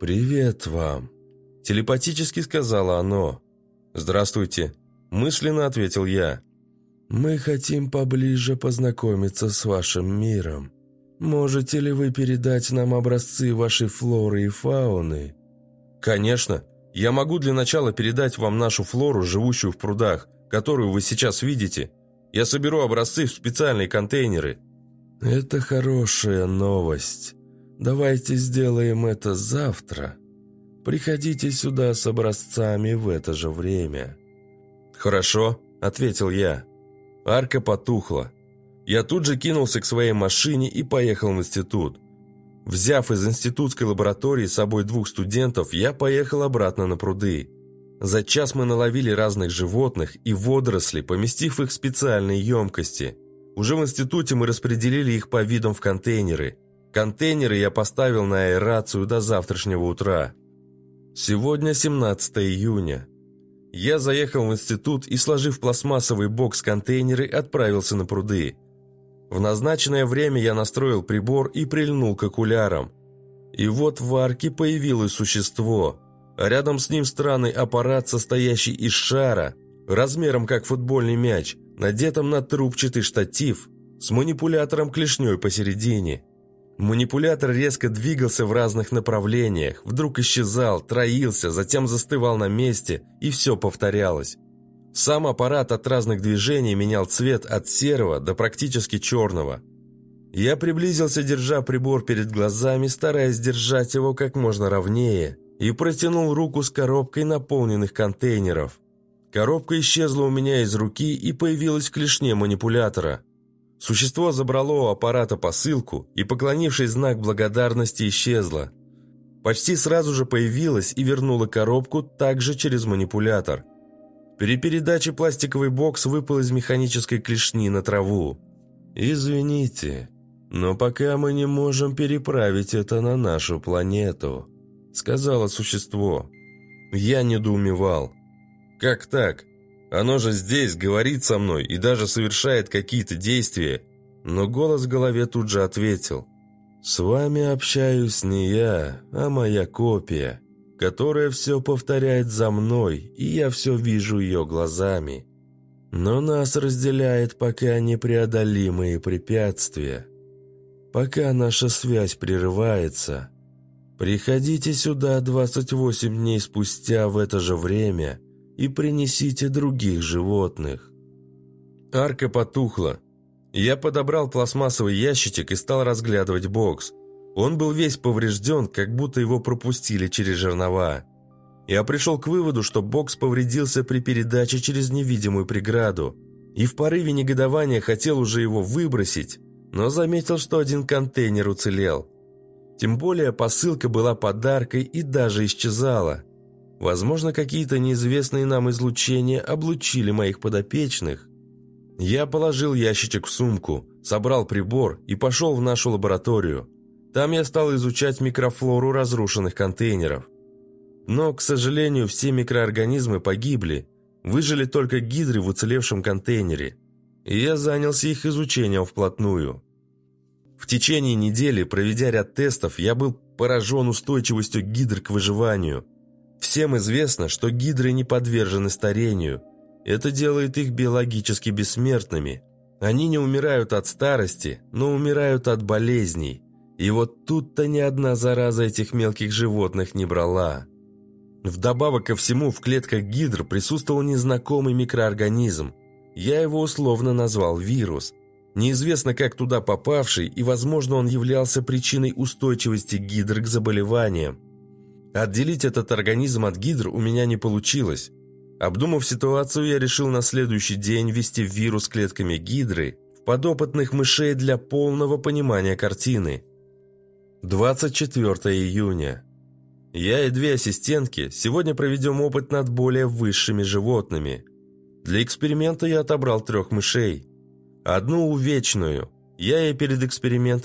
«Привет вам», – телепатически сказала оно. «Здравствуйте», – мысленно ответил я. «Мы хотим поближе познакомиться с вашим миром. Можете ли вы передать нам образцы вашей флоры и фауны?» «Конечно. Я могу для начала передать вам нашу флору, живущую в прудах, которую вы сейчас видите. Я соберу образцы в специальные контейнеры». «Это хорошая новость. Давайте сделаем это завтра. Приходите сюда с образцами в это же время». «Хорошо», — ответил я. Арка потухла. Я тут же кинулся к своей машине и поехал в институт. Взяв из институтской лаборатории с собой двух студентов, я поехал обратно на пруды. За час мы наловили разных животных и водорослей, поместив их в специальные емкости. Уже в институте мы распределили их по видам в контейнеры. Контейнеры я поставил на аэрацию до завтрашнего утра. Сегодня 17 июня. Я заехал в институт и, сложив пластмассовый бокс контейнеры, отправился на пруды. В назначенное время я настроил прибор и прильнул к окулярам. И вот в арке появилось существо, рядом с ним странный аппарат, состоящий из шара, размером как футбольный мяч, надетым на трубчатый штатив с манипулятором клешней посередине. Манипулятор резко двигался в разных направлениях, вдруг исчезал, троился, затем застывал на месте, и все повторялось. Сам аппарат от разных движений менял цвет от серого до практически черного. Я приблизился, держа прибор перед глазами, стараясь держать его как можно ровнее, и протянул руку с коробкой наполненных контейнеров. Коробка исчезла у меня из руки и появилась в клешне манипулятора. Существо забрало у аппарата посылку и, поклонившись знак благодарности, исчезло. Почти сразу же появилась и вернула коробку также через манипулятор. При передаче пластиковый бокс выпал из механической клешни на траву. «Извините, но пока мы не можем переправить это на нашу планету», сказала существо. Я недоумевал. Как так? Оно же здесь, говорит со мной и даже совершает какие-то действия. Но голос в голове тут же ответил. «С вами общаюсь не я, а моя копия, которая все повторяет за мной, и я все вижу ее глазами. Но нас разделяет пока непреодолимые препятствия. Пока наша связь прерывается, приходите сюда 28 дней спустя в это же время – и принесите других животных». Арка потухла. Я подобрал пластмассовый ящичек и стал разглядывать бокс. Он был весь поврежден, как будто его пропустили через жернова. Я пришел к выводу, что бокс повредился при передаче через невидимую преграду, и в порыве негодования хотел уже его выбросить, но заметил, что один контейнер уцелел. Тем более посылка была подаркой и даже исчезала. Возможно, какие-то неизвестные нам излучения облучили моих подопечных. Я положил ящичек в сумку, собрал прибор и пошел в нашу лабораторию. Там я стал изучать микрофлору разрушенных контейнеров. Но, к сожалению, все микроорганизмы погибли, выжили только гидры в уцелевшем контейнере, и я занялся их изучением вплотную. В течение недели, проведя ряд тестов, я был поражен устойчивостью гидр к выживанию – Всем известно, что гидры не подвержены старению. Это делает их биологически бессмертными. Они не умирают от старости, но умирают от болезней. И вот тут-то ни одна зараза этих мелких животных не брала. Вдобавок ко всему в клетках гидр присутствовал незнакомый микроорганизм. Я его условно назвал вирус. Неизвестно, как туда попавший, и, возможно, он являлся причиной устойчивости гидр к заболеваниям. Отделить этот организм от гидр у меня не получилось. Обдумав ситуацию, я решил на следующий день ввести вирус клетками гидры в подопытных мышей для полного понимания картины. 24 июня. Я и две ассистентки сегодня проведем опыт над более высшими животными. Для эксперимента я отобрал трех мышей. Одну увечную. Я ей перед экспериментом